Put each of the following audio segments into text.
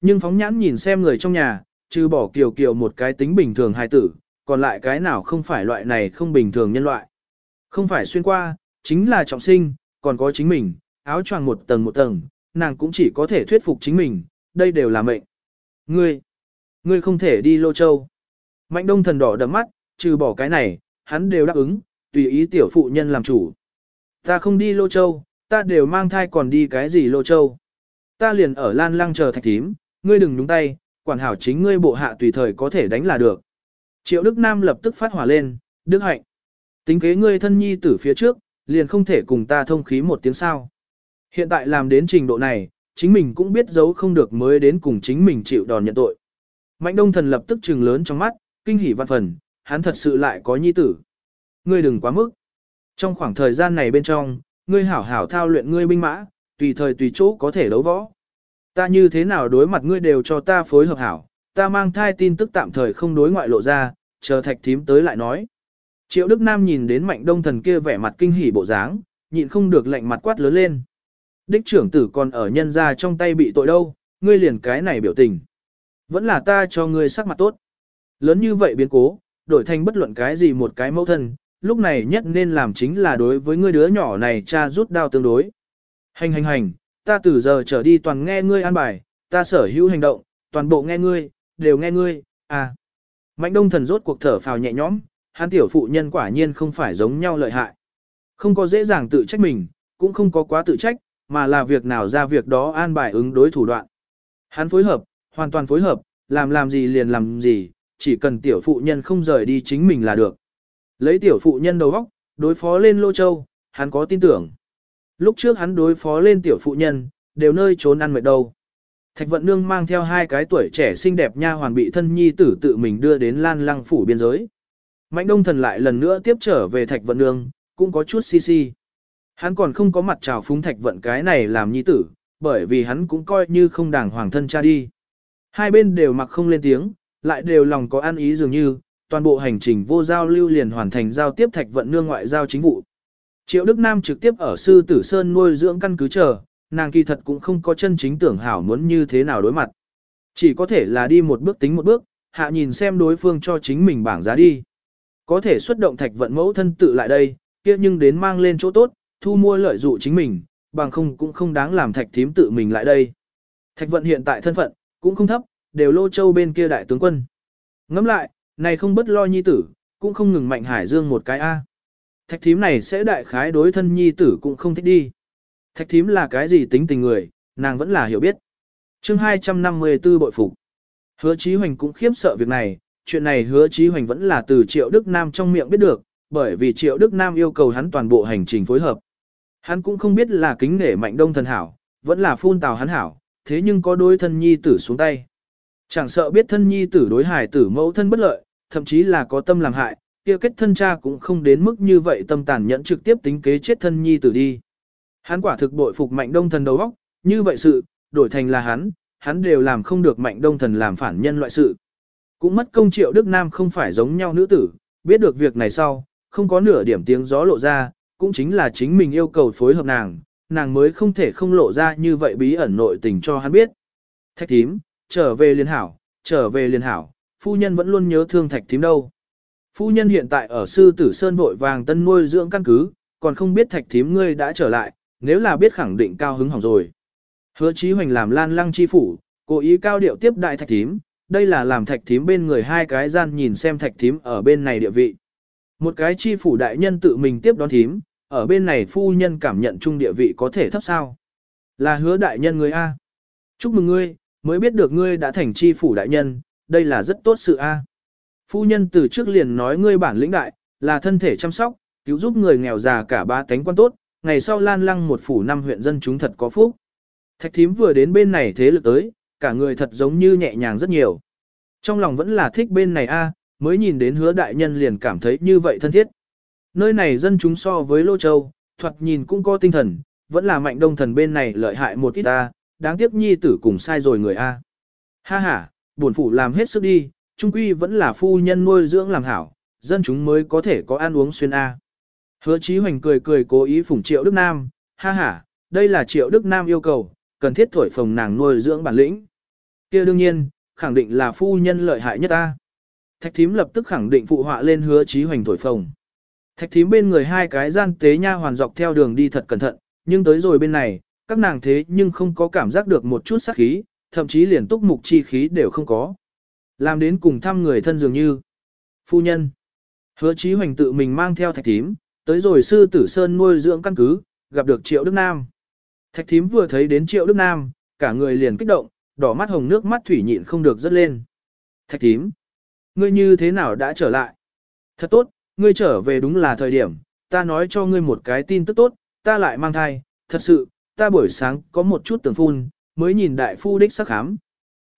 Nhưng phóng nhãn nhìn xem người trong nhà, trừ bỏ kiều kiều một cái tính bình thường hài tử, còn lại cái nào không phải loại này không bình thường nhân loại. Không phải xuyên qua, chính là trọng sinh, còn có chính mình, áo choàng một tầng một tầng, nàng cũng chỉ có thể thuyết phục chính mình, đây đều là mệnh. Ngươi, ngươi không thể đi Lô Châu. Mạnh đông thần đỏ đầm mắt, trừ bỏ cái này, hắn đều đáp ứng, tùy ý tiểu phụ nhân làm chủ. Ta không đi Lô Châu, ta đều mang thai còn đi cái gì Lô Châu. Ta liền ở Lan Lăng chờ thạch thím, ngươi đừng nhúng tay, quản hảo chính ngươi bộ hạ tùy thời có thể đánh là được. Triệu Đức Nam lập tức phát hỏa lên, Đức Hạnh. Tính kế ngươi thân nhi tử phía trước, liền không thể cùng ta thông khí một tiếng sao. Hiện tại làm đến trình độ này, chính mình cũng biết giấu không được mới đến cùng chính mình chịu đòn nhận tội. Mạnh đông thần lập tức trừng lớn trong mắt, kinh hỉ văn phần, hắn thật sự lại có nhi tử. Ngươi đừng quá mức. Trong khoảng thời gian này bên trong, ngươi hảo hảo thao luyện ngươi binh mã, tùy thời tùy chỗ có thể đấu võ. Ta như thế nào đối mặt ngươi đều cho ta phối hợp hảo, ta mang thai tin tức tạm thời không đối ngoại lộ ra, chờ thạch thím tới lại nói. Triệu Đức Nam nhìn đến mạnh đông thần kia vẻ mặt kinh hỉ bộ dáng, nhịn không được lạnh mặt quát lớn lên. Đích trưởng tử còn ở nhân ra trong tay bị tội đâu, ngươi liền cái này biểu tình. Vẫn là ta cho ngươi sắc mặt tốt. Lớn như vậy biến cố, đổi thành bất luận cái gì một cái mẫu thân, lúc này nhất nên làm chính là đối với ngươi đứa nhỏ này cha rút đao tương đối. Hành hành hành, ta từ giờ trở đi toàn nghe ngươi an bài, ta sở hữu hành động, toàn bộ nghe ngươi, đều nghe ngươi, à. Mạnh đông thần rốt cuộc thở phào nhẹ nhõm, hắn tiểu phụ nhân quả nhiên không phải giống nhau lợi hại. Không có dễ dàng tự trách mình, cũng không có quá tự trách, mà là việc nào ra việc đó an bài ứng đối thủ đoạn. Hắn phối hợp, hoàn toàn phối hợp, làm làm gì liền làm gì, chỉ cần tiểu phụ nhân không rời đi chính mình là được. Lấy tiểu phụ nhân đầu óc, đối phó lên Lô Châu, hắn có tin tưởng. Lúc trước hắn đối phó lên tiểu phụ nhân, đều nơi trốn ăn mệt đâu. Thạch vận nương mang theo hai cái tuổi trẻ xinh đẹp nha hoàn bị thân nhi tử tự mình đưa đến lan lăng phủ biên giới. Mạnh đông thần lại lần nữa tiếp trở về thạch vận nương, cũng có chút si si. Hắn còn không có mặt trào phúng thạch vận cái này làm nhi tử, bởi vì hắn cũng coi như không đàng hoàng thân cha đi. Hai bên đều mặc không lên tiếng, lại đều lòng có ăn ý dường như, toàn bộ hành trình vô giao lưu liền hoàn thành giao tiếp thạch vận nương ngoại giao chính vụ. Triệu Đức Nam trực tiếp ở sư tử sơn nuôi dưỡng căn cứ chờ, nàng kỳ thật cũng không có chân chính tưởng hảo muốn như thế nào đối mặt. Chỉ có thể là đi một bước tính một bước, hạ nhìn xem đối phương cho chính mình bảng giá đi. Có thể xuất động thạch vận mẫu thân tự lại đây, kia nhưng đến mang lên chỗ tốt, thu mua lợi dụ chính mình, bằng không cũng không đáng làm thạch thím tự mình lại đây. Thạch vận hiện tại thân phận, cũng không thấp, đều lô châu bên kia đại tướng quân. Ngẫm lại, này không bất lo nhi tử, cũng không ngừng mạnh hải dương một cái A. Thạch thím này sẽ đại khái đối thân nhi tử cũng không thích đi. Thạch thím là cái gì tính tình người, nàng vẫn là hiểu biết. chương 254 bội phục. Hứa Chí Hoành cũng khiếp sợ việc này, chuyện này hứa Chí Hoành vẫn là từ Triệu Đức Nam trong miệng biết được, bởi vì Triệu Đức Nam yêu cầu hắn toàn bộ hành trình phối hợp. Hắn cũng không biết là kính nể mạnh đông thần hảo, vẫn là phun tào hắn hảo, thế nhưng có đôi thân nhi tử xuống tay. Chẳng sợ biết thân nhi tử đối hải tử mẫu thân bất lợi, thậm chí là có tâm làm hại, kia kết thân cha cũng không đến mức như vậy tâm tàn nhẫn trực tiếp tính kế chết thân nhi tử đi. Hắn quả thực bội phục mạnh đông thần đầu óc, như vậy sự, đổi thành là hắn, hắn đều làm không được mạnh đông thần làm phản nhân loại sự. Cũng mất công triệu Đức Nam không phải giống nhau nữ tử, biết được việc này sau, không có nửa điểm tiếng gió lộ ra, cũng chính là chính mình yêu cầu phối hợp nàng, nàng mới không thể không lộ ra như vậy bí ẩn nội tình cho hắn biết. Thạch thím, trở về liên hảo, trở về liên hảo, phu nhân vẫn luôn nhớ thương thạch thím đâu. Phu nhân hiện tại ở sư tử sơn vội vàng tân nuôi dưỡng căn cứ, còn không biết thạch thím ngươi đã trở lại, nếu là biết khẳng định cao hứng hỏng rồi. Hứa chí hoành làm lan lăng chi phủ, cố ý cao điệu tiếp đại thạch thím, đây là làm thạch thím bên người hai cái gian nhìn xem thạch thím ở bên này địa vị. Một cái chi phủ đại nhân tự mình tiếp đón thím, ở bên này phu nhân cảm nhận chung địa vị có thể thấp sao. Là hứa đại nhân người A. Chúc mừng ngươi, mới biết được ngươi đã thành chi phủ đại nhân, đây là rất tốt sự A. Phu nhân từ trước liền nói ngươi bản lĩnh đại, là thân thể chăm sóc, cứu giúp người nghèo già cả ba tánh quan tốt, ngày sau lan lăng một phủ năm huyện dân chúng thật có phúc. Thạch thím vừa đến bên này thế lực tới, cả người thật giống như nhẹ nhàng rất nhiều. Trong lòng vẫn là thích bên này a, à, mới nhìn đến hứa đại nhân liền cảm thấy như vậy thân thiết. Nơi này dân chúng so với Lô Châu, thoạt nhìn cũng có tinh thần, vẫn là mạnh đông thần bên này lợi hại một ít ta, đáng tiếc nhi tử cùng sai rồi người a. Ha ha, buồn phủ làm hết sức đi, trung quy vẫn là phu nhân nuôi dưỡng làm hảo, dân chúng mới có thể có ăn uống xuyên a. Hứa Chí Hoành cười cười cố ý phủng Triệu Đức Nam, ha ha, đây là Triệu Đức Nam yêu cầu, cần thiết thổi phồng nàng nuôi dưỡng bản lĩnh. kia đương nhiên, khẳng định là phu nhân lợi hại nhất ta. Thạch thím lập tức khẳng định phụ họa lên hứa Chí hoành thổi phồng. Thạch thím bên người hai cái gian tế nha hoàn dọc theo đường đi thật cẩn thận, nhưng tới rồi bên này, các nàng thế nhưng không có cảm giác được một chút sát khí, thậm chí liền túc mục chi khí đều không có. Làm đến cùng thăm người thân dường như. Phu nhân. Hứa chí hoành tự mình mang theo thạch thím, tới rồi sư tử sơn nuôi dưỡng căn cứ, gặp được Triệu Đức Nam. Thạch thím vừa thấy đến Triệu Đức Nam, cả người liền kích động, đỏ mắt hồng nước mắt thủy nhịn không được rớt lên. Thạch thím, ngươi như thế nào đã trở lại? Thật tốt, ngươi trở về đúng là thời điểm, ta nói cho ngươi một cái tin tức tốt, ta lại mang thai, thật sự, ta buổi sáng có một chút tưởng phun, mới nhìn đại phu đích sắc khám.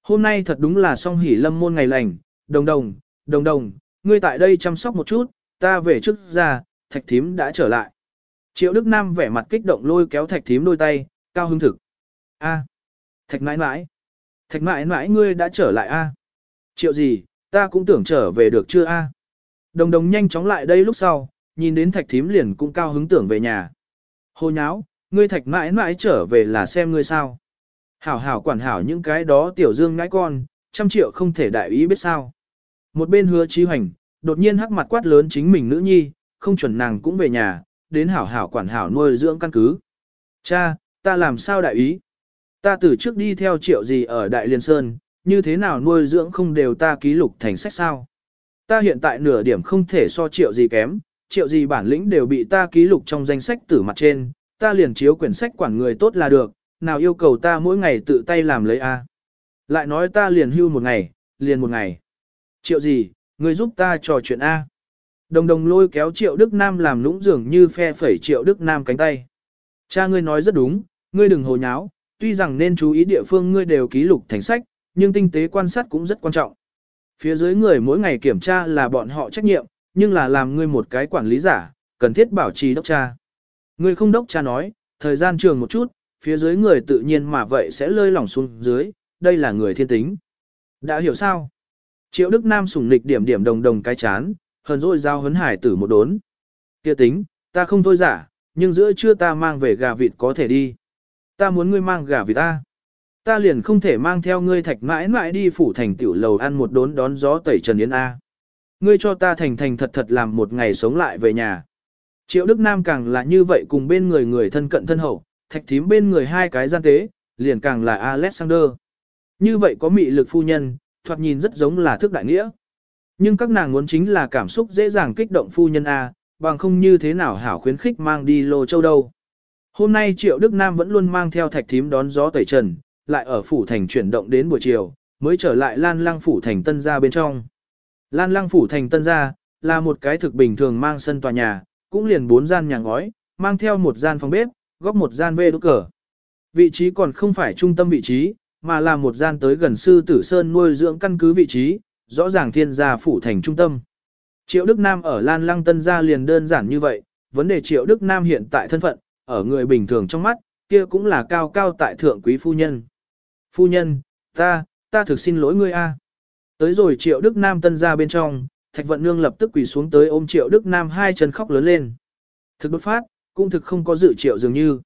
Hôm nay thật đúng là song hỉ lâm môn ngày lành, đồng đồng, đồng đồng, ngươi tại đây chăm sóc một chút, ta về trước ra, thạch thím đã trở lại. Triệu Đức Nam vẻ mặt kích động lôi kéo thạch thím đôi tay, cao hứng thực. A, thạch mãi mãi, thạch mãi mãi ngươi đã trở lại a. Triệu gì, ta cũng tưởng trở về được chưa a. Đồng đồng nhanh chóng lại đây lúc sau, nhìn đến thạch thím liền cũng cao hứng tưởng về nhà. Hồ nháo, ngươi thạch mãi mãi trở về là xem ngươi sao. Hảo hảo quản hảo những cái đó tiểu dương ngãi con, trăm triệu không thể đại ý biết sao. Một bên hứa trí hoành, đột nhiên hắc mặt quát lớn chính mình nữ nhi, không chuẩn nàng cũng về nhà, đến hảo hảo quản hảo nuôi dưỡng căn cứ. Cha, ta làm sao đại ý? Ta từ trước đi theo triệu gì ở Đại Liên Sơn, như thế nào nuôi dưỡng không đều ta ký lục thành sách sao? Ta hiện tại nửa điểm không thể so triệu gì kém, triệu gì bản lĩnh đều bị ta ký lục trong danh sách tử mặt trên, ta liền chiếu quyển sách quản người tốt là được, nào yêu cầu ta mỗi ngày tự tay làm lấy a? Lại nói ta liền hưu một ngày, liền một ngày. Triệu gì, người giúp ta trò chuyện a? Đồng đồng lôi kéo Triệu Đức Nam làm lũng dường như phe phẩy Triệu Đức Nam cánh tay. Cha ngươi nói rất đúng, ngươi đừng hồ nháo, tuy rằng nên chú ý địa phương ngươi đều ký lục thành sách, nhưng tinh tế quan sát cũng rất quan trọng. Phía dưới người mỗi ngày kiểm tra là bọn họ trách nhiệm, nhưng là làm ngươi một cái quản lý giả, cần thiết bảo trì đốc cha. Ngươi không đốc cha nói, thời gian trường một chút, phía dưới người tự nhiên mà vậy sẽ lơi lỏng xuống dưới, đây là người thiên tính. Đã hiểu sao? Triệu Đức Nam sủng nịch điểm điểm đồng đồng cái chán, hờn rồi giao hấn hải tử một đốn. Kia tính, ta không thôi giả, nhưng giữa trưa ta mang về gà vịt có thể đi. Ta muốn ngươi mang gà vịt ta. Ta liền không thể mang theo ngươi thạch mãi mãi đi phủ thành tiểu lầu ăn một đốn đón gió tẩy trần yến A. Ngươi cho ta thành thành thật thật làm một ngày sống lại về nhà. Triệu Đức Nam càng là như vậy cùng bên người người thân cận thân hậu, thạch thím bên người hai cái gian tế, liền càng là Alexander. Như vậy có mị lực phu nhân, thoạt nhìn rất giống là thức đại nghĩa. Nhưng các nàng muốn chính là cảm xúc dễ dàng kích động phu nhân A, bằng không như thế nào hảo khuyến khích mang đi lô châu đâu. Hôm nay Triệu Đức Nam vẫn luôn mang theo thạch thím đón gió tẩy trần, lại ở phủ thành chuyển động đến buổi chiều, mới trở lại Lan Lăng phủ thành tân gia bên trong. Lan Lăng phủ thành tân gia là một cái thực bình thường mang sân tòa nhà, cũng liền bốn gian nhà ngói, mang theo một gian phòng bếp, góp một gian vê đốt cờ. Vị trí còn không phải trung tâm vị trí, mà là một gian tới gần sư tử sơn nuôi dưỡng căn cứ vị trí, rõ ràng thiên gia phủ thành trung tâm. Triệu Đức Nam ở Lan Lăng Tân gia liền đơn giản như vậy, vấn đề Triệu Đức Nam hiện tại thân phận, ở người bình thường trong mắt, kia cũng là cao cao tại thượng quý phu nhân. Phu nhân, ta, ta thực xin lỗi ngươi a. Tới rồi Triệu Đức Nam Tân gia bên trong, Thạch Vận Nương lập tức quỳ xuống tới ôm Triệu Đức Nam hai chân khóc lớn lên. Thực đột phát, cũng thực không có dự triệu dường như.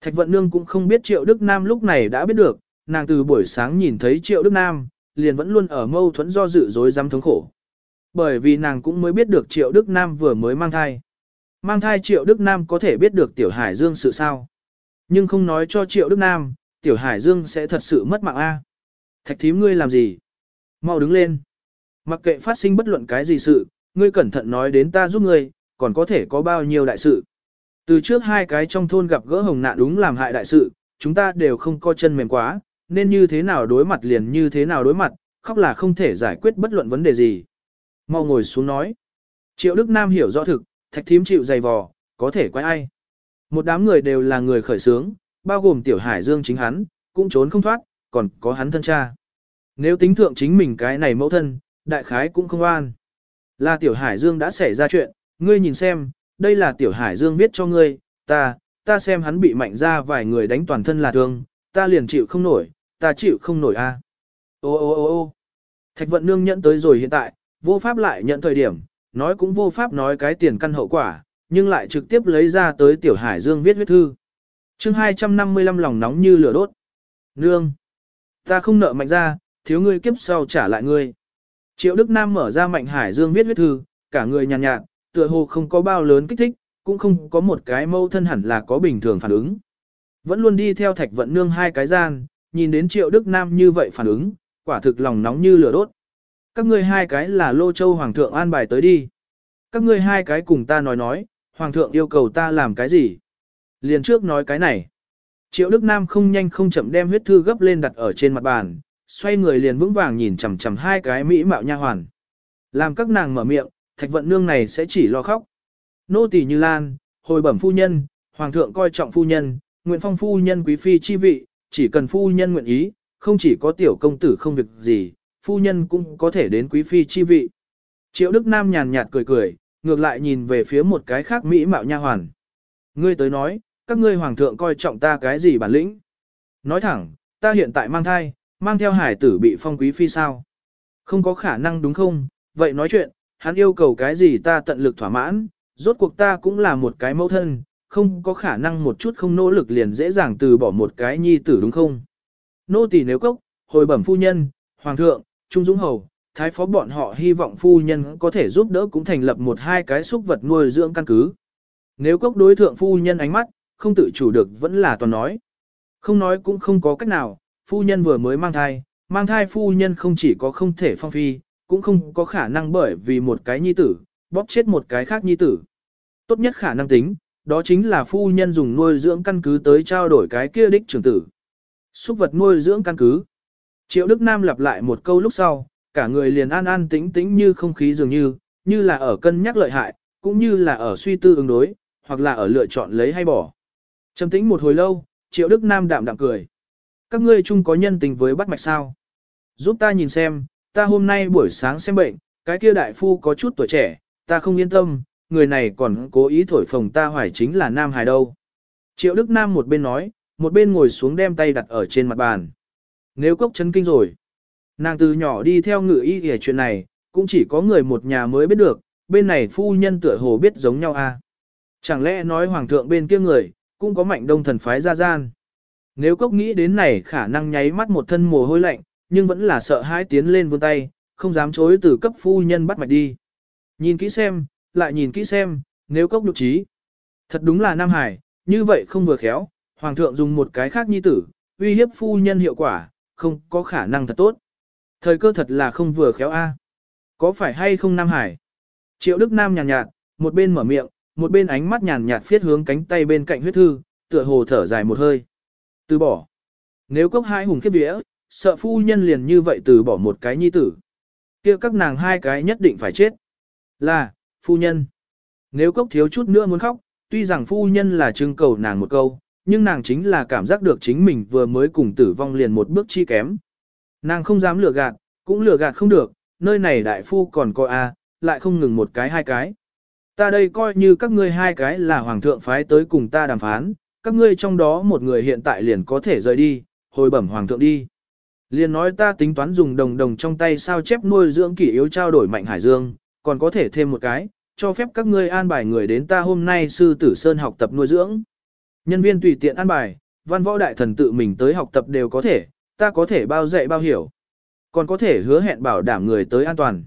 Thạch Vận Nương cũng không biết Triệu Đức Nam lúc này đã biết được, nàng từ buổi sáng nhìn thấy Triệu Đức Nam, liền vẫn luôn ở mâu thuẫn do dự dối dám thống khổ. Bởi vì nàng cũng mới biết được Triệu Đức Nam vừa mới mang thai. Mang thai Triệu Đức Nam có thể biết được Tiểu Hải Dương sự sao. Nhưng không nói cho Triệu Đức Nam, Tiểu Hải Dương sẽ thật sự mất mạng A. Thạch thím ngươi làm gì? Mau đứng lên. Mặc kệ phát sinh bất luận cái gì sự, ngươi cẩn thận nói đến ta giúp ngươi, còn có thể có bao nhiêu đại sự. Từ trước hai cái trong thôn gặp gỡ hồng nạn đúng làm hại đại sự, chúng ta đều không co chân mềm quá, nên như thế nào đối mặt liền như thế nào đối mặt, khóc là không thể giải quyết bất luận vấn đề gì. Mau ngồi xuống nói. Triệu Đức Nam hiểu rõ thực, thạch thím chịu dày vò, có thể quay ai. Một đám người đều là người khởi sướng, bao gồm Tiểu Hải Dương chính hắn, cũng trốn không thoát, còn có hắn thân cha. Nếu tính thượng chính mình cái này mẫu thân, đại khái cũng không an. Là Tiểu Hải Dương đã xảy ra chuyện, ngươi nhìn xem, đây là Tiểu Hải Dương viết cho ngươi, ta, ta xem hắn bị mạnh ra vài người đánh toàn thân là thương, ta liền chịu không nổi, ta chịu không nổi a. Ô ô ô ô Thạch vận nương nhận tới rồi hiện tại, vô pháp lại nhận thời điểm, nói cũng vô pháp nói cái tiền căn hậu quả, nhưng lại trực tiếp lấy ra tới tiểu hải dương viết huyết thư. chương 255 lòng nóng như lửa đốt. Nương! Ta không nợ mạnh ra, thiếu ngươi kiếp sau trả lại ngươi. Triệu Đức Nam mở ra Mạnh Hải Dương viết huyết thư, cả người nhàn nhạt, nhạt, tựa hồ không có bao lớn kích thích, cũng không có một cái mâu thân hẳn là có bình thường phản ứng. Vẫn luôn đi theo thạch vận nương hai cái gian, nhìn đến Triệu Đức Nam như vậy phản ứng, quả thực lòng nóng như lửa đốt. Các ngươi hai cái là Lô Châu Hoàng thượng an bài tới đi. Các ngươi hai cái cùng ta nói nói, Hoàng thượng yêu cầu ta làm cái gì? Liền trước nói cái này. Triệu Đức Nam không nhanh không chậm đem huyết thư gấp lên đặt ở trên mặt bàn, xoay người liền vững vàng nhìn chằm chằm hai cái mỹ mạo nha hoàn. Làm các nàng mở miệng, thạch vận nương này sẽ chỉ lo khóc. Nô tỳ như Lan, hồi bẩm phu nhân, hoàng thượng coi trọng phu nhân, nguyện phong phu nhân quý phi chi vị, chỉ cần phu nhân nguyện ý, không chỉ có tiểu công tử không việc gì, phu nhân cũng có thể đến quý phi chi vị. Triệu Đức Nam nhàn nhạt cười cười, ngược lại nhìn về phía một cái khác mỹ mạo nha hoàn. Ngươi tới nói, các ngươi hoàng thượng coi trọng ta cái gì bản lĩnh? Nói thẳng, ta hiện tại mang thai, mang theo hải tử bị phong quý phi sao? Không có khả năng đúng không? Vậy nói chuyện, hắn yêu cầu cái gì ta tận lực thỏa mãn, rốt cuộc ta cũng là một cái mẫu thân, không có khả năng một chút không nỗ lực liền dễ dàng từ bỏ một cái nhi tử đúng không? Nô tỳ nếu cốc, hồi bẩm phu nhân, hoàng thượng, trung dũng hầu, thái phó bọn họ hy vọng phu nhân có thể giúp đỡ cũng thành lập một hai cái xúc vật nuôi dưỡng căn cứ. Nếu cốc đối thượng phu nhân ánh mắt, không tự chủ được vẫn là toàn nói. Không nói cũng không có cách nào, phu nhân vừa mới mang thai, mang thai phu nhân không chỉ có không thể phong phi, cũng không có khả năng bởi vì một cái nhi tử, bóp chết một cái khác nhi tử. Tốt nhất khả năng tính, đó chính là phu nhân dùng nuôi dưỡng căn cứ tới trao đổi cái kia đích trưởng tử. Xúc vật nuôi dưỡng căn cứ. Triệu Đức Nam lặp lại một câu lúc sau, cả người liền an an tĩnh tĩnh như không khí dường như, như là ở cân nhắc lợi hại, cũng như là ở suy tư ứng đối, hoặc là ở lựa chọn lấy hay bỏ. Trầm tĩnh một hồi lâu, Triệu Đức Nam đạm đạm cười. Các ngươi chung có nhân tình với bắt mạch sao? Giúp ta nhìn xem, ta hôm nay buổi sáng xem bệnh, cái kia đại phu có chút tuổi trẻ, ta không yên tâm, người này còn cố ý thổi phồng ta hoài chính là Nam Hải đâu. Triệu Đức Nam một bên nói, một bên ngồi xuống đem tay đặt ở trên mặt bàn. Nếu cốc chấn kinh rồi, nàng từ nhỏ đi theo ngự y kể chuyện này, cũng chỉ có người một nhà mới biết được, bên này phu nhân tựa hồ biết giống nhau. À? Chẳng lẽ nói hoàng thượng bên kia người, cũng có mạnh đông thần phái ra gian. Nếu cốc nghĩ đến này khả năng nháy mắt một thân mồ hôi lạnh, nhưng vẫn là sợ hãi tiến lên vươn tay, không dám chối từ cấp phu nhân bắt mạch đi. Nhìn kỹ xem, lại nhìn kỹ xem, nếu cốc nhục trí. Thật đúng là Nam Hải, như vậy không vừa khéo, Hoàng thượng dùng một cái khác nhi tử, uy hiếp phu nhân hiệu quả, không có khả năng thật tốt. Thời cơ thật là không vừa khéo a. Có phải hay không Nam Hải? Triệu Đức Nam nhàn nhạt, nhạt, một bên mở miệng, một bên ánh mắt nhàn nhạt phiết hướng cánh tay bên cạnh huyết thư, tựa hồ thở dài một hơi. Từ bỏ. Nếu cốc hai hùng khiếp vía, sợ phu nhân liền như vậy từ bỏ một cái nhi tử. kia các nàng hai cái nhất định phải chết. Là, phu nhân. Nếu cốc thiếu chút nữa muốn khóc, tuy rằng phu nhân là trưng cầu nàng một câu, nhưng nàng chính là cảm giác được chính mình vừa mới cùng tử vong liền một bước chi kém. Nàng không dám lừa gạt, cũng lừa gạt không được, nơi này đại phu còn coi a, lại không ngừng một cái hai cái. Ta đây coi như các ngươi hai cái là hoàng thượng phái tới cùng ta đàm phán, các ngươi trong đó một người hiện tại liền có thể rời đi, hồi bẩm hoàng thượng đi. Liền nói ta tính toán dùng đồng đồng trong tay sao chép nuôi dưỡng kỷ yếu trao đổi mạnh hải dương, còn có thể thêm một cái, cho phép các ngươi an bài người đến ta hôm nay sư tử sơn học tập nuôi dưỡng. Nhân viên tùy tiện an bài, văn võ đại thần tự mình tới học tập đều có thể, ta có thể bao dạy bao hiểu. Còn có thể hứa hẹn bảo đảm người tới an toàn.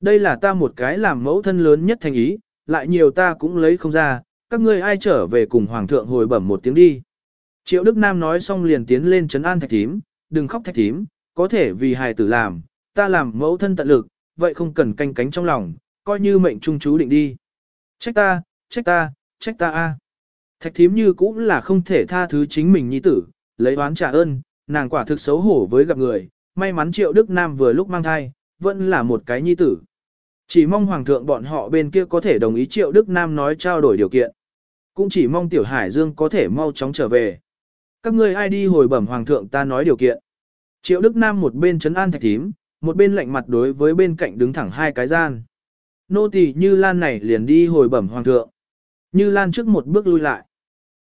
Đây là ta một cái làm mẫu thân lớn nhất thành ý, lại nhiều ta cũng lấy không ra, các ngươi ai trở về cùng hoàng thượng hồi bẩm một tiếng đi. Triệu Đức Nam nói xong liền tiến lên trấn an thạch thím, đừng khóc thạch thím, có thể vì hài tử làm, ta làm mẫu thân tận lực, vậy không cần canh cánh trong lòng, coi như mệnh trung chú định đi. Trách ta, trách ta, trách ta a. Thạch thím như cũng là không thể tha thứ chính mình nhi tử, lấy oán trả ơn, nàng quả thực xấu hổ với gặp người, may mắn Triệu Đức Nam vừa lúc mang thai, vẫn là một cái nhi tử. Chỉ mong Hoàng thượng bọn họ bên kia có thể đồng ý Triệu Đức Nam nói trao đổi điều kiện. Cũng chỉ mong Tiểu Hải Dương có thể mau chóng trở về. Các ngươi ai đi hồi bẩm Hoàng thượng ta nói điều kiện. Triệu Đức Nam một bên chấn an thạch thím, một bên lạnh mặt đối với bên cạnh đứng thẳng hai cái gian. Nô tỳ Như Lan này liền đi hồi bẩm Hoàng thượng. Như Lan trước một bước lui lại.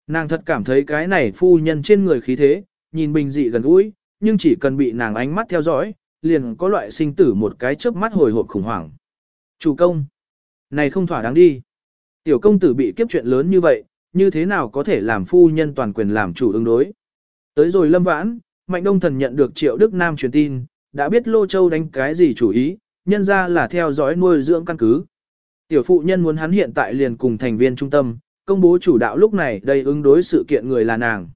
Nàng thật cảm thấy cái này phu nhân trên người khí thế, nhìn bình dị gần gũi, nhưng chỉ cần bị nàng ánh mắt theo dõi, liền có loại sinh tử một cái chớp mắt hồi hộp khủng hoảng. Chủ công, này không thỏa đáng đi. Tiểu công tử bị kiếp chuyện lớn như vậy, như thế nào có thể làm phu nhân toàn quyền làm chủ ứng đối. Tới rồi lâm vãn, Mạnh Đông Thần nhận được Triệu Đức Nam truyền tin, đã biết Lô Châu đánh cái gì chủ ý, nhân ra là theo dõi nuôi dưỡng căn cứ. Tiểu phụ nhân muốn hắn hiện tại liền cùng thành viên trung tâm, công bố chủ đạo lúc này đây ứng đối sự kiện người là nàng.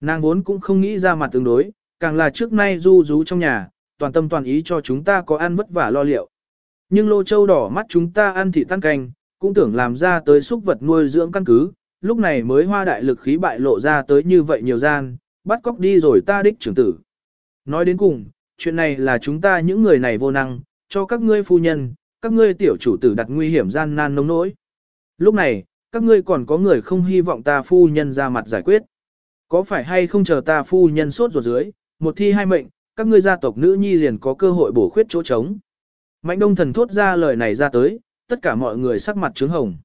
Nàng vốn cũng không nghĩ ra mặt ứng đối, càng là trước nay du rú trong nhà, toàn tâm toàn ý cho chúng ta có ăn vất vả lo liệu. Nhưng lô châu đỏ mắt chúng ta ăn thị tan canh, cũng tưởng làm ra tới xúc vật nuôi dưỡng căn cứ, lúc này mới hoa đại lực khí bại lộ ra tới như vậy nhiều gian, bắt cóc đi rồi ta đích trưởng tử. Nói đến cùng, chuyện này là chúng ta những người này vô năng, cho các ngươi phu nhân, các ngươi tiểu chủ tử đặt nguy hiểm gian nan nông nỗi. Lúc này, các ngươi còn có người không hy vọng ta phu nhân ra mặt giải quyết. Có phải hay không chờ ta phu nhân sốt ruột dưới, một thi hai mệnh, các ngươi gia tộc nữ nhi liền có cơ hội bổ khuyết chỗ trống. Mạnh đông thần thốt ra lời này ra tới, tất cả mọi người sắc mặt trướng hồng.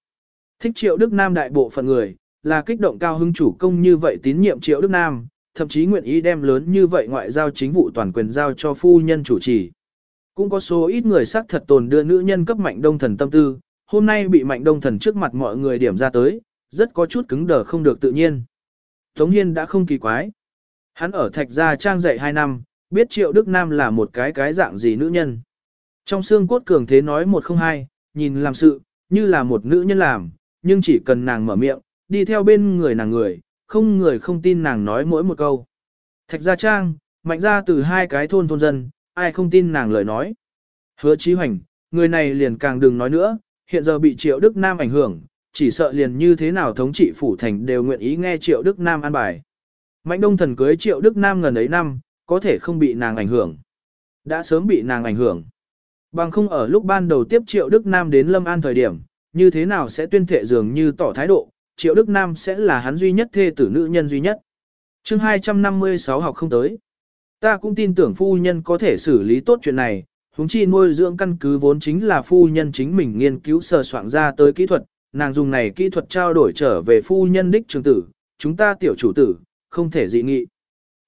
Thích triệu Đức Nam đại bộ phận người, là kích động cao hứng chủ công như vậy tín nhiệm triệu Đức Nam, thậm chí nguyện ý đem lớn như vậy ngoại giao chính vụ toàn quyền giao cho phu nhân chủ trì. Cũng có số ít người xác thật tồn đưa nữ nhân cấp mạnh đông thần tâm tư, hôm nay bị mạnh đông thần trước mặt mọi người điểm ra tới, rất có chút cứng đờ không được tự nhiên. Tống Hiên đã không kỳ quái. Hắn ở thạch gia trang dạy 2 năm, biết triệu Đức Nam là một cái cái dạng gì nữ nhân. Trong xương cốt cường thế nói một không hai, nhìn làm sự, như là một nữ nhân làm, nhưng chỉ cần nàng mở miệng, đi theo bên người nàng người, không người không tin nàng nói mỗi một câu. Thạch gia trang, mạnh ra từ hai cái thôn thôn dân, ai không tin nàng lời nói. Hứa Chí Hoành, người này liền càng đừng nói nữa, hiện giờ bị Triệu Đức Nam ảnh hưởng, chỉ sợ liền như thế nào thống trị phủ thành đều nguyện ý nghe Triệu Đức Nam an bài. Mạnh Đông Thần cưới Triệu Đức Nam gần ấy năm, có thể không bị nàng ảnh hưởng. Đã sớm bị nàng ảnh hưởng. Bằng không ở lúc ban đầu tiếp Triệu Đức Nam đến Lâm An thời điểm, như thế nào sẽ tuyên thệ dường như tỏ thái độ, Triệu Đức Nam sẽ là hắn duy nhất thê tử nữ nhân duy nhất. chương 256 học không tới. Ta cũng tin tưởng phu nhân có thể xử lý tốt chuyện này, huống chi nuôi dưỡng căn cứ vốn chính là phu nhân chính mình nghiên cứu sờ soạn ra tới kỹ thuật, nàng dùng này kỹ thuật trao đổi trở về phu nhân đích trường tử, chúng ta tiểu chủ tử, không thể dị nghị.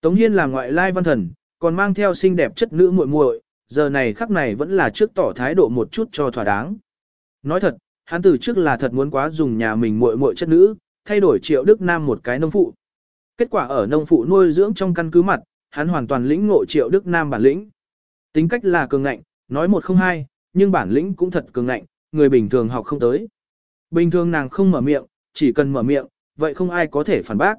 Tống Hiên là ngoại lai văn thần, còn mang theo xinh đẹp chất nữ muội muội, giờ này khắc này vẫn là trước tỏ thái độ một chút cho thỏa đáng. Nói thật, hắn từ trước là thật muốn quá dùng nhà mình muội muội chất nữ, thay đổi triệu Đức Nam một cái nông phụ. Kết quả ở nông phụ nuôi dưỡng trong căn cứ mặt, hắn hoàn toàn lĩnh ngộ triệu Đức Nam bản lĩnh. Tính cách là cường ngạnh, nói một không hai, nhưng bản lĩnh cũng thật cường ngạnh, người bình thường học không tới. Bình thường nàng không mở miệng, chỉ cần mở miệng, vậy không ai có thể phản bác.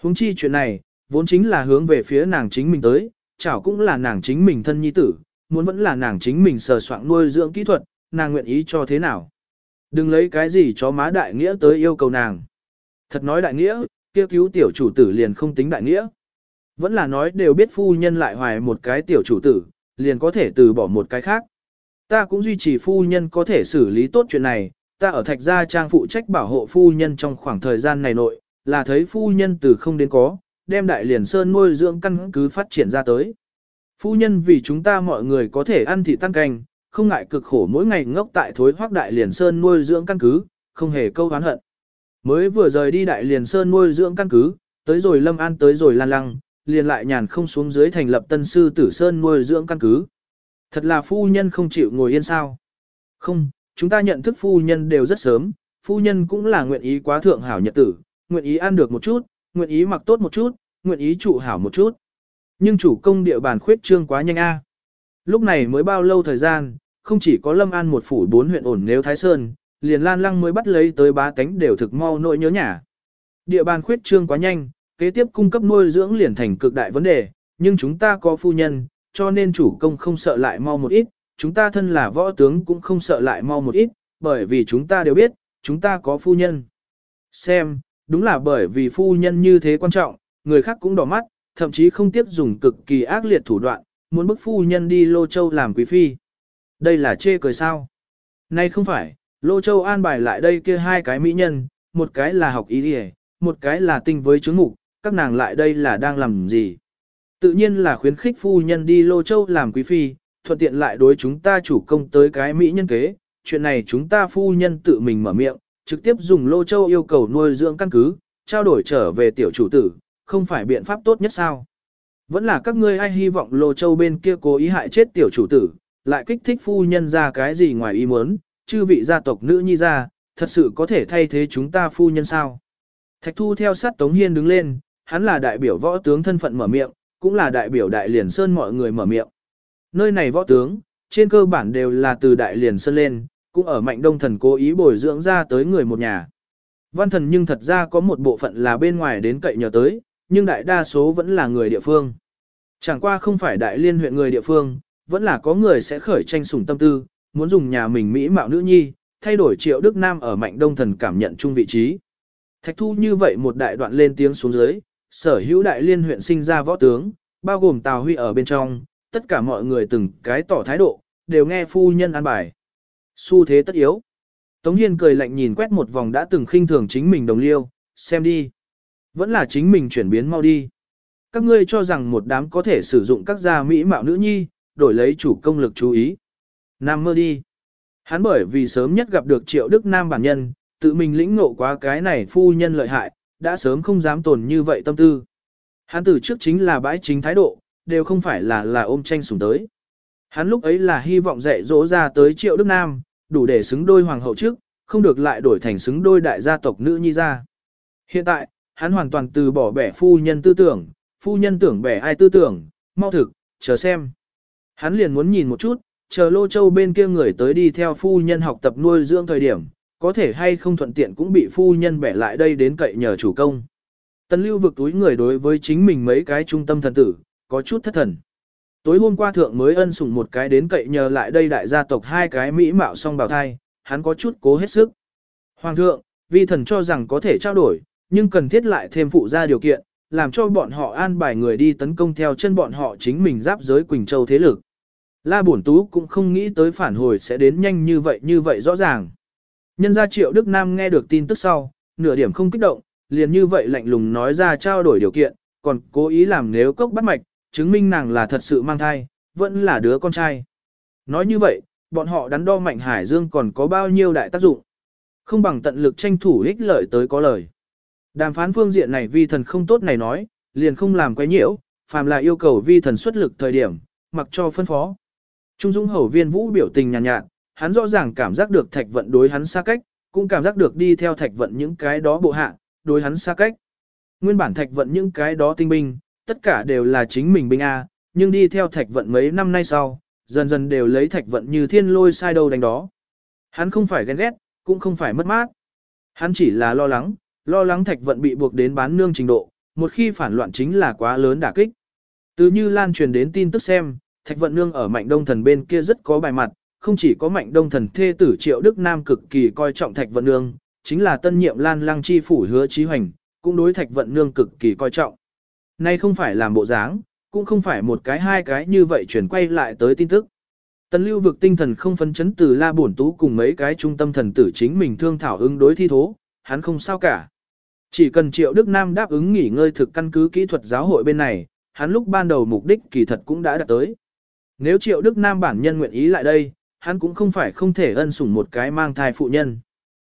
Huống chi chuyện này, vốn chính là hướng về phía nàng chính mình tới, chảo cũng là nàng chính mình thân nhi tử, muốn vẫn là nàng chính mình sờ soạn nuôi dưỡng kỹ thuật, nàng nguyện ý cho thế nào. Đừng lấy cái gì cho má đại nghĩa tới yêu cầu nàng. Thật nói đại nghĩa, kia cứu tiểu chủ tử liền không tính đại nghĩa. Vẫn là nói đều biết phu nhân lại hoài một cái tiểu chủ tử, liền có thể từ bỏ một cái khác. Ta cũng duy trì phu nhân có thể xử lý tốt chuyện này, ta ở thạch gia trang phụ trách bảo hộ phu nhân trong khoảng thời gian này nội, là thấy phu nhân từ không đến có, đem đại liền sơn nuôi dưỡng căn cứ phát triển ra tới. Phu nhân vì chúng ta mọi người có thể ăn thịt tăng canh, không ngại cực khổ mỗi ngày ngốc tại thối hoác đại liền sơn nuôi dưỡng căn cứ, không hề câu hán hận. Mới vừa rời đi đại liền sơn nuôi dưỡng căn cứ, tới rồi lâm an tới rồi lan lăng, liền lại nhàn không xuống dưới thành lập tân sư tử sơn nuôi dưỡng căn cứ. Thật là phu nhân không chịu ngồi yên sao. Không, chúng ta nhận thức phu nhân đều rất sớm, phu nhân cũng là nguyện ý quá thượng hảo nhật tử, nguyện ý ăn được một chút, nguyện ý mặc tốt một chút, nguyện ý trụ hảo một chút. Nhưng chủ công địa bàn khuyết trương quá nhanh a. Lúc này mới bao lâu thời gian, không chỉ có Lâm An một phủ bốn huyện ổn nếu Thái Sơn, liền Lan Lăng mới bắt lấy tới bá tánh đều thực mau nỗi nhớ nhà. Địa bàn khuyết trương quá nhanh, kế tiếp cung cấp nuôi dưỡng liền thành cực đại vấn đề, nhưng chúng ta có phu nhân, cho nên chủ công không sợ lại mau một ít, chúng ta thân là võ tướng cũng không sợ lại mau một ít, bởi vì chúng ta đều biết, chúng ta có phu nhân. Xem, đúng là bởi vì phu nhân như thế quan trọng, người khác cũng đỏ mắt, thậm chí không tiếp dùng cực kỳ ác liệt thủ đoạn, muốn bức phu nhân đi Lô Châu làm quý phi. Đây là chê cười sao? Nay không phải, Lô Châu an bài lại đây kia hai cái mỹ nhân, một cái là học ý đi một cái là tinh với chứng mục, các nàng lại đây là đang làm gì? Tự nhiên là khuyến khích phu nhân đi Lô Châu làm quý phi, thuận tiện lại đối chúng ta chủ công tới cái mỹ nhân kế. Chuyện này chúng ta phu nhân tự mình mở miệng, trực tiếp dùng Lô Châu yêu cầu nuôi dưỡng căn cứ, trao đổi trở về tiểu chủ tử, không phải biện pháp tốt nhất sao? Vẫn là các ngươi ai hy vọng Lô Châu bên kia cố ý hại chết tiểu chủ tử, lại kích thích phu nhân ra cái gì ngoài ý muốn, chư vị gia tộc nữ nhi ra, thật sự có thể thay thế chúng ta phu nhân sao? Thạch Thu theo sát Tống Hiên đứng lên, hắn là đại biểu võ tướng thân phận mở miệng, cũng là đại biểu Đại Liền Sơn mọi người mở miệng. Nơi này võ tướng, trên cơ bản đều là từ Đại Liền Sơn lên, cũng ở Mạnh Đông Thần cố ý bồi dưỡng ra tới người một nhà. Văn thần nhưng thật ra có một bộ phận là bên ngoài đến cậy nhờ tới, nhưng đại đa số vẫn là người địa phương. Chẳng qua không phải đại liên huyện người địa phương, vẫn là có người sẽ khởi tranh sủng tâm tư, muốn dùng nhà mình Mỹ mạo nữ nhi, thay đổi triệu Đức Nam ở mạnh đông thần cảm nhận chung vị trí. Thạch thu như vậy một đại đoạn lên tiếng xuống dưới, sở hữu đại liên huyện sinh ra võ tướng, bao gồm Tào Huy ở bên trong, tất cả mọi người từng cái tỏ thái độ, đều nghe phu nhân an bài. Xu thế tất yếu. Tống Hiên cười lạnh nhìn quét một vòng đã từng khinh thường chính mình đồng liêu, xem đi. Vẫn là chính mình chuyển biến mau đi. Các ngươi cho rằng một đám có thể sử dụng các gia mỹ mạo nữ nhi, đổi lấy chủ công lực chú ý. Nam mơ đi. Hắn bởi vì sớm nhất gặp được triệu đức nam bản nhân, tự mình lĩnh ngộ quá cái này phu nhân lợi hại, đã sớm không dám tồn như vậy tâm tư. Hắn từ trước chính là bãi chính thái độ, đều không phải là là ôm tranh sủng tới. Hắn lúc ấy là hy vọng dạy dỗ ra tới triệu đức nam, đủ để xứng đôi hoàng hậu trước, không được lại đổi thành xứng đôi đại gia tộc nữ nhi ra. Hiện tại, hắn hoàn toàn từ bỏ bẻ phu nhân tư tưởng, phu nhân tưởng bẻ ai tư tưởng, mau thực, chờ xem. Hắn liền muốn nhìn một chút, chờ Lô Châu bên kia người tới đi theo phu nhân học tập nuôi dưỡng thời điểm, có thể hay không thuận tiện cũng bị phu nhân bẻ lại đây đến cậy nhờ chủ công. Tần lưu vực túi người đối với chính mình mấy cái trung tâm thần tử, có chút thất thần. Tối hôm qua thượng mới ân sủng một cái đến cậy nhờ lại đây đại gia tộc hai cái mỹ mạo song bào thai, hắn có chút cố hết sức. Hoàng thượng, vi thần cho rằng có thể trao đổi, nhưng cần thiết lại thêm phụ ra điều kiện, làm cho bọn họ an bài người đi tấn công theo chân bọn họ chính mình giáp giới Quỳnh Châu thế lực. La Bổn Tú cũng không nghĩ tới phản hồi sẽ đến nhanh như vậy như vậy rõ ràng. Nhân gia Triệu Đức Nam nghe được tin tức sau, nửa điểm không kích động, liền như vậy lạnh lùng nói ra trao đổi điều kiện, còn cố ý làm nếu cốc bắt mạch, chứng minh nàng là thật sự mang thai, vẫn là đứa con trai. Nói như vậy, bọn họ đắn đo Mạnh Hải Dương còn có bao nhiêu đại tác dụng. Không bằng tận lực tranh thủ ích lợi tới có lời. Đàm phán phương diện này vi thần không tốt này nói, liền không làm quấy nhiễu, phàm là yêu cầu vi thần xuất lực thời điểm, mặc cho phân phó. Trung Dũng hầu viên vũ biểu tình nhàn nhạt, nhạt, hắn rõ ràng cảm giác được thạch vận đối hắn xa cách, cũng cảm giác được đi theo thạch vận những cái đó bộ hạ, đối hắn xa cách. Nguyên bản thạch vận những cái đó tinh binh, tất cả đều là chính mình binh A, nhưng đi theo thạch vận mấy năm nay sau, dần dần đều lấy thạch vận như thiên lôi sai đầu đánh đó. Hắn không phải ghen ghét, cũng không phải mất mát. Hắn chỉ là lo lắng, lo lắng thạch vận bị buộc đến bán nương trình độ, một khi phản loạn chính là quá lớn đả kích. Từ như lan truyền đến tin tức xem, thạch vận nương ở mạnh đông thần bên kia rất có bài mặt, không chỉ có mạnh đông thần thê tử triệu Đức Nam cực kỳ coi trọng thạch vận nương, chính là tân nhiệm lan lăng chi phủ hứa trí hoành, cũng đối thạch vận nương cực kỳ coi trọng. Nay không phải làm bộ dáng, cũng không phải một cái hai cái như vậy chuyển quay lại tới tin tức. Tần lưu vực tinh thần không phấn chấn từ la bổn tú cùng mấy cái trung tâm thần tử chính mình thương thảo ứng đối thi thố, hắn không sao cả. Chỉ cần Triệu Đức Nam đáp ứng nghỉ ngơi thực căn cứ kỹ thuật giáo hội bên này, hắn lúc ban đầu mục đích kỳ thật cũng đã đạt tới. Nếu Triệu Đức Nam bản nhân nguyện ý lại đây, hắn cũng không phải không thể ân sủng một cái mang thai phụ nhân.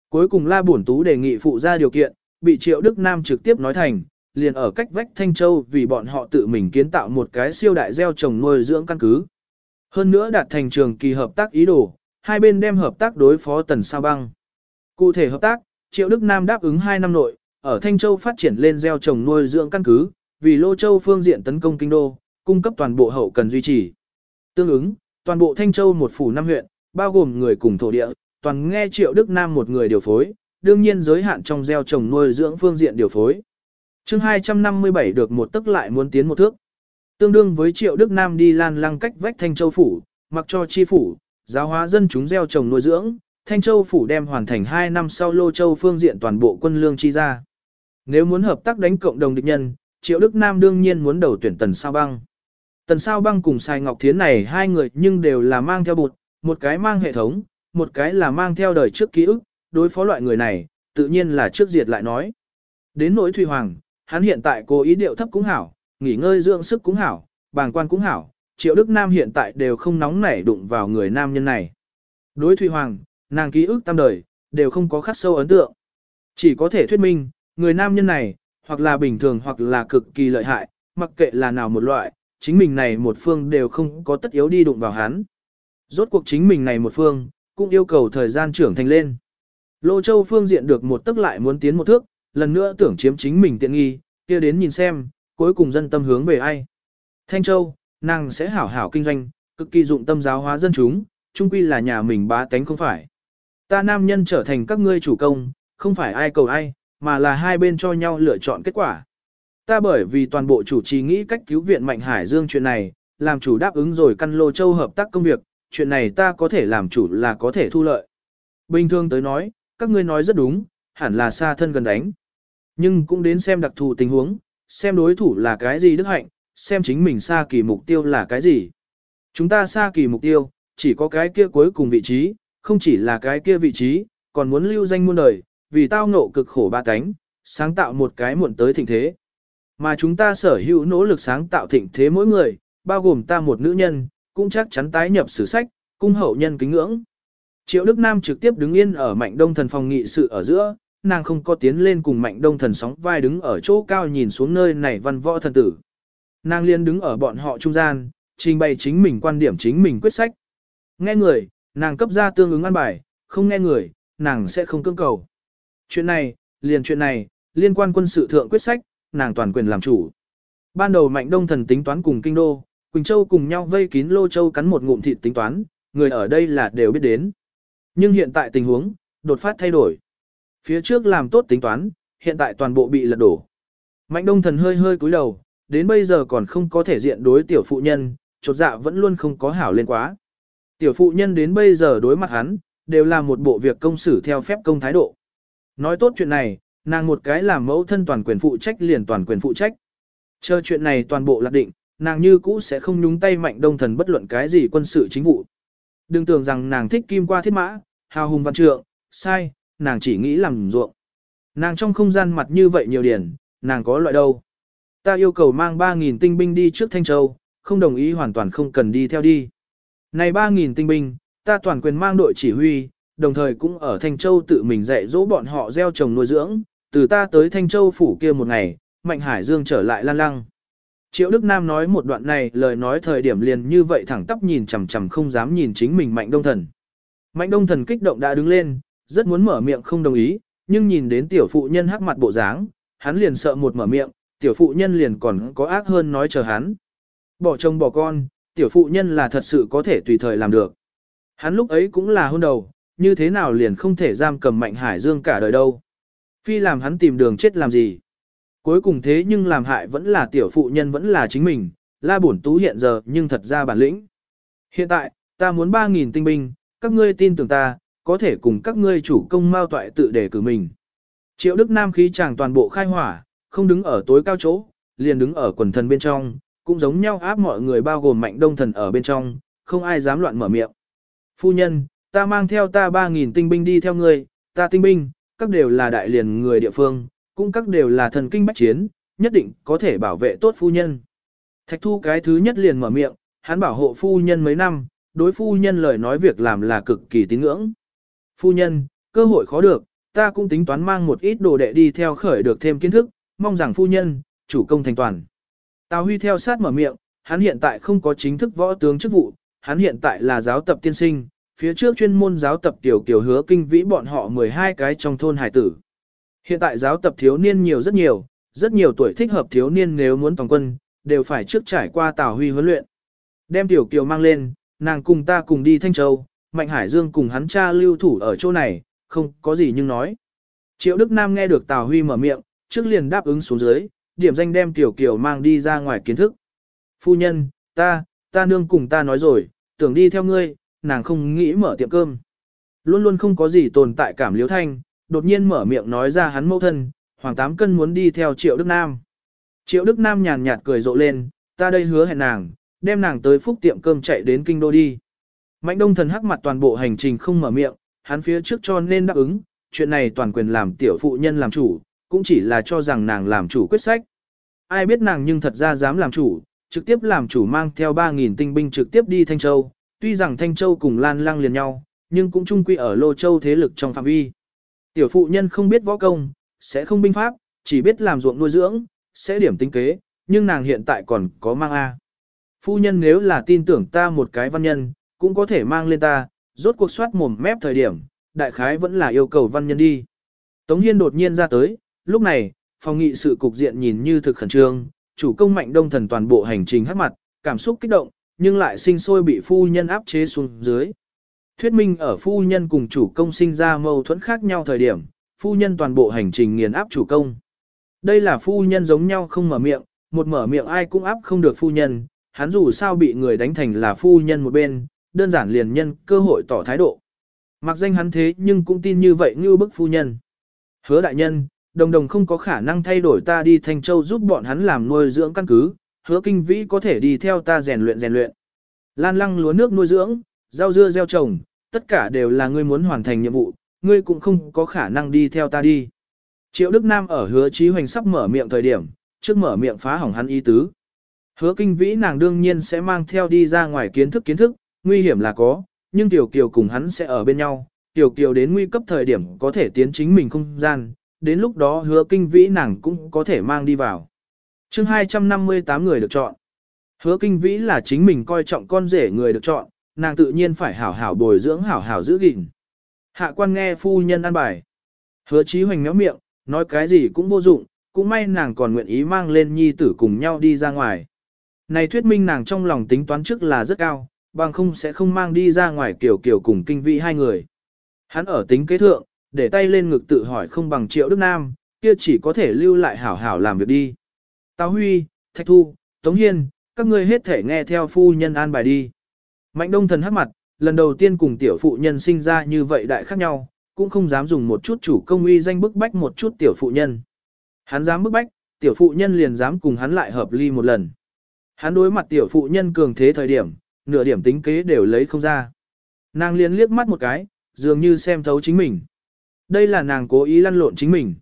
Cuối cùng La Bổn Tú đề nghị phụ ra điều kiện, bị Triệu Đức Nam trực tiếp nói thành, liền ở cách vách Thanh Châu vì bọn họ tự mình kiến tạo một cái siêu đại gieo trồng nuôi dưỡng căn cứ. Hơn nữa đạt thành trường kỳ hợp tác ý đồ, hai bên đem hợp tác đối phó Tần Sao Băng. Cụ thể hợp tác, Triệu Đức Nam đáp ứng 2 năm nội, ở Thanh Châu phát triển lên gieo trồng nuôi dưỡng căn cứ, vì Lô Châu phương diện tấn công kinh đô, cung cấp toàn bộ hậu cần duy trì. Tương ứng, toàn bộ Thanh Châu một phủ năm huyện, bao gồm người cùng thổ địa, toàn nghe Triệu Đức Nam một người điều phối, đương nhiên giới hạn trong gieo trồng nuôi dưỡng phương diện điều phối. chương 257 được một tức lại muốn tiến một thước. Tương đương với Triệu Đức Nam đi lan lăng cách vách Thanh Châu phủ, mặc cho chi phủ, giáo hóa dân chúng gieo trồng nuôi dưỡng, Thanh Châu phủ đem hoàn thành 2 năm sau Lô Châu phương diện toàn bộ quân lương chi ra. Nếu muốn hợp tác đánh cộng đồng địch nhân, Triệu Đức Nam đương nhiên muốn đầu tuyển Tần Sao Băng. Tần Sao Băng cùng Sai Ngọc Thiến này hai người nhưng đều là mang theo bụt, một cái mang hệ thống, một cái là mang theo đời trước ký ức, đối phó loại người này, tự nhiên là trước diệt lại nói. Đến nỗi Thùy Hoàng, hắn hiện tại cố ý điệu thấp cũng hảo, nghỉ ngơi dưỡng sức cũng hảo, bàng quan cũng hảo, Triệu Đức Nam hiện tại đều không nóng nảy đụng vào người nam nhân này. Đối Thùy Hoàng, nàng ký ức tam đời, đều không có khắc sâu ấn tượng. Chỉ có thể thuyết minh, người nam nhân này, hoặc là bình thường hoặc là cực kỳ lợi hại, mặc kệ là nào một loại, chính mình này một phương đều không có tất yếu đi đụng vào hắn. Rốt cuộc chính mình này một phương, cũng yêu cầu thời gian trưởng thành lên. Lô Châu phương diện được một tức lại muốn tiến một thước, lần nữa tưởng chiếm chính mình tiện nghi, kia đến nhìn xem, cuối cùng dân tâm hướng về ai. Thanh Châu, nàng sẽ hảo hảo kinh doanh, cực kỳ dụng tâm giáo hóa dân chúng, chung quy là nhà mình bá tánh không phải. Ta nam nhân trở thành các ngươi chủ công, không phải ai cầu ai, mà là hai bên cho nhau lựa chọn kết quả. Ta bởi vì toàn bộ chủ trì nghĩ cách cứu viện Mạnh Hải Dương chuyện này, làm chủ đáp ứng rồi căn lô châu hợp tác công việc, chuyện này ta có thể làm chủ là có thể thu lợi. Bình thường tới nói, các ngươi nói rất đúng, hẳn là xa thân gần đánh. Nhưng cũng đến xem đặc thù tình huống, xem đối thủ là cái gì đức hạnh, xem chính mình xa kỳ mục tiêu là cái gì. Chúng ta xa kỳ mục tiêu, chỉ có cái kia cuối cùng vị trí, không chỉ là cái kia vị trí, còn muốn lưu danh muôn đời, vì tao ngộ cực khổ ba cánh, sáng tạo một cái muộn tới thịnh thế. Mà chúng ta sở hữu nỗ lực sáng tạo thịnh thế mỗi người, bao gồm ta một nữ nhân, cũng chắc chắn tái nhập sử sách, cung hậu nhân kính ngưỡng. Triệu Đức Nam trực tiếp đứng yên ở Mạnh Đông Thần phòng nghị sự ở giữa, nàng không có tiến lên cùng Mạnh Đông Thần sóng vai đứng ở chỗ cao nhìn xuống nơi này văn võ thần tử. Nàng liên đứng ở bọn họ trung gian, trình bày chính mình quan điểm chính mình quyết sách. Nghe người, nàng cấp ra tương ứng an bài, không nghe người, nàng sẽ không cưỡng cầu. Chuyện này, liền chuyện này, liên quan quân sự thượng quyết sách, nàng toàn quyền làm chủ. Ban đầu Mạnh Đông Thần tính toán cùng kinh đô, Quỳnh Châu cùng nhau vây kín Lô Châu cắn một ngụm thịt tính toán, người ở đây là đều biết đến. Nhưng hiện tại tình huống, đột phát thay đổi. Phía trước làm tốt tính toán, hiện tại toàn bộ bị lật đổ. Mạnh Đông Thần hơi hơi cúi đầu, đến bây giờ còn không có thể diện đối tiểu phụ nhân, chột dạ vẫn luôn không có hảo lên quá. Tiểu phụ nhân đến bây giờ đối mặt hắn, đều là một bộ việc công xử theo phép công thái độ. Nói tốt chuyện này, nàng một cái làm mẫu thân toàn quyền phụ trách liền toàn quyền phụ trách. Chờ chuyện này toàn bộ lạc định, nàng như cũ sẽ không nhúng tay mạnh đông thần bất luận cái gì quân sự chính vụ. Đừng tưởng rằng nàng thích kim qua thiết mã, hào hùng văn trượng, sai, nàng chỉ nghĩ làm ruộng. Nàng trong không gian mặt như vậy nhiều điển, nàng có loại đâu. Ta yêu cầu mang 3.000 tinh binh đi trước Thanh Châu, không đồng ý hoàn toàn không cần đi theo đi. Này 3.000 tinh binh, ta toàn quyền mang đội chỉ huy, đồng thời cũng ở Thanh Châu tự mình dạy dỗ bọn họ gieo trồng nuôi dưỡng, từ ta tới Thanh Châu phủ kia một ngày, Mạnh Hải Dương trở lại lan lăng. Triệu Đức Nam nói một đoạn này lời nói thời điểm liền như vậy thẳng tắp nhìn chằm chằm không dám nhìn chính mình Mạnh Đông Thần. Mạnh Đông Thần kích động đã đứng lên, rất muốn mở miệng không đồng ý, nhưng nhìn đến tiểu phụ nhân hắc mặt bộ dáng, hắn liền sợ một mở miệng, tiểu phụ nhân liền còn có ác hơn nói chờ hắn. Bỏ chồng bỏ con, tiểu phụ nhân là thật sự có thể tùy thời làm được. Hắn lúc ấy cũng là hôn đầu, như thế nào liền không thể giam cầm Mạnh Hải Dương cả đời đâu. Phi làm hắn tìm đường chết làm gì. Cuối cùng thế nhưng làm hại vẫn là tiểu phụ nhân vẫn là chính mình, la bổn tú hiện giờ nhưng thật ra bản lĩnh. Hiện tại, ta muốn 3.000 tinh binh, các ngươi tin tưởng ta, có thể cùng các ngươi chủ công mao toại tự đề cử mình. Triệu Đức Nam khí chàng toàn bộ khai hỏa, không đứng ở tối cao chỗ, liền đứng ở quần thần bên trong, cũng giống nhau áp mọi người bao gồm mạnh đông thần ở bên trong, không ai dám loạn mở miệng. Phu nhân, ta mang theo ta 3.000 tinh binh đi theo ngươi, ta tinh binh, các đều là đại liền người địa phương, cũng các đều là thần kinh bách chiến, nhất định có thể bảo vệ tốt phu nhân. Thạch thu cái thứ nhất liền mở miệng, hắn bảo hộ phu nhân mấy năm, đối phu nhân lời nói việc làm là cực kỳ tín ngưỡng. Phu nhân, cơ hội khó được, ta cũng tính toán mang một ít đồ đệ đi theo khởi được thêm kiến thức, mong rằng phu nhân, chủ công thành toàn. Tào Huy theo sát mở miệng, hắn hiện tại không có chính thức võ tướng chức vụ, hắn hiện tại là giáo tập tiên sinh, phía trước chuyên môn giáo tập tiểu kiểu hứa kinh vĩ bọn họ 12 cái trong thôn hải tử. Hiện tại giáo tập thiếu niên nhiều rất nhiều, rất nhiều tuổi thích hợp thiếu niên nếu muốn toàn quân, đều phải trước trải qua Tào Huy huấn luyện. Đem tiểu kiều mang lên, nàng cùng ta cùng đi Thanh Châu, Mạnh Hải Dương cùng hắn cha lưu thủ ở chỗ này, không có gì nhưng nói. Triệu Đức Nam nghe được Tào Huy mở miệng, trước liền đáp ứng xuống dưới, điểm danh đem tiểu kiều mang đi ra ngoài kiến thức. Phu nhân, ta, ta nương cùng ta nói rồi, tưởng đi theo ngươi, nàng không nghĩ mở tiệm cơm. Luôn luôn không có gì tồn tại cảm liếu thanh, đột nhiên mở miệng nói ra hắn mẫu thân, Hoàng Tám Cân muốn đi theo Triệu Đức Nam. Triệu Đức Nam nhàn nhạt cười rộ lên, ta đây hứa hẹn nàng, đem nàng tới phúc tiệm cơm chạy đến kinh đô đi. Mạnh đông thần hắc mặt toàn bộ hành trình không mở miệng, hắn phía trước cho nên đáp ứng, chuyện này toàn quyền làm tiểu phụ nhân làm chủ, cũng chỉ là cho rằng nàng làm chủ quyết sách. Ai biết nàng nhưng thật ra dám làm chủ, trực tiếp làm chủ mang theo 3.000 tinh binh trực tiếp đi Thanh Châu, tuy rằng Thanh Châu cùng Lan Lăng liền nhau, nhưng cũng chung quy ở Lô Châu thế lực trong phạm vi. Tiểu phụ nhân không biết võ công, sẽ không binh pháp, chỉ biết làm ruộng nuôi dưỡng, sẽ điểm tinh kế, nhưng nàng hiện tại còn có mang A. Phu nhân nếu là tin tưởng ta một cái văn nhân, cũng có thể mang lên ta, rốt cuộc soát mồm mép thời điểm, đại khái vẫn là yêu cầu văn nhân đi. Tống Hiên đột nhiên ra tới, lúc này, phòng nghị sự cục diện nhìn như thực khẩn trương, chủ công mạnh đông thần toàn bộ hành trình hát mặt, cảm xúc kích động, nhưng lại sinh sôi bị phu nhân áp chế xuống dưới. Thuyết minh ở phu nhân cùng chủ công sinh ra mâu thuẫn khác nhau thời điểm, phu nhân toàn bộ hành trình nghiền áp chủ công. Đây là phu nhân giống nhau không mở miệng, một mở miệng ai cũng áp không được phu nhân, hắn dù sao bị người đánh thành là phu nhân một bên, đơn giản liền nhân cơ hội tỏ thái độ. Mặc danh hắn thế nhưng cũng tin như vậy như bức phu nhân. Hứa đại nhân, đồng đồng không có khả năng thay đổi ta đi Thanh Châu giúp bọn hắn làm nuôi dưỡng căn cứ, hứa kinh vĩ có thể đi theo ta rèn luyện rèn luyện. Lan lăng lúa nước nuôi dưỡng, rau dưa gieo trồng, tất cả đều là ngươi muốn hoàn thành nhiệm vụ, ngươi cũng không có khả năng đi theo ta đi. Triệu Đức Nam ở hứa trí hoành sắp mở miệng thời điểm, trước mở miệng phá hỏng hắn ý tứ. Hứa kinh vĩ nàng đương nhiên sẽ mang theo đi ra ngoài kiến thức kiến thức, nguy hiểm là có, nhưng Tiểu Kiều cùng hắn sẽ ở bên nhau, Tiểu Kiều đến nguy cấp thời điểm có thể tiến chính mình không gian, đến lúc đó hứa kinh vĩ nàng cũng có thể mang đi vào chương 258 người được chọn. Hứa kinh vĩ là chính mình coi trọng con rể người được chọn, nàng tự nhiên phải hảo hảo bồi dưỡng hảo hảo giữ gìn. Hạ quan nghe phu nhân ăn bài. Hứa chí hoành méo miệng, nói cái gì cũng vô dụng, cũng may nàng còn nguyện ý mang lên nhi tử cùng nhau đi ra ngoài. Này thuyết minh nàng trong lòng tính toán trước là rất cao, bằng không sẽ không mang đi ra ngoài kiểu kiểu cùng kinh Vĩ hai người. Hắn ở tính kế thượng, để tay lên ngực tự hỏi không bằng triệu Đức Nam, kia chỉ có thể lưu lại hảo hảo làm việc đi. Tào Huy, Thạch Thu, Tống Hiên, các ngươi hết thể nghe theo phu nhân an bài đi. Mạnh đông thần hắc mặt, lần đầu tiên cùng tiểu phụ nhân sinh ra như vậy đại khác nhau, cũng không dám dùng một chút chủ công uy danh bức bách một chút tiểu phụ nhân. Hắn dám bức bách, tiểu phụ nhân liền dám cùng hắn lại hợp ly một lần. Hắn đối mặt tiểu phụ nhân cường thế thời điểm, nửa điểm tính kế đều lấy không ra. Nàng liền liếc mắt một cái, dường như xem thấu chính mình. Đây là nàng cố ý lăn lộn chính mình.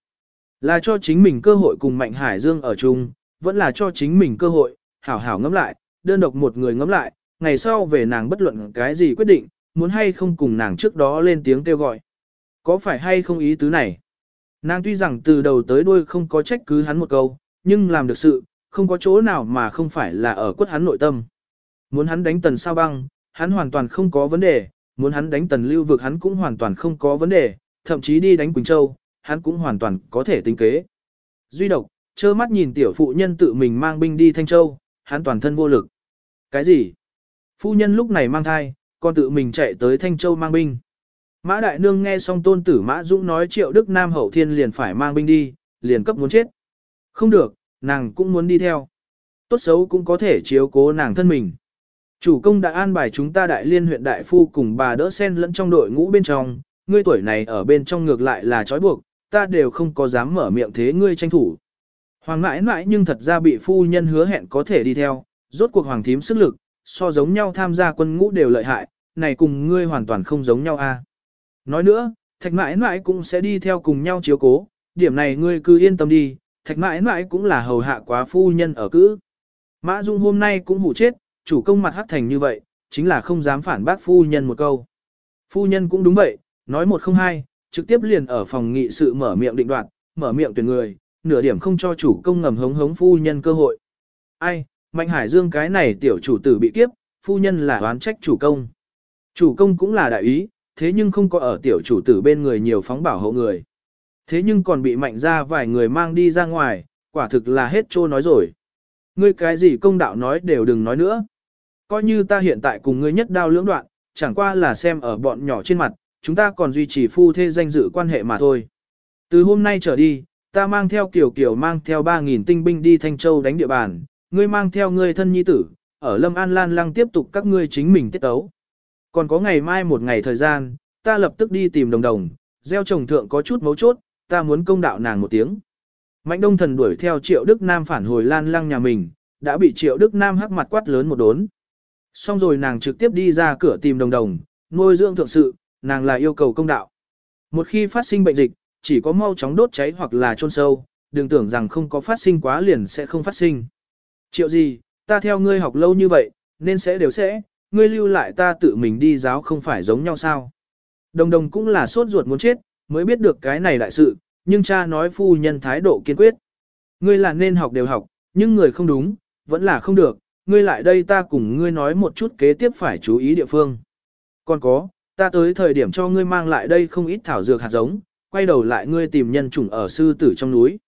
Là cho chính mình cơ hội cùng Mạnh Hải Dương ở chung, vẫn là cho chính mình cơ hội, hảo hảo ngẫm lại, đơn độc một người ngẫm lại, ngày sau về nàng bất luận cái gì quyết định, muốn hay không cùng nàng trước đó lên tiếng kêu gọi. Có phải hay không ý tứ này? Nàng tuy rằng từ đầu tới đuôi không có trách cứ hắn một câu, nhưng làm được sự, không có chỗ nào mà không phải là ở quất hắn nội tâm. Muốn hắn đánh tần sao băng, hắn hoàn toàn không có vấn đề, muốn hắn đánh tần lưu vực hắn cũng hoàn toàn không có vấn đề, thậm chí đi đánh Quỳnh Châu, hắn cũng hoàn toàn có thể tính kế. Duy độc, trơ mắt nhìn tiểu phụ nhân tự mình mang binh đi Thanh Châu, hắn toàn thân vô lực. Cái gì? Phu nhân lúc này mang thai, còn tự mình chạy tới Thanh Châu mang binh. Mã Đại Nương nghe xong tôn tử Mã Dũng nói triệu Đức Nam hậu thiên liền phải mang binh đi, liền cấp muốn chết. Không được, nàng cũng muốn đi theo. Tốt xấu cũng có thể chiếu cố nàng thân mình. Chủ công đã an bài chúng ta đại liên huyện đại phu cùng bà đỡ sen lẫn trong đội ngũ bên trong, ngươi tuổi này ở bên trong ngược lại là trói buộc, ta đều không có dám mở miệng thế ngươi tranh thủ. Hoàng mãi mãi nhưng thật ra bị phu nhân hứa hẹn có thể đi theo, rốt cuộc hoàng thím sức lực, so giống nhau tham gia quân ngũ đều lợi hại, này cùng ngươi hoàn toàn không giống nhau a. Nói nữa, thạch mãi mãi cũng sẽ đi theo cùng nhau chiếu cố, điểm này ngươi cứ yên tâm đi, thạch mãi mãi cũng là hầu hạ quá phu nhân ở cữ. Mã Dung hôm nay cũng hủ chết, chủ công mặt hắc thành như vậy, chính là không dám phản bác phu nhân một câu. Phu nhân cũng đúng vậy, nói một không hai, trực tiếp liền ở phòng nghị sự mở miệng định đoạt, mở miệng tuyển người, nửa điểm không cho chủ công ngầm hống hống phu nhân cơ hội. Ai, Mạnh Hải Dương cái này tiểu chủ tử bị kiếp, phu nhân là oán trách chủ công. Chủ công cũng là đại ý, thế nhưng không có ở tiểu chủ tử bên người nhiều phóng bảo hộ người. Thế nhưng còn bị mạnh ra vài người mang đi ra ngoài, quả thực là hết trô nói rồi. Ngươi cái gì công đạo nói đều đừng nói nữa. Coi như ta hiện tại cùng ngươi nhất đao lưỡng đoạn, chẳng qua là xem ở bọn nhỏ trên mặt, chúng ta còn duy trì phu thê danh dự quan hệ mà thôi. Từ hôm nay trở đi, ta mang theo kiểu kiểu mang theo 3.000 tinh binh đi Thanh Châu đánh địa bàn, ngươi mang theo ngươi thân nhi tử, ở Lâm An Lan Lăng tiếp tục các ngươi chính mình tiết tấu. Còn có ngày mai một ngày thời gian, ta lập tức đi tìm đồng đồng, gieo trồng thượng có chút mấu chốt, ta muốn công đạo nàng một tiếng. Mạnh đông thần đuổi theo triệu Đức Nam phản hồi Lan Lăng nhà mình, đã bị triệu Đức Nam hắc mặt quát lớn một đốn. Xong rồi nàng trực tiếp đi ra cửa tìm đồng đồng, nuôi dưỡng thượng sự, nàng là yêu cầu công đạo. Một khi phát sinh bệnh dịch, chỉ có mau chóng đốt cháy hoặc là chôn sâu, đừng tưởng rằng không có phát sinh quá liền sẽ không phát sinh. Triệu gì, ta theo ngươi học lâu như vậy, nên sẽ đều sẽ, ngươi lưu lại ta tự mình đi giáo không phải giống nhau sao. Đồng đồng cũng là sốt ruột muốn chết, mới biết được cái này đại sự, nhưng cha nói phu nhân thái độ kiên quyết. Ngươi là nên học đều học, nhưng người không đúng, vẫn là không được, ngươi lại đây ta cùng ngươi nói một chút kế tiếp phải chú ý địa phương. Còn có, ta tới thời điểm cho ngươi mang lại đây không ít thảo dược hạt giống, quay đầu lại ngươi tìm nhân chủng ở sư tử trong núi.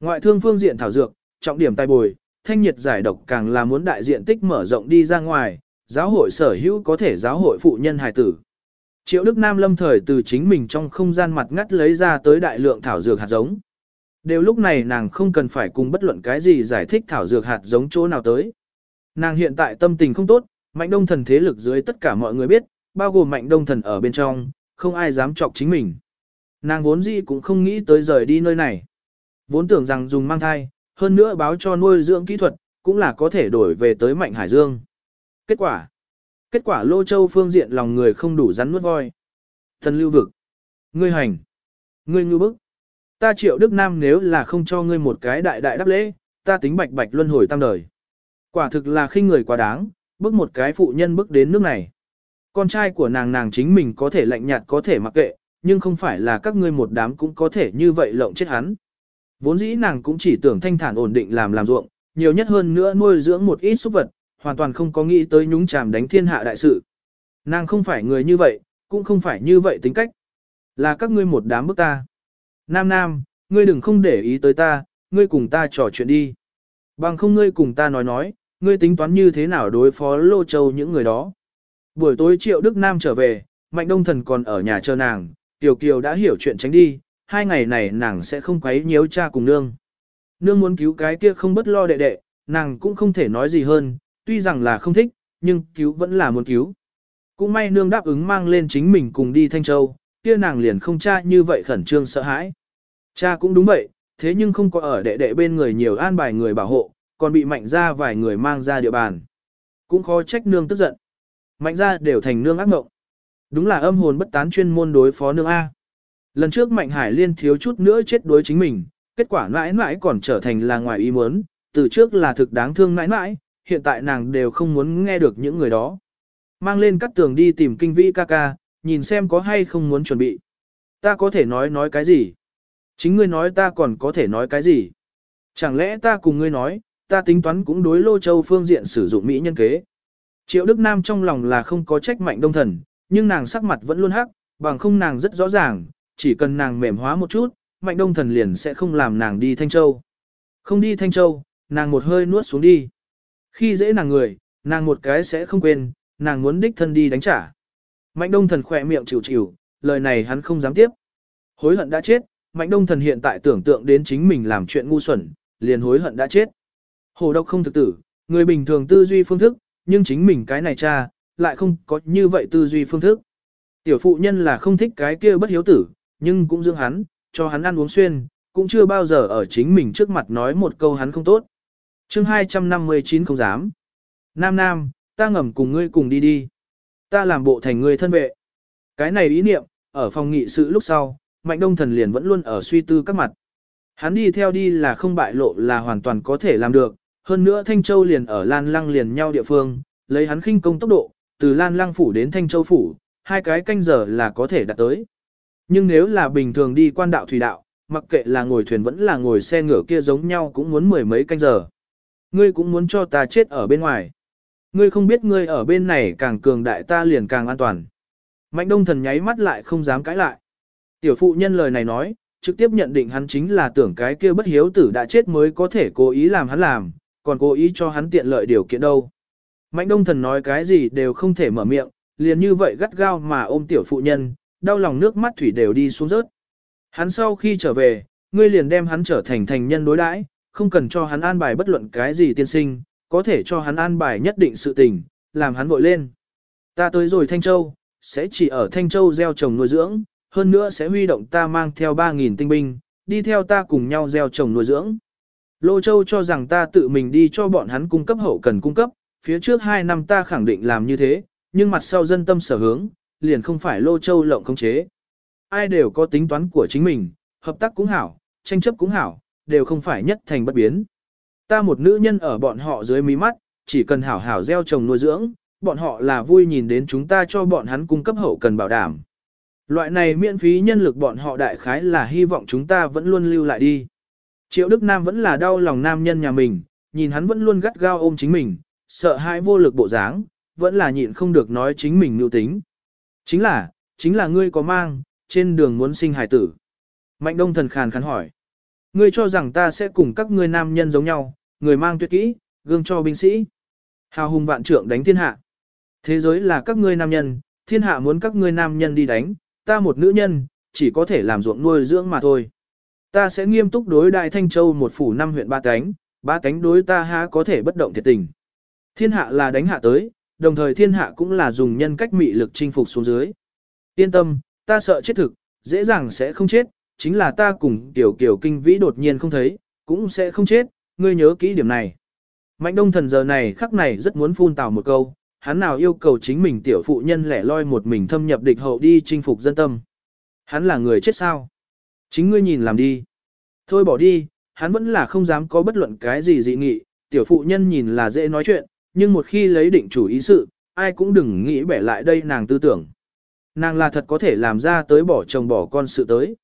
Ngoại thương phương diện thảo dược, trọng điểm tai bồi, thanh nhiệt giải độc càng là muốn đại diện tích mở rộng đi ra ngoài, giáo hội sở hữu có thể giáo hội phụ nhân hài tử. Triệu Đức Nam lâm thời từ chính mình trong không gian mặt ngắt lấy ra tới đại lượng thảo dược hạt giống. Đều lúc này nàng không cần phải cùng bất luận cái gì giải thích thảo dược hạt giống chỗ nào tới. Nàng hiện tại tâm tình không tốt, mạnh đông thần thế lực dưới tất cả mọi người biết, bao gồm mạnh đông thần ở bên trong, không ai dám chọc chính mình. Nàng vốn dĩ cũng không nghĩ tới rời đi nơi này. Vốn tưởng rằng dùng mang thai, hơn nữa báo cho nuôi dưỡng kỹ thuật, cũng là có thể đổi về tới mạnh hải dương. Kết quả Kết quả lô châu phương diện lòng người không đủ rắn nuốt voi. Thần lưu vực. Ngươi hành. Ngươi ngư bức. Ta triệu Đức Nam nếu là không cho ngươi một cái đại đại đáp lễ, ta tính bạch bạch luân hồi tam đời. Quả thực là khinh người quá đáng, bức một cái phụ nhân bức đến nước này. Con trai của nàng nàng chính mình có thể lạnh nhạt có thể mặc kệ, nhưng không phải là các ngươi một đám cũng có thể như vậy lộng chết hắn. Vốn dĩ nàng cũng chỉ tưởng thanh thản ổn định làm làm ruộng, nhiều nhất hơn nữa nuôi dưỡng một ít súc vật, hoàn toàn không có nghĩ tới nhúng chàm đánh thiên hạ đại sự. Nàng không phải người như vậy, cũng không phải như vậy tính cách. Là các ngươi một đám bức ta. Nam Nam, ngươi đừng không để ý tới ta, ngươi cùng ta trò chuyện đi. Bằng không ngươi cùng ta nói nói, ngươi tính toán như thế nào đối phó Lô Châu những người đó. Buổi tối Triệu Đức Nam trở về, Mạnh Đông Thần còn ở nhà chờ nàng, Tiểu Kiều đã hiểu chuyện tránh đi, hai ngày này nàng sẽ không quấy nhiễu cha cùng nương. Nương muốn cứu cái kia không bất lo đệ đệ, nàng cũng không thể nói gì hơn, tuy rằng là không thích, nhưng cứu vẫn là muốn cứu. Cũng may nương đáp ứng mang lên chính mình cùng đi Thanh Châu, kia nàng liền không cha như vậy khẩn trương sợ hãi. Cha cũng đúng vậy, thế nhưng không có ở đệ đệ bên người nhiều an bài người bảo hộ, còn bị mạnh ra vài người mang ra địa bàn. Cũng khó trách nương tức giận. Mạnh ra đều thành nương ác mộng. Đúng là âm hồn bất tán chuyên môn đối phó nương A. Lần trước Mạnh Hải Liên thiếu chút nữa chết đối chính mình, kết quả mãi mãi còn trở thành là ngoài ý muốn, từ trước là thực đáng thương mãi mãi, hiện tại nàng đều không muốn nghe được những người đó. Mang lên cắt tường đi tìm kinh vĩ ca ca, nhìn xem có hay không muốn chuẩn bị. Ta có thể nói nói cái gì? Chính ngươi nói ta còn có thể nói cái gì? Chẳng lẽ ta cùng ngươi nói, ta tính toán cũng đối lô châu phương diện sử dụng Mỹ nhân kế. Triệu Đức Nam trong lòng là không có trách mạnh đông thần, nhưng nàng sắc mặt vẫn luôn hắc, bằng không nàng rất rõ ràng, chỉ cần nàng mềm hóa một chút, mạnh đông thần liền sẽ không làm nàng đi Thanh Châu. Không đi Thanh Châu, nàng một hơi nuốt xuống đi. Khi dễ nàng người, nàng một cái sẽ không quên, nàng muốn đích thân đi đánh trả. Mạnh đông thần khỏe miệng chịu chịu, lời này hắn không dám tiếp. Hối hận đã chết, mạnh đông thần hiện tại tưởng tượng đến chính mình làm chuyện ngu xuẩn, liền hối hận đã chết. Hồ độc không thực tử, người bình thường tư duy phương thức, nhưng chính mình cái này cha, lại không có như vậy tư duy phương thức. Tiểu phụ nhân là không thích cái kia bất hiếu tử, nhưng cũng dưỡng hắn, cho hắn ăn uống xuyên, cũng chưa bao giờ ở chính mình trước mặt nói một câu hắn không tốt. chương 259 không dám. Nam Nam, ta ngầm cùng ngươi cùng đi đi. Ta làm bộ thành ngươi thân vệ. Cái này ý niệm, ở phòng nghị sự lúc sau, Mạnh Đông Thần liền vẫn luôn ở suy tư các mặt. Hắn đi theo đi là không bại lộ là hoàn toàn có thể làm được, hơn nữa Thanh Châu liền ở Lan Lăng liền nhau địa phương, lấy hắn khinh công tốc độ, từ Lan Lăng phủ đến Thanh Châu phủ, hai cái canh giờ là có thể đạt tới. Nhưng nếu là bình thường đi quan đạo thủy đạo, mặc kệ là ngồi thuyền vẫn là ngồi xe ngựa kia giống nhau cũng muốn mười mấy canh giờ. Ngươi cũng muốn cho ta chết ở bên ngoài. Ngươi không biết ngươi ở bên này càng cường đại ta liền càng an toàn. Mạnh đông thần nháy mắt lại không dám cãi lại. Tiểu phụ nhân lời này nói, trực tiếp nhận định hắn chính là tưởng cái kia bất hiếu tử đã chết mới có thể cố ý làm hắn làm, còn cố ý cho hắn tiện lợi điều kiện đâu. Mạnh đông thần nói cái gì đều không thể mở miệng, liền như vậy gắt gao mà ôm tiểu phụ nhân, đau lòng nước mắt thủy đều đi xuống rớt. Hắn sau khi trở về, ngươi liền đem hắn trở thành thành nhân đối đãi, không cần cho hắn an bài bất luận cái gì tiên sinh, có thể cho hắn an bài nhất định sự tình, làm hắn vội lên. Ta tới rồi Thanh Châu, sẽ chỉ ở Thanh Châu gieo trồng nuôi dưỡng, hơn nữa sẽ huy động ta mang theo 3.000 tinh binh, đi theo ta cùng nhau gieo trồng nuôi dưỡng. Lô Châu cho rằng ta tự mình đi cho bọn hắn cung cấp hậu cần cung cấp, phía trước 2 năm ta khẳng định làm như thế, nhưng mặt sau dân tâm sở hướng, liền không phải Lô Châu lộng không chế. Ai đều có tính toán của chính mình, hợp tác cũng hảo, tranh chấp cũng hảo, đều không phải nhất thành bất biến. Ta một nữ nhân ở bọn họ dưới mí mắt, chỉ cần hảo hảo gieo trồng nuôi dưỡng, bọn họ là vui nhìn đến chúng ta cho bọn hắn cung cấp hậu cần bảo đảm. Loại này miễn phí nhân lực bọn họ đại khái là hy vọng chúng ta vẫn luôn lưu lại đi. Triệu Đức Nam vẫn là đau lòng nam nhân nhà mình, nhìn hắn vẫn luôn gắt gao ôm chính mình, sợ hãi vô lực bộ dáng, vẫn là nhịn không được nói chính mình mưu tính. Chính là, chính là ngươi có mang, trên đường muốn sinh hải tử. Mạnh đông thần khàn khàn hỏi. Ngươi cho rằng ta sẽ cùng các ngươi nam nhân giống nhau, người mang tuyệt kỹ, gương cho binh sĩ. Hào hùng vạn trượng đánh thiên hạ. Thế giới là các ngươi nam nhân, thiên hạ muốn các ngươi nam nhân đi đánh, ta một nữ nhân, chỉ có thể làm ruộng nuôi dưỡng mà thôi. Ta sẽ nghiêm túc đối đại Thanh Châu một phủ năm huyện ba cánh, ba cánh đối ta há có thể bất động thiệt tình. Thiên hạ là đánh hạ tới, đồng thời thiên hạ cũng là dùng nhân cách mị lực chinh phục xuống dưới. Yên tâm, ta sợ chết thực, dễ dàng sẽ không chết, chính là ta cùng tiểu kiểu kinh vĩ đột nhiên không thấy, cũng sẽ không chết, ngươi nhớ kỹ điểm này. Mạnh đông thần giờ này khắc này rất muốn phun tào một câu, hắn nào yêu cầu chính mình tiểu phụ nhân lẻ loi một mình thâm nhập địch hậu đi chinh phục dân tâm. Hắn là người chết sao? Chính ngươi nhìn làm đi. Thôi bỏ đi, hắn vẫn là không dám có bất luận cái gì dị nghị, tiểu phụ nhân nhìn là dễ nói chuyện, nhưng một khi lấy định chủ ý sự, ai cũng đừng nghĩ bẻ lại đây nàng tư tưởng. Nàng là thật có thể làm ra tới bỏ chồng bỏ con sự tới.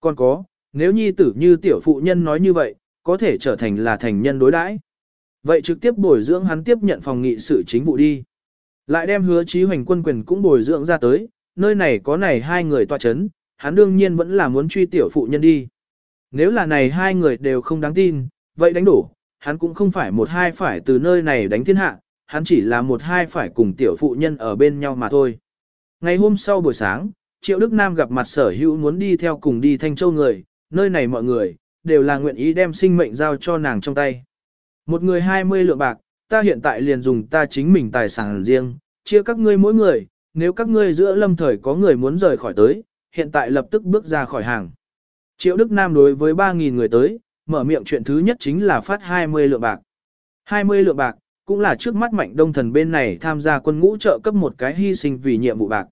Còn có, nếu nhi tử như tiểu phụ nhân nói như vậy, có thể trở thành là thành nhân đối đãi. Vậy trực tiếp bồi dưỡng hắn tiếp nhận phòng nghị sự chính vụ đi. Lại đem hứa trí hoành quân quyền cũng bồi dưỡng ra tới, nơi này có này hai người tòa chấn, hắn đương nhiên vẫn là muốn truy tiểu phụ nhân đi. Nếu là này hai người đều không đáng tin, vậy đánh đổ, hắn cũng không phải một hai phải từ nơi này đánh thiên hạ, hắn chỉ là một hai phải cùng tiểu phụ nhân ở bên nhau mà thôi. Ngày hôm sau buổi sáng, Triệu Đức Nam gặp mặt sở hữu muốn đi theo cùng đi Thanh Châu người, nơi này mọi người, đều là nguyện ý đem sinh mệnh giao cho nàng trong tay. Một người 20 lượng bạc, ta hiện tại liền dùng ta chính mình tài sản riêng, chia các ngươi mỗi người, nếu các ngươi giữa lâm thời có người muốn rời khỏi tới, hiện tại lập tức bước ra khỏi hàng. Triệu Đức Nam đối với 3.000 người tới, mở miệng chuyện thứ nhất chính là phát 20 lượng bạc. 20 lượng bạc, cũng là trước mắt mạnh đông thần bên này tham gia quân ngũ trợ cấp một cái hy sinh vì nhiệm vụ bạc.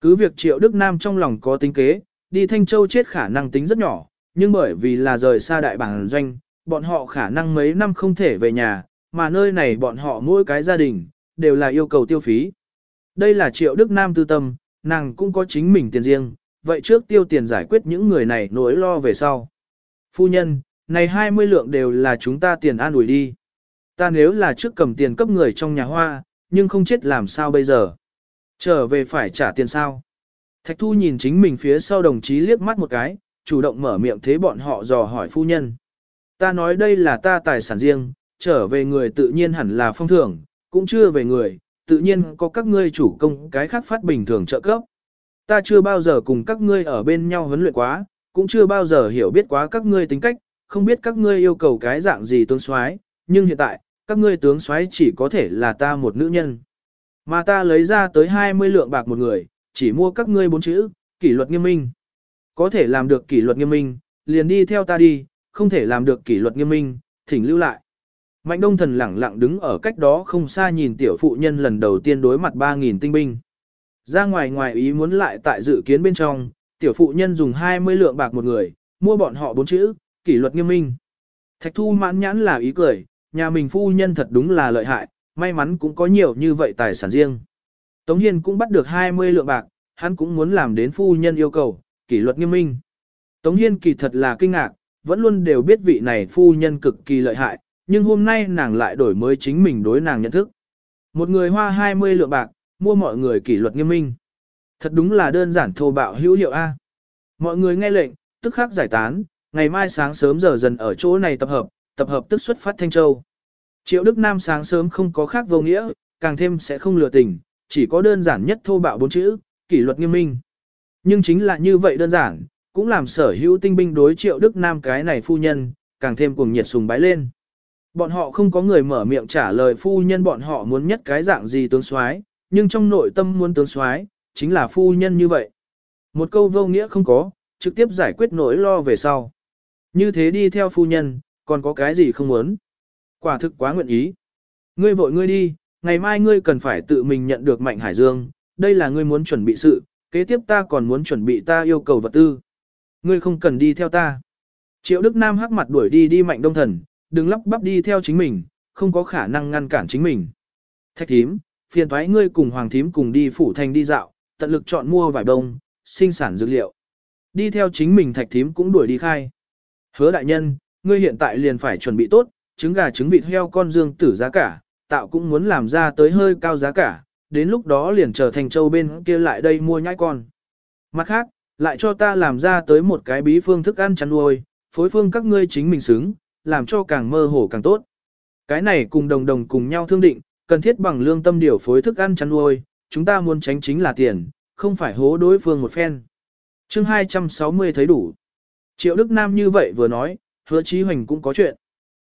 Cứ việc Triệu Đức Nam trong lòng có tính kế, đi Thanh Châu chết khả năng tính rất nhỏ, nhưng bởi vì là rời xa đại bản doanh, bọn họ khả năng mấy năm không thể về nhà, mà nơi này bọn họ mỗi cái gia đình, đều là yêu cầu tiêu phí. Đây là Triệu Đức Nam tư tâm, nàng cũng có chính mình tiền riêng, vậy trước tiêu tiền giải quyết những người này nỗi lo về sau. Phu nhân, này 20 lượng đều là chúng ta tiền an ủi đi. Ta nếu là trước cầm tiền cấp người trong nhà hoa, nhưng không chết làm sao bây giờ. Trở về phải trả tiền sao. Thạch Thu nhìn chính mình phía sau đồng chí liếc mắt một cái, chủ động mở miệng thế bọn họ dò hỏi phu nhân. Ta nói đây là ta tài sản riêng, trở về người tự nhiên hẳn là phong thưởng, cũng chưa về người, tự nhiên có các ngươi chủ công cái khác phát bình thường trợ cấp. Ta chưa bao giờ cùng các ngươi ở bên nhau huấn luyện quá, cũng chưa bao giờ hiểu biết quá các ngươi tính cách, không biết các ngươi yêu cầu cái dạng gì tướng soái, nhưng hiện tại, các ngươi tướng soái chỉ có thể là ta một nữ nhân. Mà ta lấy ra tới 20 lượng bạc một người, chỉ mua các ngươi bốn chữ, kỷ luật nghiêm minh. Có thể làm được kỷ luật nghiêm minh, liền đi theo ta đi, không thể làm được kỷ luật nghiêm minh, thỉnh lưu lại. Mạnh đông thần lẳng lặng đứng ở cách đó không xa nhìn tiểu phụ nhân lần đầu tiên đối mặt 3.000 tinh binh. Ra ngoài ngoài ý muốn lại tại dự kiến bên trong, tiểu phụ nhân dùng 20 lượng bạc một người, mua bọn họ bốn chữ, kỷ luật nghiêm minh. Thạch thu mãn nhãn là ý cười, nhà mình phu nhân thật đúng là lợi hại, may mắn cũng có nhiều như vậy tài sản riêng. Tống Hiên cũng bắt được 20 lượng bạc, hắn cũng muốn làm đến phu nhân yêu cầu, kỷ luật nghiêm minh. Tống Hiên kỳ thật là kinh ngạc, vẫn luôn đều biết vị này phu nhân cực kỳ lợi hại, nhưng hôm nay nàng lại đổi mới chính mình đối nàng nhận thức. Một người hoa 20 lượng bạc, mua mọi người kỷ luật nghiêm minh. Thật đúng là đơn giản thô bạo hữu hiệu A. Mọi người nghe lệnh, tức khắc giải tán, ngày mai sáng sớm giờ dần ở chỗ này tập hợp, tập hợp tức xuất phát Thanh Châu. Triệu Đức Nam sáng sớm không có khác vô nghĩa, càng thêm sẽ không lừa tình, chỉ có đơn giản nhất thô bạo bốn chữ, kỷ luật nghiêm minh. Nhưng chính là như vậy đơn giản, cũng làm sở hữu tinh binh đối Triệu Đức Nam cái này phu nhân, càng thêm cuồng nhiệt sùng bái lên. Bọn họ không có người mở miệng trả lời phu nhân bọn họ muốn nhất cái dạng gì tướng soái, nhưng trong nội tâm muốn tướng soái chính là phu nhân như vậy. Một câu vô nghĩa không có, trực tiếp giải quyết nỗi lo về sau. Như thế đi theo phu nhân, còn có cái gì không muốn. Quả thực quá nguyện ý. Ngươi vội ngươi đi, ngày mai ngươi cần phải tự mình nhận được Mạnh Hải Dương, đây là ngươi muốn chuẩn bị sự, kế tiếp ta còn muốn chuẩn bị ta yêu cầu vật tư. Ngươi không cần đi theo ta. Triệu Đức Nam hắc mặt đuổi đi đi Mạnh Đông Thần, đừng lắp bắp đi theo chính mình, không có khả năng ngăn cản chính mình. Thạch thím, phiền thoái ngươi cùng Hoàng thím cùng đi phủ thành đi dạo, tận lực chọn mua vải bông, sinh sản dược liệu. Đi theo chính mình thạch thím cũng đuổi đi khai. Hứa đại nhân, ngươi hiện tại liền phải chuẩn bị tốt, trứng gà trứng vịt heo con dương tử giá cả, tạo cũng muốn làm ra tới hơi cao giá cả, đến lúc đó liền trở thành châu bên kia lại đây mua nhãi con. Mặt khác, lại cho ta làm ra tới một cái bí phương thức ăn chăn nuôi, phối phương các ngươi chính mình xứng, làm cho càng mơ hồ càng tốt. Cái này cùng đồng đồng cùng nhau thương định, cần thiết bằng lương tâm điều phối thức ăn chăn nuôi, chúng ta muốn tránh chính là tiền, không phải hố đối phương một phen. chương 260 thấy đủ. Triệu Đức Nam như vậy vừa nói, hứa Chí Hoành cũng có chuyện.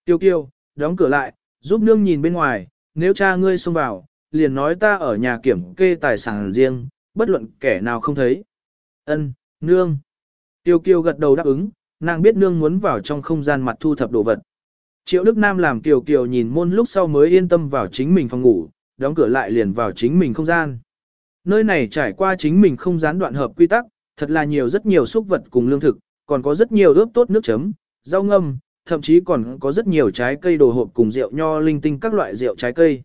Tiêu kiêu, đóng cửa lại, giúp nương nhìn bên ngoài, nếu cha ngươi xông vào, liền nói ta ở nhà kiểm kê tài sản riêng, bất luận kẻ nào không thấy. Ân, nương. Tiêu kiêu gật đầu đáp ứng, nàng biết nương muốn vào trong không gian mặt thu thập đồ vật. Triệu Đức Nam làm Kiều Kiều nhìn môn lúc sau mới yên tâm vào chính mình phòng ngủ, đóng cửa lại liền vào chính mình không gian. Nơi này trải qua chính mình không gián đoạn hợp quy tắc, thật là nhiều rất nhiều xúc vật cùng lương thực, còn có rất nhiều ướp tốt nước chấm, rau ngâm, thậm chí còn có rất nhiều trái cây đồ hộp cùng rượu nho linh tinh các loại rượu trái cây.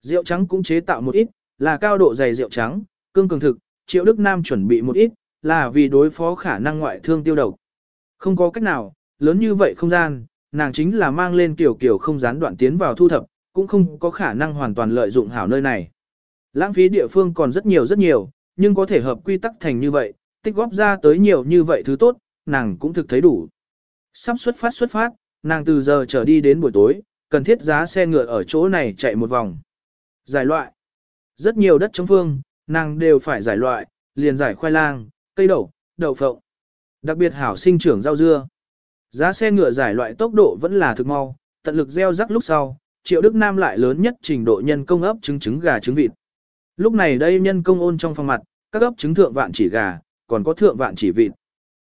Rượu trắng cũng chế tạo một ít, là cao độ dày rượu trắng, cương cường thực, Triệu Đức Nam chuẩn bị một ít, là vì đối phó khả năng ngoại thương tiêu độc. Không có cách nào, lớn như vậy không gian, nàng chính là mang lên kiểu kiểu không gián đoạn tiến vào thu thập, cũng không có khả năng hoàn toàn lợi dụng hảo nơi này. Lãng phí địa phương còn rất nhiều rất nhiều, nhưng có thể hợp quy tắc thành như vậy, tích góp ra tới nhiều như vậy thứ tốt, nàng cũng thực thấy đủ. Sắp xuất phát xuất phát, nàng từ giờ trở đi đến buổi tối, cần thiết giá xe ngựa ở chỗ này chạy một vòng. Giải loại. Rất nhiều đất chống phương, nàng đều phải giải loại, liền giải khoai lang, cây đậu, đậu phộng. Đặc biệt hảo sinh trưởng rau dưa. Giá xe ngựa giải loại tốc độ vẫn là thực mau, tận lực gieo rắc lúc sau, triệu Đức Nam lại lớn nhất trình độ nhân công ấp trứng trứng gà trứng vịt. Lúc này đây nhân công ôn trong phòng mặt, các ấp trứng thượng vạn chỉ gà, còn có thượng vạn chỉ vịt.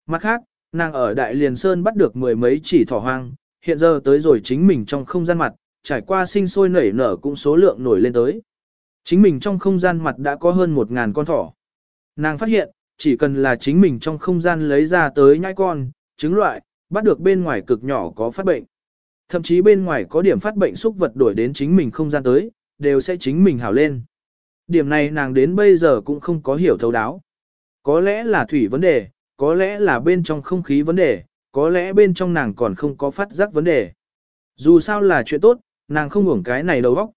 Mặt khác, nàng ở Đại Liền Sơn bắt được mười mấy chỉ thỏ hoang, hiện giờ tới rồi chính mình trong không gian mặt, trải qua sinh sôi nảy nở cũng số lượng nổi lên tới. Chính mình trong không gian mặt đã có hơn một ngàn con thỏ. Nàng phát hiện, chỉ cần là chính mình trong không gian lấy ra tới nhai con, trứng loại, bắt được bên ngoài cực nhỏ có phát bệnh. Thậm chí bên ngoài có điểm phát bệnh xúc vật đổi đến chính mình không gian tới, đều sẽ chính mình hảo lên. Điểm này nàng đến bây giờ cũng không có hiểu thấu đáo. Có lẽ là thủy vấn đề, có lẽ là bên trong không khí vấn đề, có lẽ bên trong nàng còn không có phát giác vấn đề. Dù sao là chuyện tốt, nàng không hưởng cái này đầu óc.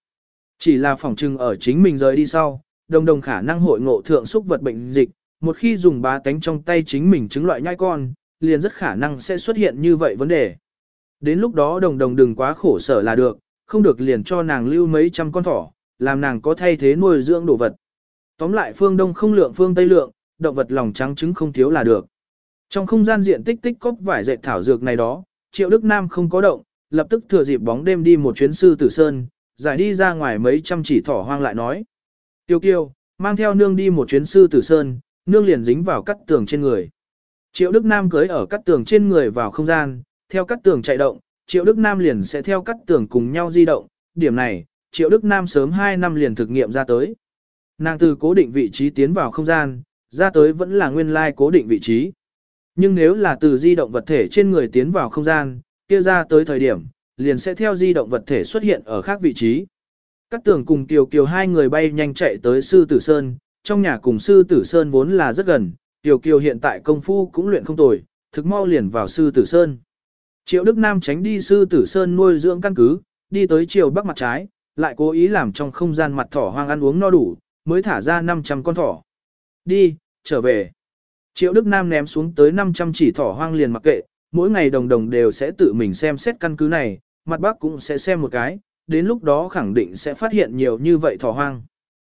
Chỉ là phòng trừng ở chính mình rời đi sau, đồng đồng khả năng hội ngộ thượng xúc vật bệnh dịch, một khi dùng bá tánh trong tay chính mình chứng loại nhai con, liền rất khả năng sẽ xuất hiện như vậy vấn đề. Đến lúc đó đồng đồng đừng quá khổ sở là được, không được liền cho nàng lưu mấy trăm con thỏ, làm nàng có thay thế nuôi dưỡng đồ vật. Tóm lại phương đông không lượng phương tây lượng, động vật lòng trắng trứng không thiếu là được. Trong không gian diện tích tích cốc vải dệt thảo dược này đó, Triệu Đức Nam không có động, lập tức thừa dịp bóng đêm đi một chuyến sư tử sơn, giải đi ra ngoài mấy trăm chỉ thỏ hoang lại nói. Tiêu kiêu, mang theo nương đi một chuyến sư tử sơn, nương liền dính vào cắt tường trên người. Triệu Đức Nam cưới ở cắt tường trên người vào không gian, theo cắt tường chạy động, Triệu Đức Nam liền sẽ theo cắt tường cùng nhau di động, điểm này, Triệu Đức Nam sớm 2 năm liền thực nghiệm ra tới. Nàng từ cố định vị trí tiến vào không gian, ra tới vẫn là nguyên lai cố định vị trí. Nhưng nếu là từ di động vật thể trên người tiến vào không gian, kia ra tới thời điểm, liền sẽ theo di động vật thể xuất hiện ở khác vị trí. Các tường cùng Kiều Kiều hai người bay nhanh chạy tới Sư Tử Sơn, trong nhà cùng Sư Tử Sơn vốn là rất gần, Kiều Kiều hiện tại công phu cũng luyện không tồi, thực mau liền vào Sư Tử Sơn. Triệu Đức Nam tránh đi Sư Tử Sơn nuôi dưỡng căn cứ, đi tới chiều bắc mặt trái, lại cố ý làm trong không gian mặt thỏ hoang ăn uống no đủ, mới thả ra 500 con thỏ. Đi, trở về. Triệu Đức Nam ném xuống tới 500 chỉ thỏ hoang liền mặc kệ, mỗi ngày đồng đồng đều sẽ tự mình xem xét căn cứ này, mặt bác cũng sẽ xem một cái, đến lúc đó khẳng định sẽ phát hiện nhiều như vậy thỏ hoang.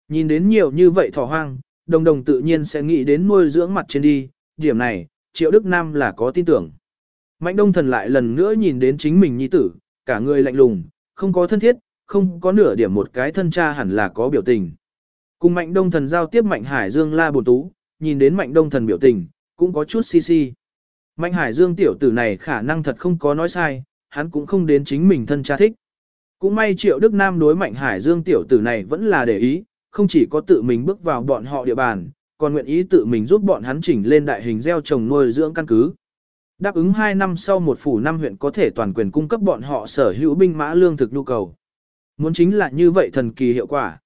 Nhìn đến nhiều như vậy thỏ hoang, đồng đồng tự nhiên sẽ nghĩ đến nuôi dưỡng mặt trên đi, điểm này, Triệu Đức Nam là có tin tưởng. Mạnh đông thần lại lần nữa nhìn đến chính mình nhi tử, cả người lạnh lùng, không có thân thiết, không có nửa điểm một cái thân cha hẳn là có biểu tình. Cùng mạnh đông thần giao tiếp mạnh hải dương la bồn tú, nhìn đến mạnh đông thần biểu tình, cũng có chút si si. Mạnh hải dương tiểu tử này khả năng thật không có nói sai, hắn cũng không đến chính mình thân cha thích. Cũng may triệu Đức Nam đối mạnh hải dương tiểu tử này vẫn là để ý, không chỉ có tự mình bước vào bọn họ địa bàn, còn nguyện ý tự mình giúp bọn hắn chỉnh lên đại hình gieo trồng nuôi dưỡng căn cứ. Đáp ứng 2 năm sau một phủ năm huyện có thể toàn quyền cung cấp bọn họ sở hữu binh mã lương thực nhu cầu. Muốn chính là như vậy thần kỳ hiệu quả.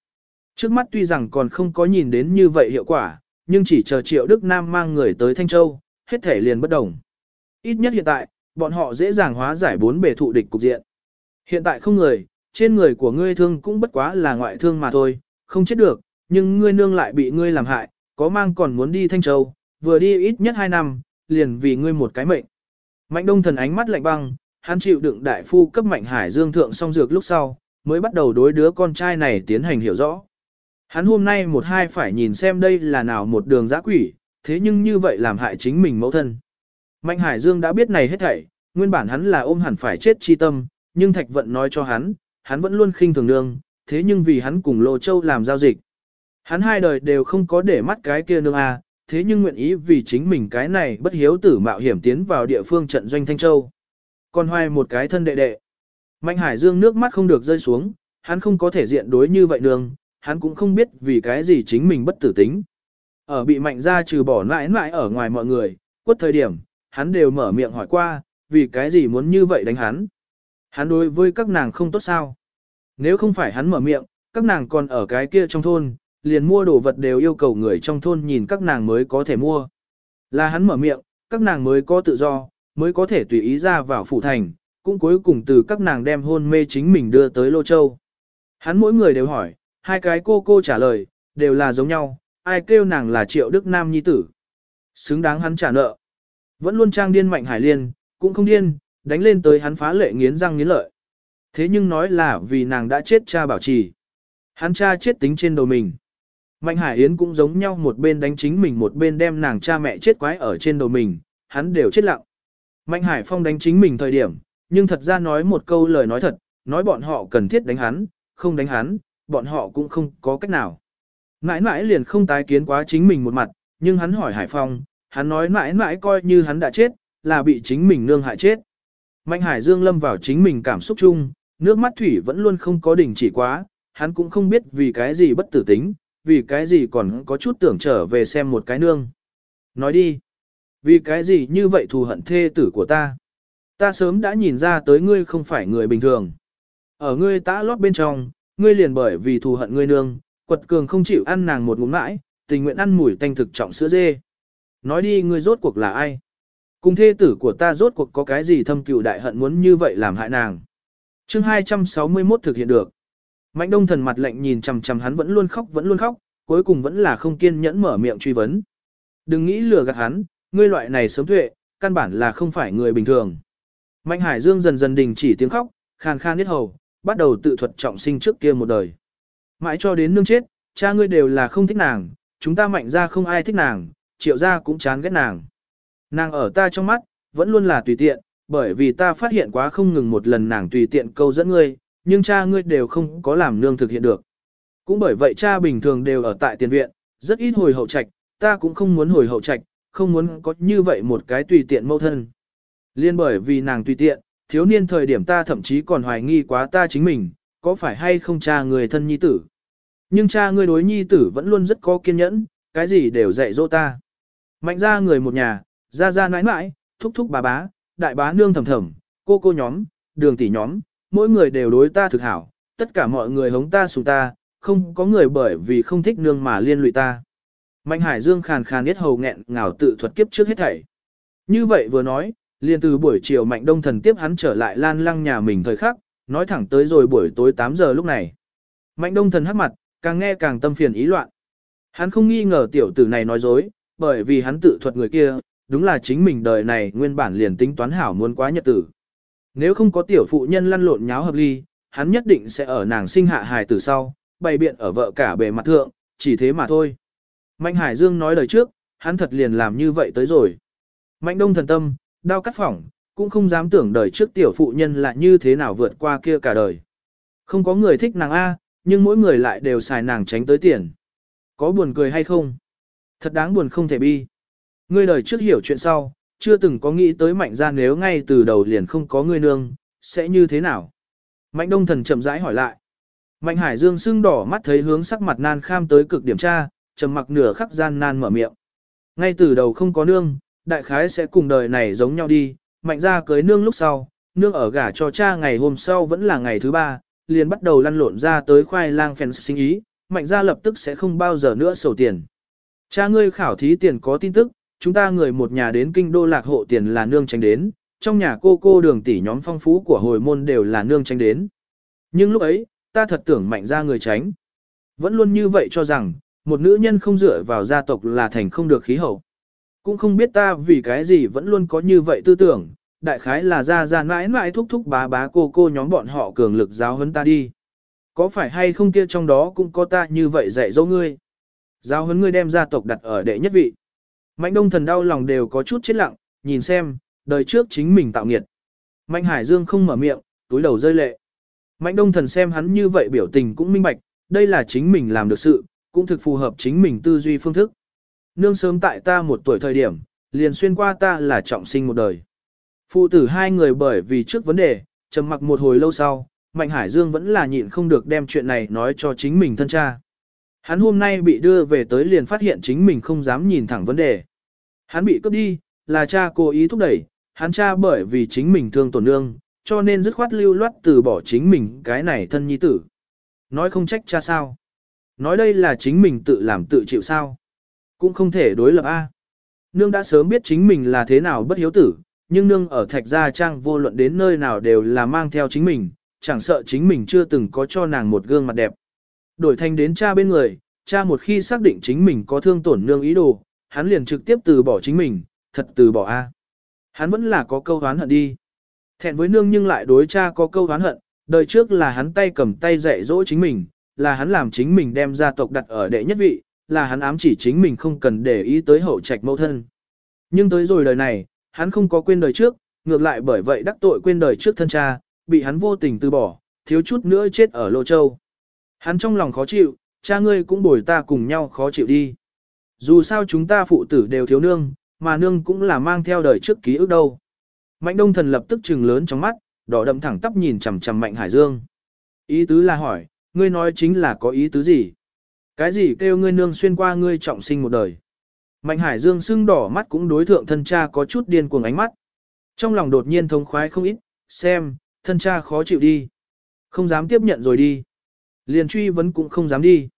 Trước mắt tuy rằng còn không có nhìn đến như vậy hiệu quả, nhưng chỉ chờ Triệu Đức Nam mang người tới Thanh Châu, hết thể liền bất đồng. Ít nhất hiện tại, bọn họ dễ dàng hóa giải bốn bề thụ địch cục diện. Hiện tại không người, trên người của ngươi thương cũng bất quá là ngoại thương mà thôi, không chết được, nhưng ngươi nương lại bị ngươi làm hại, có mang còn muốn đi Thanh Châu, vừa đi ít nhất hai năm, liền vì ngươi một cái mệnh. Mạnh đông thần ánh mắt lạnh băng, hắn chịu đựng đại phu cấp Mạnh Hải Dương thượng xong dược lúc sau, mới bắt đầu đối đứa con trai này tiến hành hiểu rõ. Hắn hôm nay một hai phải nhìn xem đây là nào một đường giã quỷ, thế nhưng như vậy làm hại chính mình mẫu thân. Mạnh Hải Dương đã biết này hết thảy, nguyên bản hắn là ôm hẳn phải chết chi tâm, nhưng Thạch Vận nói cho hắn, hắn vẫn luôn khinh thường nương, thế nhưng vì hắn cùng Lô Châu làm giao dịch. Hắn hai đời đều không có để mắt cái kia nương à, thế nhưng nguyện ý vì chính mình cái này bất hiếu tử mạo hiểm tiến vào địa phương trận doanh Thanh Châu. Còn hoài một cái thân đệ đệ. Mạnh Hải Dương nước mắt không được rơi xuống, hắn không có thể diện đối như vậy nương, hắn cũng không biết vì cái gì chính mình bất tử tính. Ở bị mạnh ra trừ bỏ mãi mãi ở ngoài mọi người, quất thời điểm, hắn đều mở miệng hỏi qua, vì cái gì muốn như vậy đánh hắn. Hắn đối với các nàng không tốt sao. Nếu không phải hắn mở miệng, các nàng còn ở cái kia trong thôn, liền mua đồ vật đều yêu cầu người trong thôn nhìn các nàng mới có thể mua. Là hắn mở miệng, các nàng mới có tự do, mới có thể tùy ý ra vào phủ thành, cũng cuối cùng từ các nàng đem hôn mê chính mình đưa tới Lô Châu. Hắn mỗi người đều hỏi, hai cái cô cô trả lời, đều là giống nhau, ai kêu nàng là triệu đức nam nhi tử. Xứng đáng hắn trả nợ. Vẫn luôn trang điên mạnh hải liên, cũng không điên, đánh lên tới hắn phá lệ nghiến răng nghiến lợi. Thế nhưng nói là vì nàng đã chết cha bảo trì. Hắn cha chết tính trên đầu mình. Mạnh Hải Yến cũng giống nhau một bên đánh chính mình một bên đem nàng cha mẹ chết quái ở trên đầu mình, hắn đều chết lặng. Mạnh Hải Phong đánh chính mình thời điểm, nhưng thật ra nói một câu lời nói thật, nói bọn họ cần thiết đánh hắn, không đánh hắn, bọn họ cũng không có cách nào. Mãi mãi liền không tái kiến quá chính mình một mặt, nhưng hắn hỏi Hải Phong, hắn nói mãi mãi coi như hắn đã chết, là bị chính mình nương hại chết. Mạnh Hải Dương lâm vào chính mình cảm xúc chung, nước mắt thủy vẫn luôn không có đỉnh chỉ quá, hắn cũng không biết vì cái gì bất tử tính, vì cái gì còn có chút tưởng trở về xem một cái nương. Nói đi, vì cái gì như vậy thù hận thê tử của ta? Ta sớm đã nhìn ra tới ngươi không phải người bình thường. Ở ngươi tã lót bên trong, ngươi liền bởi vì thù hận ngươi nương, quật cường không chịu ăn nàng một ngụm mãi, tình nguyện ăn mùi tanh thực trọng sữa dê. Nói đi ngươi rốt cuộc là ai? Cùng thê tử của ta rốt cuộc có cái gì thâm cựu đại hận muốn như vậy làm hại nàng. chương 261 thực hiện được. Mạnh đông thần mặt lạnh nhìn chằm chằm hắn vẫn luôn khóc vẫn luôn khóc, cuối cùng vẫn là không kiên nhẫn mở miệng truy vấn. Đừng nghĩ lừa gạt hắn, ngươi loại này sớm tuệ, căn bản là không phải người bình thường. Mạnh Hải Dương dần dần đình chỉ tiếng khóc, khàn khan niết hầu, bắt đầu tự thuật trọng sinh trước kia một đời. Mãi cho đến nương chết, cha ngươi đều là không thích nàng, chúng ta mạnh ra không ai thích nàng, triệu ra cũng chán ghét nàng. Nàng ở ta trong mắt, vẫn luôn là tùy tiện, bởi vì ta phát hiện quá không ngừng một lần nàng tùy tiện câu dẫn ngươi, nhưng cha ngươi đều không có làm nương thực hiện được. Cũng bởi vậy cha bình thường đều ở tại tiền viện, rất ít hồi hậu trạch, ta cũng không muốn hồi hậu trạch, không muốn có như vậy một cái tùy tiện mâu thân. Liên bởi vì nàng tùy tiện, thiếu niên thời điểm ta thậm chí còn hoài nghi quá ta chính mình, có phải hay không cha người thân nhi tử. Nhưng cha ngươi đối nhi tử vẫn luôn rất có kiên nhẫn, cái gì đều dạy dỗ ta. Mạnh ra người một nhà, ra ra nãi nãi, thúc thúc bà bá, đại bá nương thầm thầm, cô cô nhóm, đường tỷ nhóm, mỗi người đều đối ta thực hảo, tất cả mọi người hống ta sùng ta, không có người bởi vì không thích nương mà liên lụy ta. Mạnh Hải Dương khàn khàn biết hầu nghẹn ngào tự thuật kiếp trước hết thảy. Như vậy vừa nói, liên từ buổi chiều Mạnh Đông Thần tiếp hắn trở lại lan lăng nhà mình thời khắc, nói thẳng tới rồi buổi tối 8 giờ lúc này. Mạnh Đông Thần hắc mặt, càng nghe càng tâm phiền ý loạn. Hắn không nghi ngờ tiểu tử này nói dối, bởi vì hắn tự thuật người kia, đúng là chính mình đời này nguyên bản liền tính toán hảo muốn quá nhật tử. Nếu không có tiểu phụ nhân lăn lộn nháo hợp ly, hắn nhất định sẽ ở nàng sinh hạ hài tử sau, bày biện ở vợ cả bề mặt thượng, chỉ thế mà thôi. Mạnh Hải Dương nói lời trước, hắn thật liền làm như vậy tới rồi. Mạnh Đông thần tâm, đau cắt phỏng, cũng không dám tưởng đời trước tiểu phụ nhân là như thế nào vượt qua kia cả đời. Không có người thích nàng A, nhưng mỗi người lại đều xài nàng tránh tới tiền. Có buồn cười hay không? Thật đáng buồn không thể bi. Ngươi đời trước hiểu chuyện sau, chưa từng có nghĩ tới mạnh ra nếu ngay từ đầu liền không có ngươi nương, sẽ như thế nào? Mạnh đông thần chậm rãi hỏi lại. Mạnh hải dương sưng đỏ mắt thấy hướng sắc mặt nan kham tới cực điểm tra, trầm mặc nửa khắc gian nan mở miệng. Ngay từ đầu không có nương, đại khái sẽ cùng đời này giống nhau đi, mạnh ra cưới nương lúc sau, nương ở gả cho cha ngày hôm sau vẫn là ngày thứ ba, liền bắt đầu lăn lộn ra tới khoai lang phèn sinh ý, mạnh ra lập tức sẽ không bao giờ nữa sầu tiền. Cha ngươi khảo thí tiền có tin tức, chúng ta người một nhà đến kinh đô lạc hộ tiền là nương tránh đến, trong nhà cô cô đường tỷ nhóm phong phú của hồi môn đều là nương tránh đến. Nhưng lúc ấy, ta thật tưởng mạnh ra người tránh. Vẫn luôn như vậy cho rằng, một nữ nhân không dựa vào gia tộc là thành không được khí hậu. Cũng không biết ta vì cái gì vẫn luôn có như vậy tư tưởng, đại khái là ra ra mãi mãi thúc thúc bá bá cô cô nhóm bọn họ cường lực giáo huấn ta đi. Có phải hay không kia trong đó cũng có ta như vậy dạy dỗ ngươi. Giáo huấn ngươi đem gia tộc đặt ở đệ nhất vị. Mạnh đông thần đau lòng đều có chút chết lặng, nhìn xem, đời trước chính mình tạo nghiệt. Mạnh Hải Dương không mở miệng, túi đầu rơi lệ. Mạnh đông thần xem hắn như vậy biểu tình cũng minh bạch, đây là chính mình làm được sự, cũng thực phù hợp chính mình tư duy phương thức. Nương sớm tại ta một tuổi thời điểm, liền xuyên qua ta là trọng sinh một đời. Phụ tử hai người bởi vì trước vấn đề, trầm mặc một hồi lâu sau, Mạnh Hải Dương vẫn là nhịn không được đem chuyện này nói cho chính mình thân cha. Hắn hôm nay bị đưa về tới liền phát hiện chính mình không dám nhìn thẳng vấn đề. Hắn bị cướp đi, là cha cố ý thúc đẩy, hắn cha bởi vì chính mình thương tổn nương, cho nên dứt khoát lưu loát từ bỏ chính mình cái này thân nhi tử. Nói không trách cha sao. Nói đây là chính mình tự làm tự chịu sao. Cũng không thể đối lập A. Nương đã sớm biết chính mình là thế nào bất hiếu tử, nhưng nương ở thạch gia trang vô luận đến nơi nào đều là mang theo chính mình, chẳng sợ chính mình chưa từng có cho nàng một gương mặt đẹp. Đổi thành đến cha bên người, cha một khi xác định chính mình có thương tổn nương ý đồ, hắn liền trực tiếp từ bỏ chính mình, thật từ bỏ a. Hắn vẫn là có câu oán hận đi. Thẹn với nương nhưng lại đối cha có câu oán hận, đời trước là hắn tay cầm tay dạy dỗ chính mình, là hắn làm chính mình đem gia tộc đặt ở đệ nhất vị, là hắn ám chỉ chính mình không cần để ý tới hậu trạch mẫu thân. Nhưng tới rồi đời này, hắn không có quên đời trước, ngược lại bởi vậy đắc tội quên đời trước thân cha, bị hắn vô tình từ bỏ, thiếu chút nữa chết ở Lô Châu. Hắn trong lòng khó chịu, cha ngươi cũng bồi ta cùng nhau khó chịu đi. Dù sao chúng ta phụ tử đều thiếu nương, mà nương cũng là mang theo đời trước ký ức đâu. Mạnh đông thần lập tức trừng lớn trong mắt, đỏ đậm thẳng tắp nhìn chằm chằm mạnh hải dương. Ý tứ là hỏi, ngươi nói chính là có ý tứ gì? Cái gì kêu ngươi nương xuyên qua ngươi trọng sinh một đời? Mạnh hải dương sưng đỏ mắt cũng đối thượng thân cha có chút điên cuồng ánh mắt. Trong lòng đột nhiên thông khoái không ít, xem, thân cha khó chịu đi. Không dám tiếp nhận rồi đi. Liền truy vấn cũng không dám đi.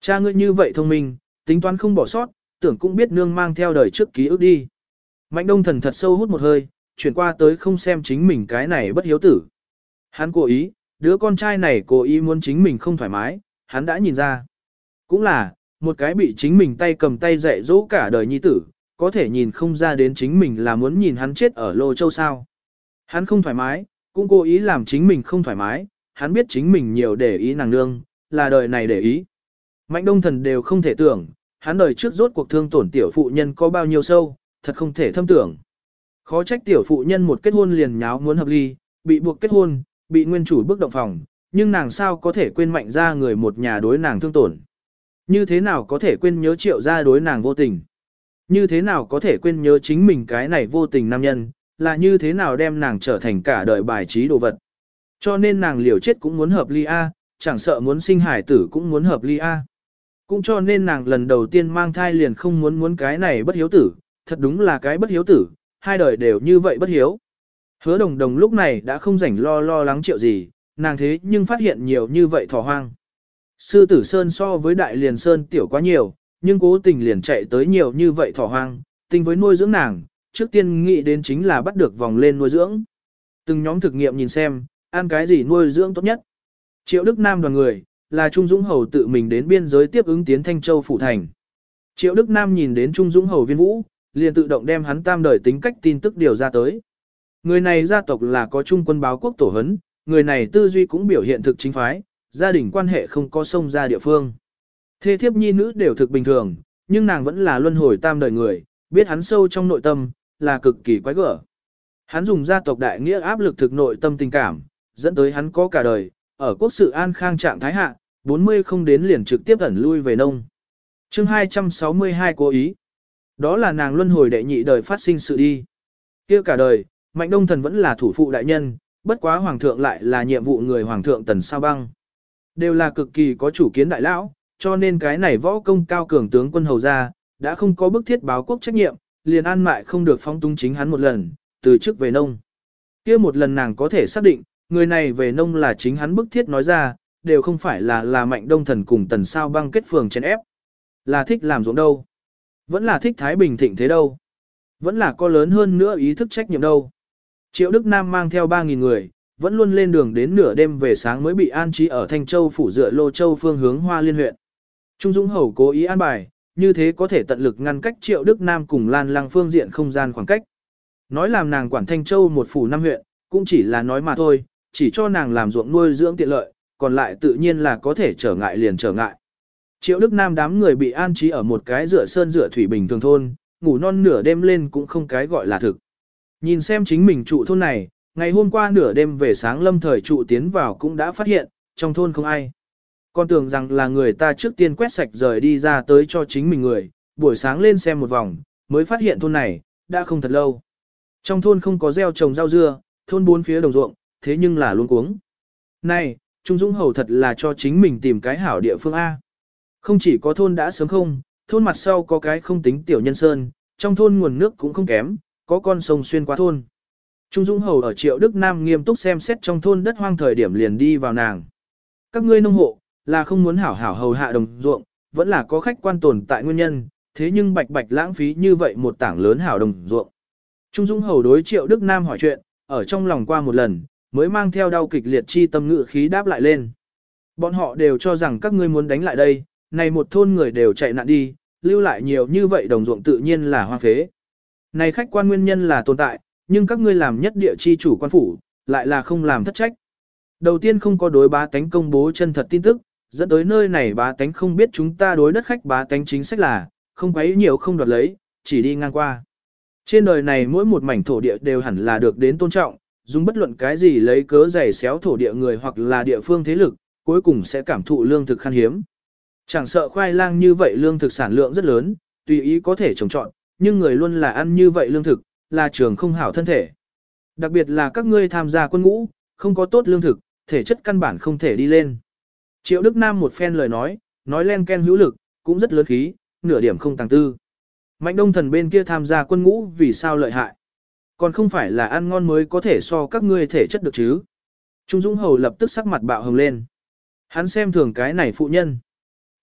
Cha ngươi như vậy thông minh, tính toán không bỏ sót, tưởng cũng biết nương mang theo đời trước ký ức đi. Mạnh đông thần thật sâu hút một hơi, chuyển qua tới không xem chính mình cái này bất hiếu tử. Hắn cố ý, đứa con trai này cố ý muốn chính mình không thoải mái, hắn đã nhìn ra. Cũng là, một cái bị chính mình tay cầm tay dạy dỗ cả đời nhi tử, có thể nhìn không ra đến chính mình là muốn nhìn hắn chết ở Lô Châu sao. Hắn không thoải mái, cũng cố ý làm chính mình không thoải mái, hắn biết chính mình nhiều để ý nàng nương, là đời này để ý. Mạnh đông thần đều không thể tưởng, hắn đời trước rốt cuộc thương tổn tiểu phụ nhân có bao nhiêu sâu, thật không thể thâm tưởng. Khó trách tiểu phụ nhân một kết hôn liền nháo muốn hợp ly, bị buộc kết hôn, bị nguyên chủ bức động phòng, nhưng nàng sao có thể quên mạnh ra người một nhà đối nàng thương tổn. Như thế nào có thể quên nhớ triệu gia đối nàng vô tình. Như thế nào có thể quên nhớ chính mình cái này vô tình nam nhân, là như thế nào đem nàng trở thành cả đời bài trí đồ vật. Cho nên nàng liều chết cũng muốn hợp ly A, chẳng sợ muốn sinh hải tử cũng muốn hợp ly A. Cũng cho nên nàng lần đầu tiên mang thai liền không muốn muốn cái này bất hiếu tử, thật đúng là cái bất hiếu tử, hai đời đều như vậy bất hiếu. Hứa đồng đồng lúc này đã không rảnh lo lo lắng triệu gì, nàng thế nhưng phát hiện nhiều như vậy thỏ hoang. Sư tử sơn so với đại liền sơn tiểu quá nhiều, nhưng cố tình liền chạy tới nhiều như vậy thỏ hoang, tình với nuôi dưỡng nàng, trước tiên nghĩ đến chính là bắt được vòng lên nuôi dưỡng. Từng nhóm thực nghiệm nhìn xem, ăn cái gì nuôi dưỡng tốt nhất. Triệu Đức Nam đoàn người, là Trung Dũng Hầu tự mình đến biên giới tiếp ứng tiến Thanh Châu Phủ Thành. Triệu Đức Nam nhìn đến Trung Dũng Hầu viên vũ, liền tự động đem hắn tam đời tính cách tin tức điều ra tới. Người này gia tộc là có trung quân báo quốc tổ hấn, người này tư duy cũng biểu hiện thực chính phái, gia đình quan hệ không có sông ra địa phương. Thê thiếp nhi nữ đều thực bình thường, nhưng nàng vẫn là luân hồi tam đời người, biết hắn sâu trong nội tâm, là cực kỳ quái gở. Hắn dùng gia tộc đại nghĩa áp lực thực nội tâm tình cảm, dẫn tới hắn có cả đời, ở quốc sự an khang trạng thái hạ, 40 không đến liền trực tiếp ẩn lui về nông. chương 262 cố ý. Đó là nàng luân hồi đệ nhị đời phát sinh sự đi. kia cả đời, Mạnh Đông Thần vẫn là thủ phụ đại nhân, bất quá hoàng thượng lại là nhiệm vụ người hoàng thượng Tần Sao Băng. Đều là cực kỳ có chủ kiến đại lão, cho nên cái này võ công cao cường tướng quân hầu ra, đã không có bức thiết báo quốc trách nhiệm, liền an mại không được phong tung chính hắn một lần, từ trước về nông. kia một lần nàng có thể xác định, người này về nông là chính hắn bức thiết nói ra, đều không phải là là mạnh đông thần cùng tần sao băng kết phường chèn ép. Là thích làm ruộng đâu. Vẫn là thích Thái Bình thịnh thế đâu. Vẫn là có lớn hơn nữa ý thức trách nhiệm đâu. Triệu Đức Nam mang theo 3.000 người, vẫn luôn lên đường đến nửa đêm về sáng mới bị an trí ở Thanh Châu phủ dựa Lô Châu phương hướng Hoa Liên huyện. Trung Dũng Hầu cố ý an bài, như thế có thể tận lực ngăn cách Triệu Đức Nam cùng Lan Lăng phương diện không gian khoảng cách. Nói làm nàng quản Thanh Châu một phủ năm huyện, cũng chỉ là nói mà thôi, chỉ cho nàng làm ruộng nuôi dưỡng tiện lợi, còn lại tự nhiên là có thể trở ngại liền trở ngại. Triệu Đức Nam đám người bị an trí ở một cái rửa sơn rửa thủy bình thường thôn, ngủ non nửa đêm lên cũng không cái gọi là thực. Nhìn xem chính mình trụ thôn này, ngày hôm qua nửa đêm về sáng lâm thời trụ tiến vào cũng đã phát hiện, trong thôn không ai. Con tưởng rằng là người ta trước tiên quét sạch rời đi ra tới cho chính mình người, buổi sáng lên xem một vòng, mới phát hiện thôn này, đã không thật lâu. Trong thôn không có gieo trồng rau dưa, thôn bốn phía đồng ruộng, thế nhưng là luôn cuống. Này, Trung Dũng Hầu thật là cho chính mình tìm cái hảo địa phương A. Không chỉ có thôn đã sớm không, thôn mặt sau có cái không tính tiểu nhân sơn, trong thôn nguồn nước cũng không kém, có con sông xuyên qua thôn. Trung Dũng Hầu ở Triệu Đức Nam nghiêm túc xem xét trong thôn đất hoang thời điểm liền đi vào nàng. Các ngươi nông hộ, là không muốn hảo hảo hầu hạ đồng ruộng, vẫn là có khách quan tồn tại nguyên nhân, thế nhưng bạch bạch lãng phí như vậy một tảng lớn hảo đồng ruộng. Trung Dũng Hầu đối Triệu Đức Nam hỏi chuyện, ở trong lòng qua một lần, mới mang theo đau kịch liệt chi tâm ngự khí đáp lại lên. Bọn họ đều cho rằng các ngươi muốn đánh lại đây, này một thôn người đều chạy nạn đi, lưu lại nhiều như vậy đồng ruộng tự nhiên là hoang phế. Này khách quan nguyên nhân là tồn tại, nhưng các ngươi làm nhất địa chi chủ quan phủ, lại là không làm thất trách. Đầu tiên không có đối bá tánh công bố chân thật tin tức, dẫn tới nơi này bá tánh không biết chúng ta đối đất khách bá tánh chính sách là, không quấy nhiều không đoạt lấy, chỉ đi ngang qua. Trên đời này mỗi một mảnh thổ địa đều hẳn là được đến tôn trọng, dùng bất luận cái gì lấy cớ giày xéo thổ địa người hoặc là địa phương thế lực, cuối cùng sẽ cảm thụ lương thực khan hiếm. Chẳng sợ khoai lang như vậy lương thực sản lượng rất lớn, tùy ý có thể trồng trọn, nhưng người luôn là ăn như vậy lương thực, là trường không hảo thân thể. Đặc biệt là các ngươi tham gia quân ngũ, không có tốt lương thực, thể chất căn bản không thể đi lên. Triệu Đức Nam một phen lời nói, nói len ken hữu lực, cũng rất lớn khí, nửa điểm không tàng tư. Mạnh đông thần bên kia tham gia quân ngũ vì sao lợi hại. Còn không phải là ăn ngon mới có thể so các ngươi thể chất được chứ. Trung Dũng Hầu lập tức sắc mặt bạo hồng lên. Hắn xem thường cái này phụ nhân.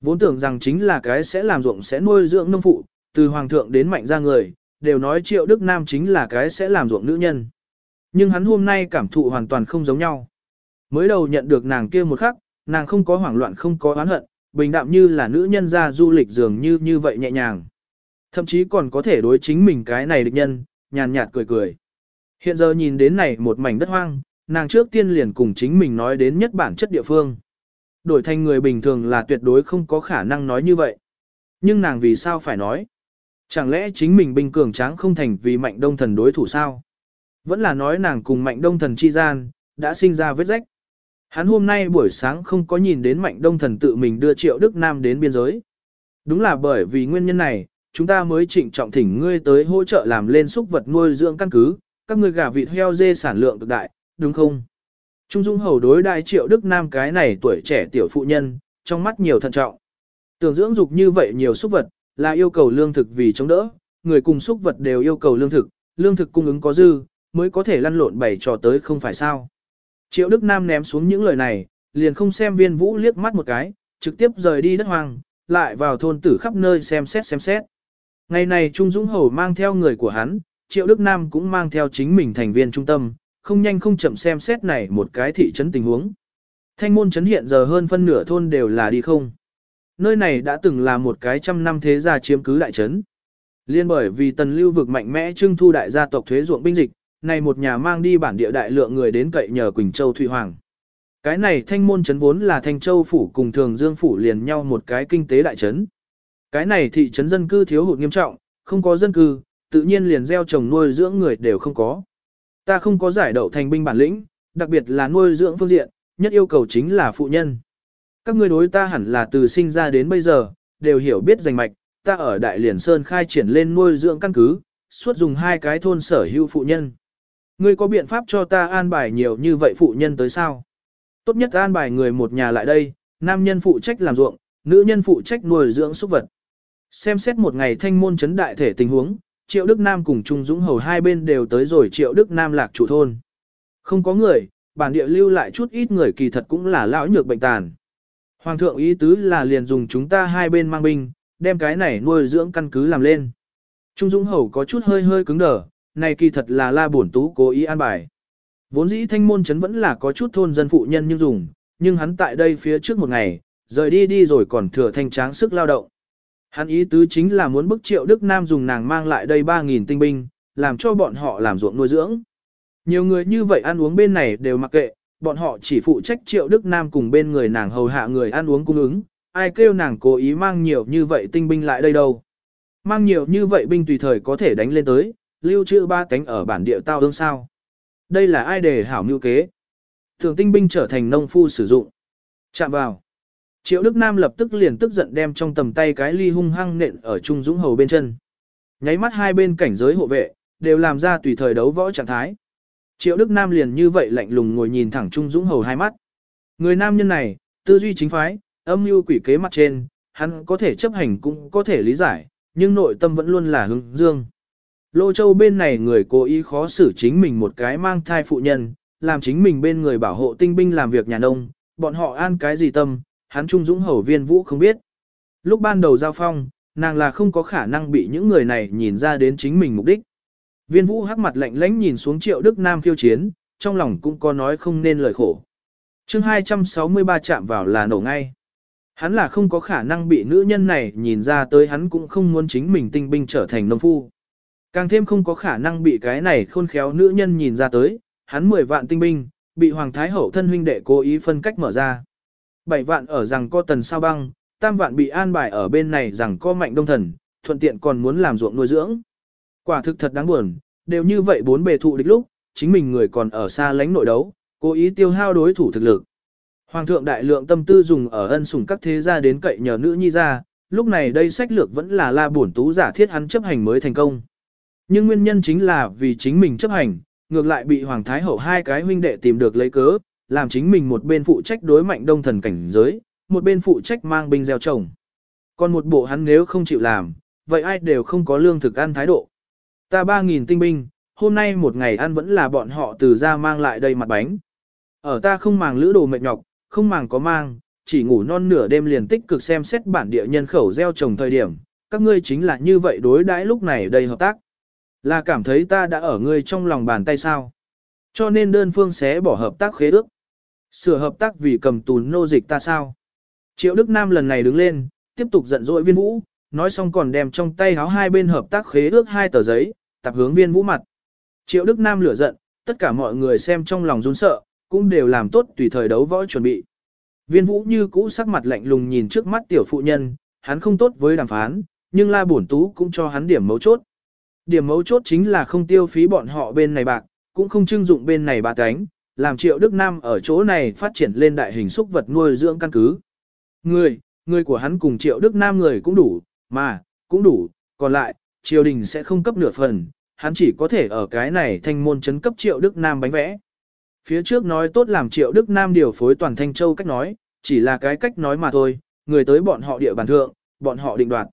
Vốn tưởng rằng chính là cái sẽ làm ruộng sẽ nuôi dưỡng nông phụ, từ hoàng thượng đến mạnh ra người, đều nói triệu Đức Nam chính là cái sẽ làm ruộng nữ nhân. Nhưng hắn hôm nay cảm thụ hoàn toàn không giống nhau. Mới đầu nhận được nàng kia một khắc, nàng không có hoảng loạn không có oán hận, bình đạm như là nữ nhân ra du lịch dường như như vậy nhẹ nhàng. Thậm chí còn có thể đối chính mình cái này địch nhân, nhàn nhạt cười cười. Hiện giờ nhìn đến này một mảnh đất hoang, nàng trước tiên liền cùng chính mình nói đến nhất bản chất địa phương. Đổi thành người bình thường là tuyệt đối không có khả năng nói như vậy. Nhưng nàng vì sao phải nói? Chẳng lẽ chính mình bình cường tráng không thành vì mạnh đông thần đối thủ sao? Vẫn là nói nàng cùng mạnh đông thần chi gian, đã sinh ra vết rách. Hắn hôm nay buổi sáng không có nhìn đến mạnh đông thần tự mình đưa triệu Đức Nam đến biên giới. Đúng là bởi vì nguyên nhân này, chúng ta mới trịnh trọng thỉnh ngươi tới hỗ trợ làm lên súc vật nuôi dưỡng căn cứ, các ngươi gà vịt heo dê sản lượng cực đại, đúng không? Trung Dung Hầu đối đại triệu Đức Nam cái này tuổi trẻ tiểu phụ nhân, trong mắt nhiều thận trọng. Tưởng dưỡng dục như vậy nhiều súc vật, là yêu cầu lương thực vì chống đỡ, người cùng xúc vật đều yêu cầu lương thực, lương thực cung ứng có dư, mới có thể lăn lộn bảy trò tới không phải sao. Triệu Đức Nam ném xuống những lời này, liền không xem viên vũ liếc mắt một cái, trực tiếp rời đi đất hoang, lại vào thôn tử khắp nơi xem xét xem xét. Ngày này Trung Dũng Hầu mang theo người của hắn, Triệu Đức Nam cũng mang theo chính mình thành viên trung tâm, không nhanh không chậm xem xét này một cái thị trấn tình huống. Thanh môn trấn hiện giờ hơn phân nửa thôn đều là đi không. Nơi này đã từng là một cái trăm năm thế gia chiếm cứ đại trấn. Liên bởi vì tần lưu vực mạnh mẽ trưng thu đại gia tộc thuế ruộng binh dịch, này một nhà mang đi bản địa đại lượng người đến cậy nhờ Quỳnh Châu Thụy Hoàng. Cái này thanh môn trấn vốn là thanh châu phủ cùng thường dương phủ liền nhau một cái kinh tế đại trấn. Cái này thị trấn dân cư thiếu hụt nghiêm trọng, không có dân cư, tự nhiên liền gieo trồng nuôi dưỡng người đều không có. Ta không có giải đậu thành binh bản lĩnh, đặc biệt là nuôi dưỡng phương diện, nhất yêu cầu chính là phụ nhân. Các ngươi đối ta hẳn là từ sinh ra đến bây giờ, đều hiểu biết danh mạch, ta ở Đại Liền Sơn khai triển lên nuôi dưỡng căn cứ, suốt dùng hai cái thôn sở hữu phụ nhân. Ngươi có biện pháp cho ta an bài nhiều như vậy phụ nhân tới sao? Tốt nhất an bài người một nhà lại đây, nam nhân phụ trách làm ruộng, nữ nhân phụ trách nuôi dưỡng súc vật. Xem xét một ngày thanh môn chấn đại thể tình huống, Triệu Đức Nam cùng Trung Dũng Hầu hai bên đều tới rồi Triệu Đức Nam lạc chủ thôn. Không có người, bản địa lưu lại chút ít người kỳ thật cũng là lão nhược bệnh tàn. Hoàng thượng ý tứ là liền dùng chúng ta hai bên mang binh, đem cái này nuôi dưỡng căn cứ làm lên. Trung Dũng Hầu có chút hơi hơi cứng đờ, này kỳ thật là la bổn tú cố ý an bài. Vốn dĩ thanh môn chấn vẫn là có chút thôn dân phụ nhân như dùng, nhưng hắn tại đây phía trước một ngày, rời đi đi rồi còn thừa thanh tráng sức lao động. Hắn ý tứ chính là muốn bức triệu Đức Nam dùng nàng mang lại đây 3.000 tinh binh, làm cho bọn họ làm ruộng nuôi dưỡng. Nhiều người như vậy ăn uống bên này đều mặc kệ, bọn họ chỉ phụ trách triệu Đức Nam cùng bên người nàng hầu hạ người ăn uống cung ứng, ai kêu nàng cố ý mang nhiều như vậy tinh binh lại đây đâu. Mang nhiều như vậy binh tùy thời có thể đánh lên tới, lưu trữ ba cánh ở bản địa tao ương sao. Đây là ai để hảo mưu kế. Thường tinh binh trở thành nông phu sử dụng. Chạm vào. Triệu Đức Nam lập tức liền tức giận đem trong tầm tay cái ly hung hăng nện ở Trung Dũng Hầu bên chân. Nháy mắt hai bên cảnh giới hộ vệ, đều làm ra tùy thời đấu võ trạng thái. Triệu Đức Nam liền như vậy lạnh lùng ngồi nhìn thẳng Trung Dũng Hầu hai mắt. Người nam nhân này, tư duy chính phái, âm mưu quỷ kế mặt trên, hắn có thể chấp hành cũng có thể lý giải, nhưng nội tâm vẫn luôn là hướng dương. Lô Châu bên này người cố ý khó xử chính mình một cái mang thai phụ nhân, làm chính mình bên người bảo hộ tinh binh làm việc nhà nông, bọn họ an cái gì tâm, hắn Trung Dũng Hầu viên vũ không biết. Lúc ban đầu giao phong, nàng là không có khả năng bị những người này nhìn ra đến chính mình mục đích. Viên vũ hắc mặt lạnh lãnh nhìn xuống triệu Đức Nam khiêu chiến, trong lòng cũng có nói không nên lời khổ. chương 263 chạm vào là nổ ngay. Hắn là không có khả năng bị nữ nhân này nhìn ra tới hắn cũng không muốn chính mình tinh binh trở thành nông phu. Càng thêm không có khả năng bị cái này khôn khéo nữ nhân nhìn ra tới, hắn 10 vạn tinh binh, bị Hoàng Thái Hậu thân huynh đệ cố ý phân cách mở ra. 7 vạn ở rằng co tần sao băng, tam vạn bị an bài ở bên này rằng co mạnh đông thần, thuận tiện còn muốn làm ruộng nuôi dưỡng. Quả thực thật đáng buồn, đều như vậy bốn bề thụ địch lúc, chính mình người còn ở xa lánh nội đấu, cố ý tiêu hao đối thủ thực lực. Hoàng thượng đại lượng tâm tư dùng ở ân sủng các thế gia đến cậy nhờ nữ nhi ra, lúc này đây sách lược vẫn là la bổn tú giả thiết hắn chấp hành mới thành công. Nhưng nguyên nhân chính là vì chính mình chấp hành, ngược lại bị Hoàng Thái Hậu hai cái huynh đệ tìm được lấy cớ, làm chính mình một bên phụ trách đối mạnh đông thần cảnh giới, một bên phụ trách mang binh gieo trồng. Còn một bộ hắn nếu không chịu làm, vậy ai đều không có lương thực ăn thái độ. Ta 3.000 tinh binh, hôm nay một ngày ăn vẫn là bọn họ từ ra mang lại đây mặt bánh. Ở ta không màng lữ đồ mệt nhọc, không màng có mang, chỉ ngủ non nửa đêm liền tích cực xem xét bản địa nhân khẩu gieo trồng thời điểm, các ngươi chính là như vậy đối đãi lúc này đầy hợp tác. Là cảm thấy ta đã ở ngươi trong lòng bàn tay sao. Cho nên đơn phương sẽ bỏ hợp tác khế ước. Sửa hợp tác vì cầm tù nô dịch ta sao. Triệu Đức Nam lần này đứng lên, tiếp tục giận dỗi viên vũ, nói xong còn đem trong tay háo hai bên hợp tác khế ước hai tờ giấy, tập hướng viên vũ mặt. Triệu Đức Nam lửa giận, tất cả mọi người xem trong lòng run sợ, cũng đều làm tốt tùy thời đấu võ chuẩn bị. Viên vũ như cũ sắc mặt lạnh lùng nhìn trước mắt tiểu phụ nhân, hắn không tốt với đàm phán, nhưng la bổn tú cũng cho hắn điểm mấu chốt. Điểm mấu chốt chính là không tiêu phí bọn họ bên này bạc, cũng không trưng dụng bên này bà cánh, làm triệu Đức Nam ở chỗ này phát triển lên đại hình xúc vật nuôi dưỡng căn cứ. Người, người của hắn cùng triệu Đức Nam người cũng đủ, mà, cũng đủ, còn lại, triều đình sẽ không cấp nửa phần, hắn chỉ có thể ở cái này thanh môn chấn cấp triệu Đức Nam bánh vẽ. Phía trước nói tốt làm triệu Đức Nam điều phối toàn Thanh Châu cách nói, chỉ là cái cách nói mà thôi, người tới bọn họ địa bàn thượng, bọn họ định đoạt.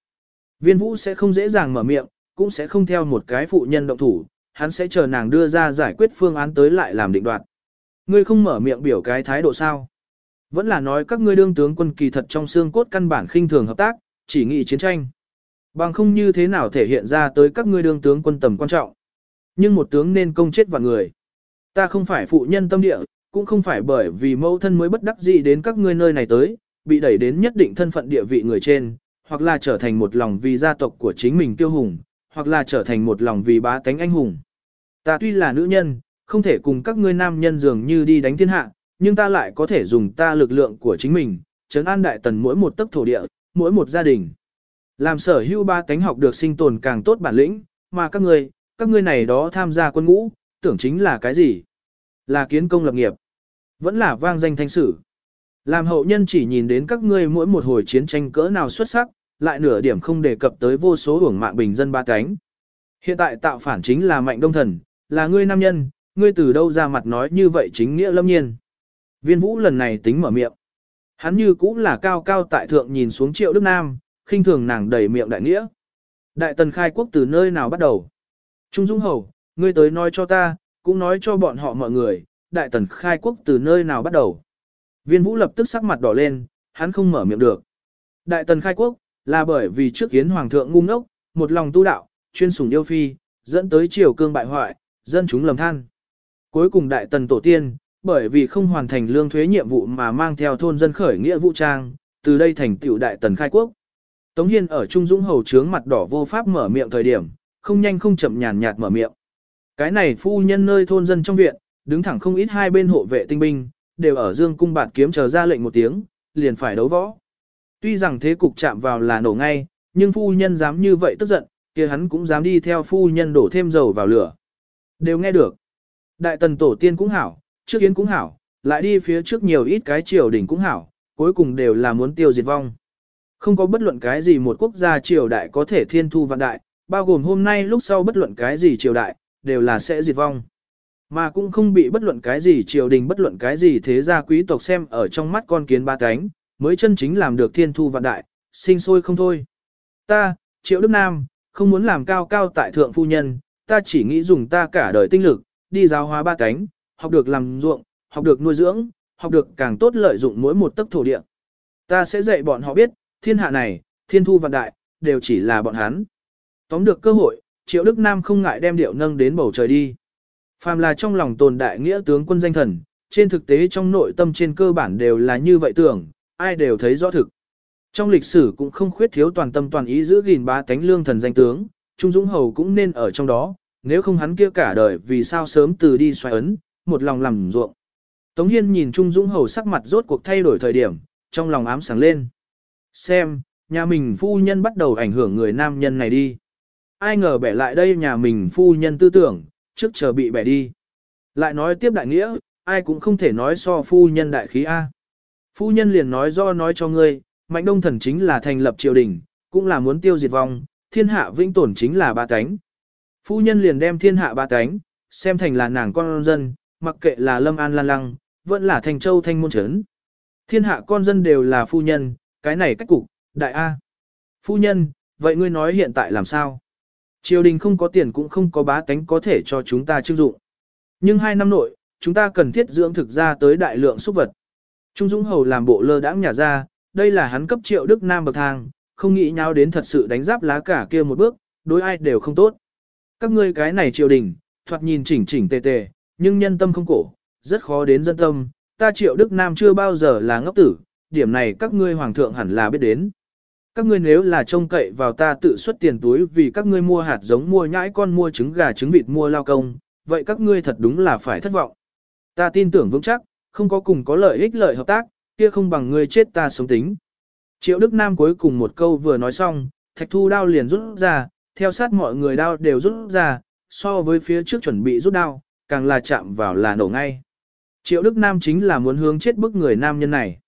Viên vũ sẽ không dễ dàng mở miệng, cũng sẽ không theo một cái phụ nhân động thủ, hắn sẽ chờ nàng đưa ra giải quyết phương án tới lại làm định đoạt. Ngươi không mở miệng biểu cái thái độ sao? Vẫn là nói các ngươi đương tướng quân kỳ thật trong xương cốt căn bản khinh thường hợp tác, chỉ nghị chiến tranh. Bằng không như thế nào thể hiện ra tới các ngươi đương tướng quân tầm quan trọng. Nhưng một tướng nên công chết vạn người. Ta không phải phụ nhân tâm địa, cũng không phải bởi vì mẫu thân mới bất đắc dĩ đến các ngươi nơi này tới, bị đẩy đến nhất định thân phận địa vị người trên, hoặc là trở thành một lòng vì gia tộc của chính mình tiêu hùng, hoặc là trở thành một lòng vì bá tánh anh hùng. Ta tuy là nữ nhân, không thể cùng các ngươi nam nhân dường như đi đánh thiên hạ, nhưng ta lại có thể dùng ta lực lượng của chính mình, chấn an đại tần mỗi một tấc thổ địa, mỗi một gia đình. Làm sở hữu ba tánh học được sinh tồn càng tốt bản lĩnh, mà các ngươi, các ngươi này đó tham gia quân ngũ, tưởng chính là cái gì? Là kiến công lập nghiệp, vẫn là vang danh thanh sử. Làm hậu nhân chỉ nhìn đến các ngươi mỗi một hồi chiến tranh cỡ nào xuất sắc, lại nửa điểm không đề cập tới vô số hưởng mạng bình dân ba cánh. Hiện tại tạo phản chính là mạnh đông thần, là ngươi nam nhân, ngươi từ đâu ra mặt nói như vậy chính nghĩa lâm nhiên. Viên vũ lần này tính mở miệng. Hắn như cũng là cao cao tại thượng nhìn xuống triệu Đức Nam, khinh thường nàng đầy miệng đại nghĩa. Đại tần khai quốc từ nơi nào bắt đầu? Trung Dung Hầu, ngươi tới nói cho ta, cũng nói cho bọn họ mọi người, đại tần khai quốc từ nơi nào bắt đầu? Viên vũ lập tức sắc mặt đỏ lên, hắn không mở miệng được. Đại tần khai quốc, là bởi vì trước kiến hoàng thượng ngu ngốc, một lòng tu đạo, chuyên sủng yêu phi, dẫn tới triều cương bại hoại, dân chúng lầm than. Cuối cùng đại tần tổ tiên, bởi vì không hoàn thành lương thuế nhiệm vụ mà mang theo thôn dân khởi nghĩa vũ trang, từ đây thành tiểu đại tần khai quốc. Tống Hiên ở Trung Dũng hầu trướng mặt đỏ vô pháp mở miệng thời điểm, không nhanh không chậm nhàn nhạt mở miệng. Cái này phu nhân nơi thôn dân trong viện, đứng thẳng không ít hai bên hộ vệ tinh binh, đều ở dương cung bạt kiếm chờ ra lệnh một tiếng, liền phải đấu võ. Tuy rằng thế cục chạm vào là nổ ngay, nhưng phu nhân dám như vậy tức giận, kia hắn cũng dám đi theo phu nhân đổ thêm dầu vào lửa. Đều nghe được. Đại tần tổ tiên cũng hảo, trước yến cũng hảo, lại đi phía trước nhiều ít cái triều đình cũng hảo, cuối cùng đều là muốn tiêu diệt vong. Không có bất luận cái gì một quốc gia triều đại có thể thiên thu vạn đại, bao gồm hôm nay lúc sau bất luận cái gì triều đại, đều là sẽ diệt vong. Mà cũng không bị bất luận cái gì triều đình bất luận cái gì thế gia quý tộc xem ở trong mắt con kiến ba cánh, mới chân chính làm được thiên thu vạn đại, sinh sôi không thôi. Ta, Triệu Đức Nam, không muốn làm cao cao tại thượng phu nhân, ta chỉ nghĩ dùng ta cả đời tinh lực, đi giáo hóa ba cánh, học được làm ruộng, học được nuôi dưỡng, học được càng tốt lợi dụng mỗi một tấc thổ địa. Ta sẽ dạy bọn họ biết, thiên hạ này, thiên thu vạn đại, đều chỉ là bọn hắn. Tóm được cơ hội, Triệu Đức Nam không ngại đem điệu nâng đến bầu trời đi. Phàm là trong lòng tồn đại nghĩa tướng quân danh thần, trên thực tế trong nội tâm trên cơ bản đều là như vậy tưởng, ai đều thấy rõ thực. Trong lịch sử cũng không khuyết thiếu toàn tâm toàn ý giữ gìn ba tánh lương thần danh tướng, Trung Dũng Hầu cũng nên ở trong đó, nếu không hắn kia cả đời vì sao sớm từ đi xoay ấn, một lòng làm ruộng. Tống Hiên nhìn Trung Dũng Hầu sắc mặt rốt cuộc thay đổi thời điểm, trong lòng ám sáng lên. Xem, nhà mình phu nhân bắt đầu ảnh hưởng người nam nhân này đi. Ai ngờ bẻ lại đây nhà mình phu nhân tư tưởng, trước chờ bị bẻ đi. Lại nói tiếp đại nghĩa, ai cũng không thể nói so phu nhân đại khí A. Phu nhân liền nói do nói cho ngươi, mạnh đông thần chính là thành lập triều đình, cũng là muốn tiêu diệt vong, thiên hạ vĩnh tổn chính là ba cánh. Phu nhân liền đem thiên hạ ba cánh, xem thành là nàng con dân, mặc kệ là lâm an lan lăng, vẫn là thành châu thanh môn trấn. Thiên hạ con dân đều là phu nhân, cái này cách cục, đại A. Phu nhân, vậy ngươi nói hiện tại làm sao? Triều đình không có tiền cũng không có bá tánh có thể cho chúng ta chưng dụng. Nhưng hai năm nội, chúng ta cần thiết dưỡng thực ra tới đại lượng súc vật. Trung Dũng Hầu làm bộ lơ đãng nhà ra, đây là hắn cấp triệu Đức Nam bậc thang, không nghĩ nhau đến thật sự đánh giáp lá cả kia một bước, đối ai đều không tốt. Các ngươi cái này triều đình, thoạt nhìn chỉnh chỉnh tề tề, nhưng nhân tâm không cổ, rất khó đến dân tâm, ta triệu Đức Nam chưa bao giờ là ngốc tử, điểm này các ngươi hoàng thượng hẳn là biết đến. Các ngươi nếu là trông cậy vào ta tự xuất tiền túi vì các ngươi mua hạt giống mua nhãi con mua trứng gà trứng vịt mua lao công, vậy các ngươi thật đúng là phải thất vọng. Ta tin tưởng vững chắc, không có cùng có lợi ích lợi hợp tác, kia không bằng ngươi chết ta sống tính. Triệu Đức Nam cuối cùng một câu vừa nói xong, thạch thu đao liền rút ra, theo sát mọi người đao đều rút ra, so với phía trước chuẩn bị rút đao, càng là chạm vào là nổ ngay. Triệu Đức Nam chính là muốn hướng chết bức người nam nhân này.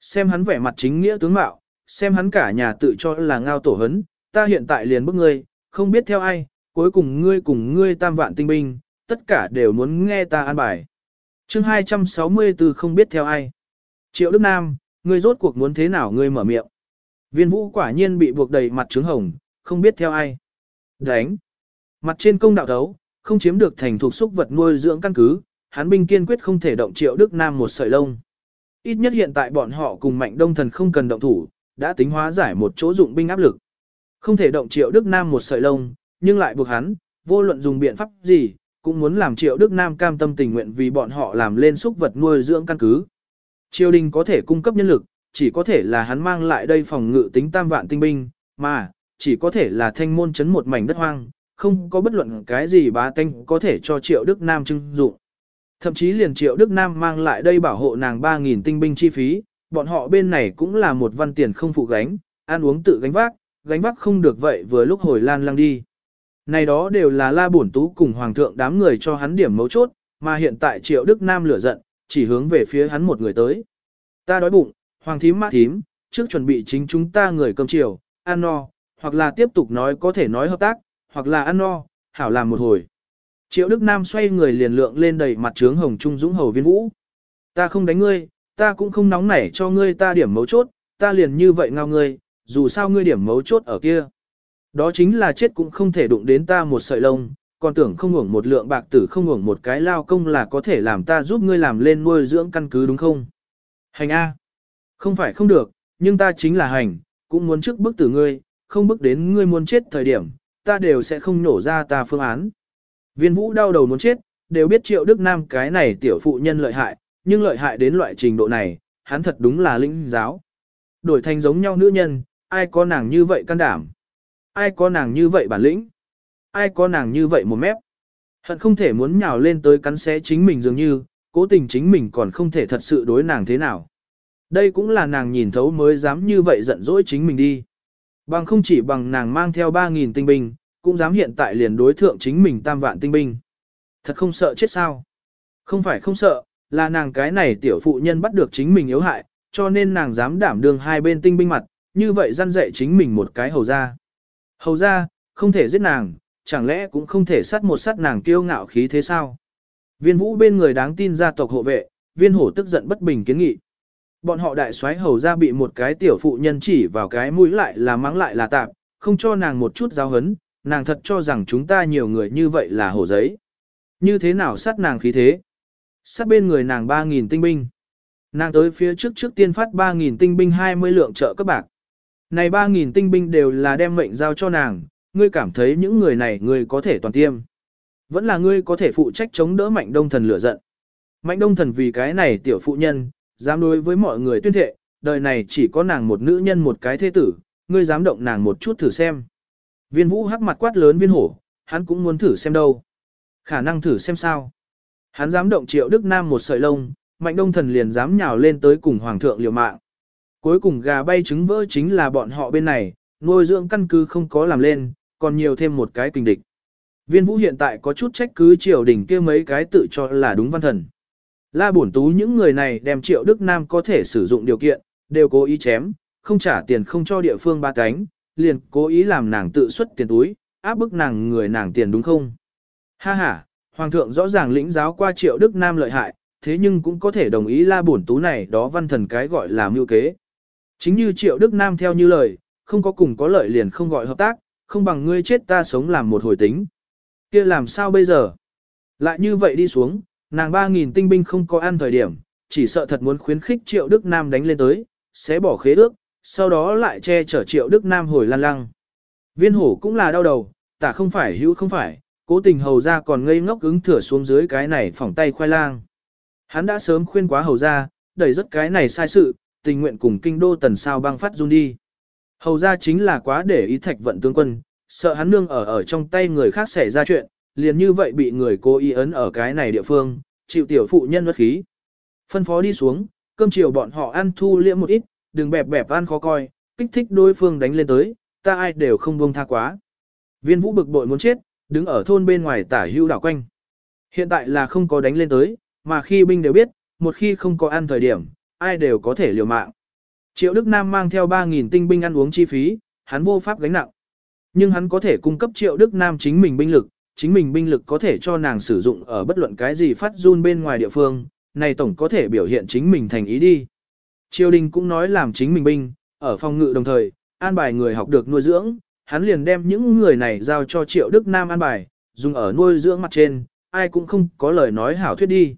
Xem hắn vẻ mặt chính nghĩa tướng mạo, xem hắn cả nhà tự cho là ngao tổ hấn, ta hiện tại liền bức ngươi, không biết theo ai, cuối cùng ngươi cùng ngươi tam vạn tinh binh, tất cả đều muốn nghe ta an bài. chương 264 không biết theo ai. Triệu Đức Nam, ngươi rốt cuộc muốn thế nào ngươi mở miệng. Viên vũ quả nhiên bị buộc đầy mặt trứng hồng, không biết theo ai. Đánh. Mặt trên công đạo thấu, không chiếm được thành thuộc xúc vật nuôi dưỡng căn cứ, hắn binh kiên quyết không thể động Triệu Đức Nam một sợi lông. Ít nhất hiện tại bọn họ cùng mạnh đông thần không cần động thủ, đã tính hóa giải một chỗ dụng binh áp lực. Không thể động Triệu Đức Nam một sợi lông, nhưng lại buộc hắn, vô luận dùng biện pháp gì, cũng muốn làm Triệu Đức Nam cam tâm tình nguyện vì bọn họ làm lên xúc vật nuôi dưỡng căn cứ. Triều đình có thể cung cấp nhân lực, chỉ có thể là hắn mang lại đây phòng ngự tính tam vạn tinh binh, mà, chỉ có thể là thanh môn chấn một mảnh đất hoang, không có bất luận cái gì bá tanh có thể cho Triệu Đức Nam trưng dụng. Thậm chí liền Triệu Đức Nam mang lại đây bảo hộ nàng 3.000 tinh binh chi phí, bọn họ bên này cũng là một văn tiền không phụ gánh, ăn uống tự gánh vác, gánh vác không được vậy vừa lúc hồi lan lăng đi. Này đó đều là la bổn tú cùng hoàng thượng đám người cho hắn điểm mấu chốt, mà hiện tại Triệu Đức Nam lửa giận, chỉ hướng về phía hắn một người tới. Ta đói bụng, hoàng thím mã thím, trước chuẩn bị chính chúng ta người cơm chiều, ăn no, hoặc là tiếp tục nói có thể nói hợp tác, hoặc là ăn no, hảo làm một hồi. Triệu Đức Nam xoay người liền lượng lên đầy mặt trướng hồng trung dũng hầu viên vũ. Ta không đánh ngươi, ta cũng không nóng nảy cho ngươi ta điểm mấu chốt, ta liền như vậy ngao ngươi, dù sao ngươi điểm mấu chốt ở kia. Đó chính là chết cũng không thể đụng đến ta một sợi lông, còn tưởng không hưởng một lượng bạc tử không hưởng một cái lao công là có thể làm ta giúp ngươi làm lên nuôi dưỡng căn cứ đúng không? Hành A. Không phải không được, nhưng ta chính là hành, cũng muốn trước bức tử ngươi, không bức đến ngươi muốn chết thời điểm, ta đều sẽ không nổ ra ta phương án. Viên vũ đau đầu muốn chết, đều biết triệu Đức Nam cái này tiểu phụ nhân lợi hại, nhưng lợi hại đến loại trình độ này, hắn thật đúng là linh giáo. Đổi thành giống nhau nữ nhân, ai có nàng như vậy can đảm? Ai có nàng như vậy bản lĩnh? ai có nàng như vậy một mép. Hận không thể muốn nhào lên tới cắn xé chính mình dường như, cố tình chính mình còn không thể thật sự đối nàng thế nào. Đây cũng là nàng nhìn thấu mới dám như vậy giận dỗi chính mình đi. Bằng không chỉ bằng nàng mang theo 3.000 tinh binh, cũng dám hiện tại liền đối thượng chính mình tam vạn tinh binh. Thật không sợ chết sao? Không phải không sợ, là nàng cái này tiểu phụ nhân bắt được chính mình yếu hại, cho nên nàng dám đảm đương hai bên tinh binh mặt, như vậy răn dạy chính mình một cái hầu ra. Hầu ra, không thể giết nàng, chẳng lẽ cũng không thể sát một sát nàng kiêu ngạo khí thế sao? Viên vũ bên người đáng tin gia tộc hộ vệ, viên hổ tức giận bất bình kiến nghị. Bọn họ đại soái hầu ra bị một cái tiểu phụ nhân chỉ vào cái mũi lại là mắng lại là tạm, không cho nàng một chút giáo hấn, nàng thật cho rằng chúng ta nhiều người như vậy là hổ giấy. Như thế nào sát nàng khí thế? Sát bên người nàng 3.000 tinh binh. Nàng tới phía trước trước tiên phát 3.000 tinh binh 20 lượng trợ các bạc. Này 3.000 tinh binh đều là đem mệnh giao cho nàng, ngươi cảm thấy những người này ngươi có thể toàn tiêm. Vẫn là ngươi có thể phụ trách chống đỡ mạnh đông thần lửa giận. Mạnh đông thần vì cái này tiểu phụ nhân, dám đối với mọi người tuyên thệ, đời này chỉ có nàng một nữ nhân một cái thế tử, ngươi dám động nàng một chút thử xem. Viên vũ hắc mặt quát lớn viên hổ, hắn cũng muốn thử xem đâu. Khả năng thử xem sao. Hắn dám động triệu Đức Nam một sợi lông, mạnh đông thần liền dám nhào lên tới cùng hoàng thượng liều mạng. Cuối cùng gà bay trứng vỡ chính là bọn họ bên này, nuôi dưỡng căn cứ không có làm lên, còn nhiều thêm một cái kinh địch. Viên vũ hiện tại có chút trách cứ triều đình kia mấy cái tự cho là đúng văn thần. La bổn tú những người này đem triệu Đức Nam có thể sử dụng điều kiện, đều cố ý chém, không trả tiền không cho địa phương ba cánh, liền cố ý làm nàng tự xuất tiền túi, áp bức nàng người nàng tiền đúng không? Ha ha, Hoàng thượng rõ ràng lĩnh giáo qua triệu Đức Nam lợi hại, thế nhưng cũng có thể đồng ý la bổn tú này đó văn thần cái gọi là mưu kế. Chính như triệu Đức Nam theo như lời, không có cùng có lợi liền không gọi hợp tác, không bằng ngươi chết ta sống làm một hồi tính. kia làm sao bây giờ? Lại như vậy đi xuống, nàng 3.000 tinh binh không có ăn thời điểm, chỉ sợ thật muốn khuyến khích triệu Đức Nam đánh lên tới, sẽ bỏ khế ước, sau đó lại che chở triệu Đức Nam hồi lan lăng. Viên hổ cũng là đau đầu, tả không phải hữu không phải, cố tình hầu ra còn ngây ngốc ứng thừa xuống dưới cái này phỏng tay khoai lang. Hắn đã sớm khuyên quá hầu ra, đẩy rất cái này sai sự, tình nguyện cùng kinh đô tần sao băng phát run đi. Hầu ra chính là quá để ý thạch vận tướng quân, sợ hắn nương ở ở trong tay người khác xảy ra chuyện, liền như vậy bị người cố ý ấn ở cái này địa phương, chịu tiểu phụ nhân bất khí. Phân phó đi xuống, cơm chiều bọn họ ăn thu liễm một ít, đừng bẹp bẹp ăn khó coi, kích thích đối phương đánh lên tới, ta ai đều không buông tha quá. Viên vũ bực bội muốn chết, đứng ở thôn bên ngoài tả hưu đảo quanh. Hiện tại là không có đánh lên tới, mà khi binh đều biết, một khi không có ăn thời điểm, ai đều có thể liều mạng. Triệu Đức Nam mang theo 3.000 tinh binh ăn uống chi phí, hắn vô pháp gánh nặng. Nhưng hắn có thể cung cấp Triệu Đức Nam chính mình binh lực, chính mình binh lực có thể cho nàng sử dụng ở bất luận cái gì phát run bên ngoài địa phương, này tổng có thể biểu hiện chính mình thành ý đi. Triều đình cũng nói làm chính mình binh, ở phòng ngự đồng thời, an bài người học được nuôi dưỡng, hắn liền đem những người này giao cho Triệu Đức Nam an bài, dùng ở nuôi dưỡng mặt trên, ai cũng không có lời nói hảo thuyết đi.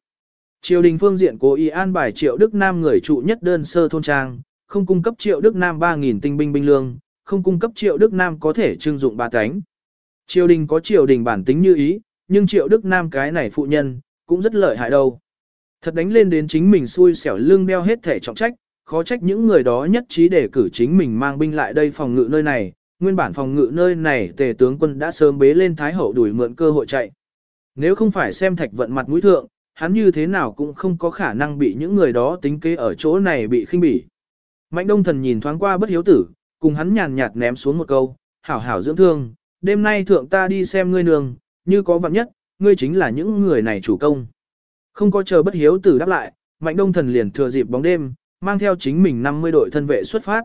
Triều đình phương diện cố ý an bài Triệu Đức Nam người trụ nhất đơn sơ thôn trang, không cung cấp Triệu Đức Nam 3.000 tinh binh binh lương, không cung cấp Triệu Đức Nam có thể trưng dụng ba cánh. Triều đình có triều đình bản tính như ý, nhưng Triệu Đức Nam cái này phụ nhân, cũng rất lợi hại đâu. Thật đánh lên đến chính mình xui xẻo lưng đeo hết thể trọng trách, khó trách những người đó nhất trí để cử chính mình mang binh lại đây phòng ngự nơi này, nguyên bản phòng ngự nơi này tề tướng quân đã sớm bế lên thái hậu đuổi mượn cơ hội chạy. Nếu không phải xem thạch vận mặt mũi thượng, hắn như thế nào cũng không có khả năng bị những người đó tính kế ở chỗ này bị khinh bỉ. Mạnh đông thần nhìn thoáng qua bất hiếu tử, cùng hắn nhàn nhạt ném xuống một câu, hảo hảo dưỡng thương, đêm nay thượng ta đi xem ngươi nương, như có vặn nhất, ngươi chính là những người này chủ công. Không có chờ bất hiếu tử đáp lại, mạnh đông thần liền thừa dịp bóng đêm, mang theo chính mình 50 đội thân vệ xuất phát.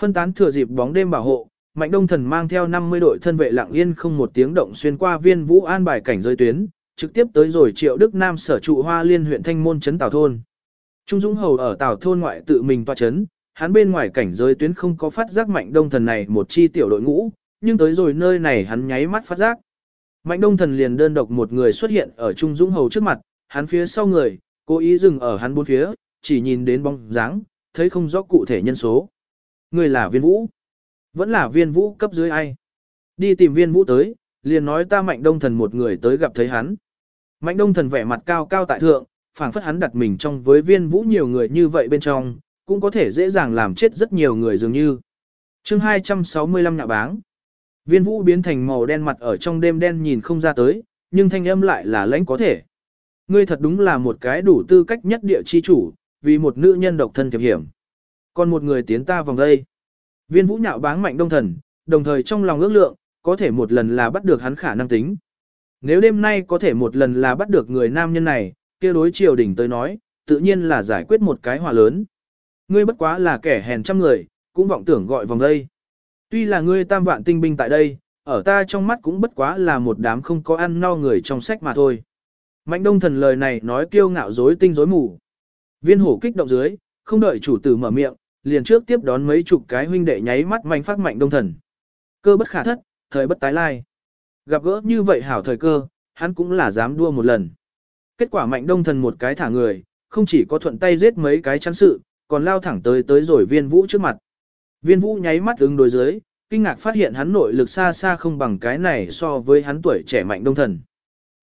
Phân tán thừa dịp bóng đêm bảo hộ, Mạnh Đông Thần mang theo 50 đội thân vệ lặng yên không một tiếng động xuyên qua viên vũ an bài cảnh giới tuyến, trực tiếp tới rồi Triệu Đức Nam sở trụ Hoa Liên huyện Thanh Môn trấn Tào thôn. Trung Dũng Hầu ở Tào thôn ngoại tự mình tòa trấn, hắn bên ngoài cảnh giới tuyến không có phát giác Mạnh Đông Thần này một chi tiểu đội ngũ, nhưng tới rồi nơi này hắn nháy mắt phát giác. Mạnh Đông Thần liền đơn độc một người xuất hiện ở Trung Dũng Hầu trước mặt, hắn phía sau người, cố ý dừng ở hắn bốn phía, chỉ nhìn đến bóng dáng, thấy không rõ cụ thể nhân số. Người là viên vũ. Vẫn là viên vũ cấp dưới ai. Đi tìm viên vũ tới, liền nói ta mạnh đông thần một người tới gặp thấy hắn. Mạnh đông thần vẻ mặt cao cao tại thượng, phảng phất hắn đặt mình trong với viên vũ nhiều người như vậy bên trong, cũng có thể dễ dàng làm chết rất nhiều người dường như. chương 265 nhạ báng. Viên vũ biến thành màu đen mặt ở trong đêm đen nhìn không ra tới, nhưng thanh âm lại là lãnh có thể. Ngươi thật đúng là một cái đủ tư cách nhất địa chi chủ, vì một nữ nhân độc thân thiệp hiểm. Còn một người tiến ta vòng đây. Viên vũ nhạo báng mạnh đông thần, đồng thời trong lòng ước lượng, có thể một lần là bắt được hắn khả năng tính. Nếu đêm nay có thể một lần là bắt được người nam nhân này, kia đối triều đỉnh tới nói, tự nhiên là giải quyết một cái hòa lớn. Ngươi bất quá là kẻ hèn trăm người, cũng vọng tưởng gọi vòng đây. Tuy là ngươi tam vạn tinh binh tại đây, ở ta trong mắt cũng bất quá là một đám không có ăn no người trong sách mà thôi. Mạnh đông thần lời này nói kiêu ngạo dối tinh dối mù. Viên hổ kích động dưới, không đợi chủ tử mở miệng, liền trước tiếp đón mấy chục cái huynh đệ nháy mắt mạnh phát mạnh đông thần. Cơ bất khả thất, thời bất tái lai. Gặp gỡ như vậy hảo thời cơ, hắn cũng là dám đua một lần. Kết quả mạnh đông thần một cái thả người, không chỉ có thuận tay giết mấy cái chắn sự, còn lao thẳng tới tới rồi viên vũ trước mặt. Viên vũ nháy mắt ứng đối dưới, kinh ngạc phát hiện hắn nội lực xa xa không bằng cái này so với hắn tuổi trẻ mạnh đông thần.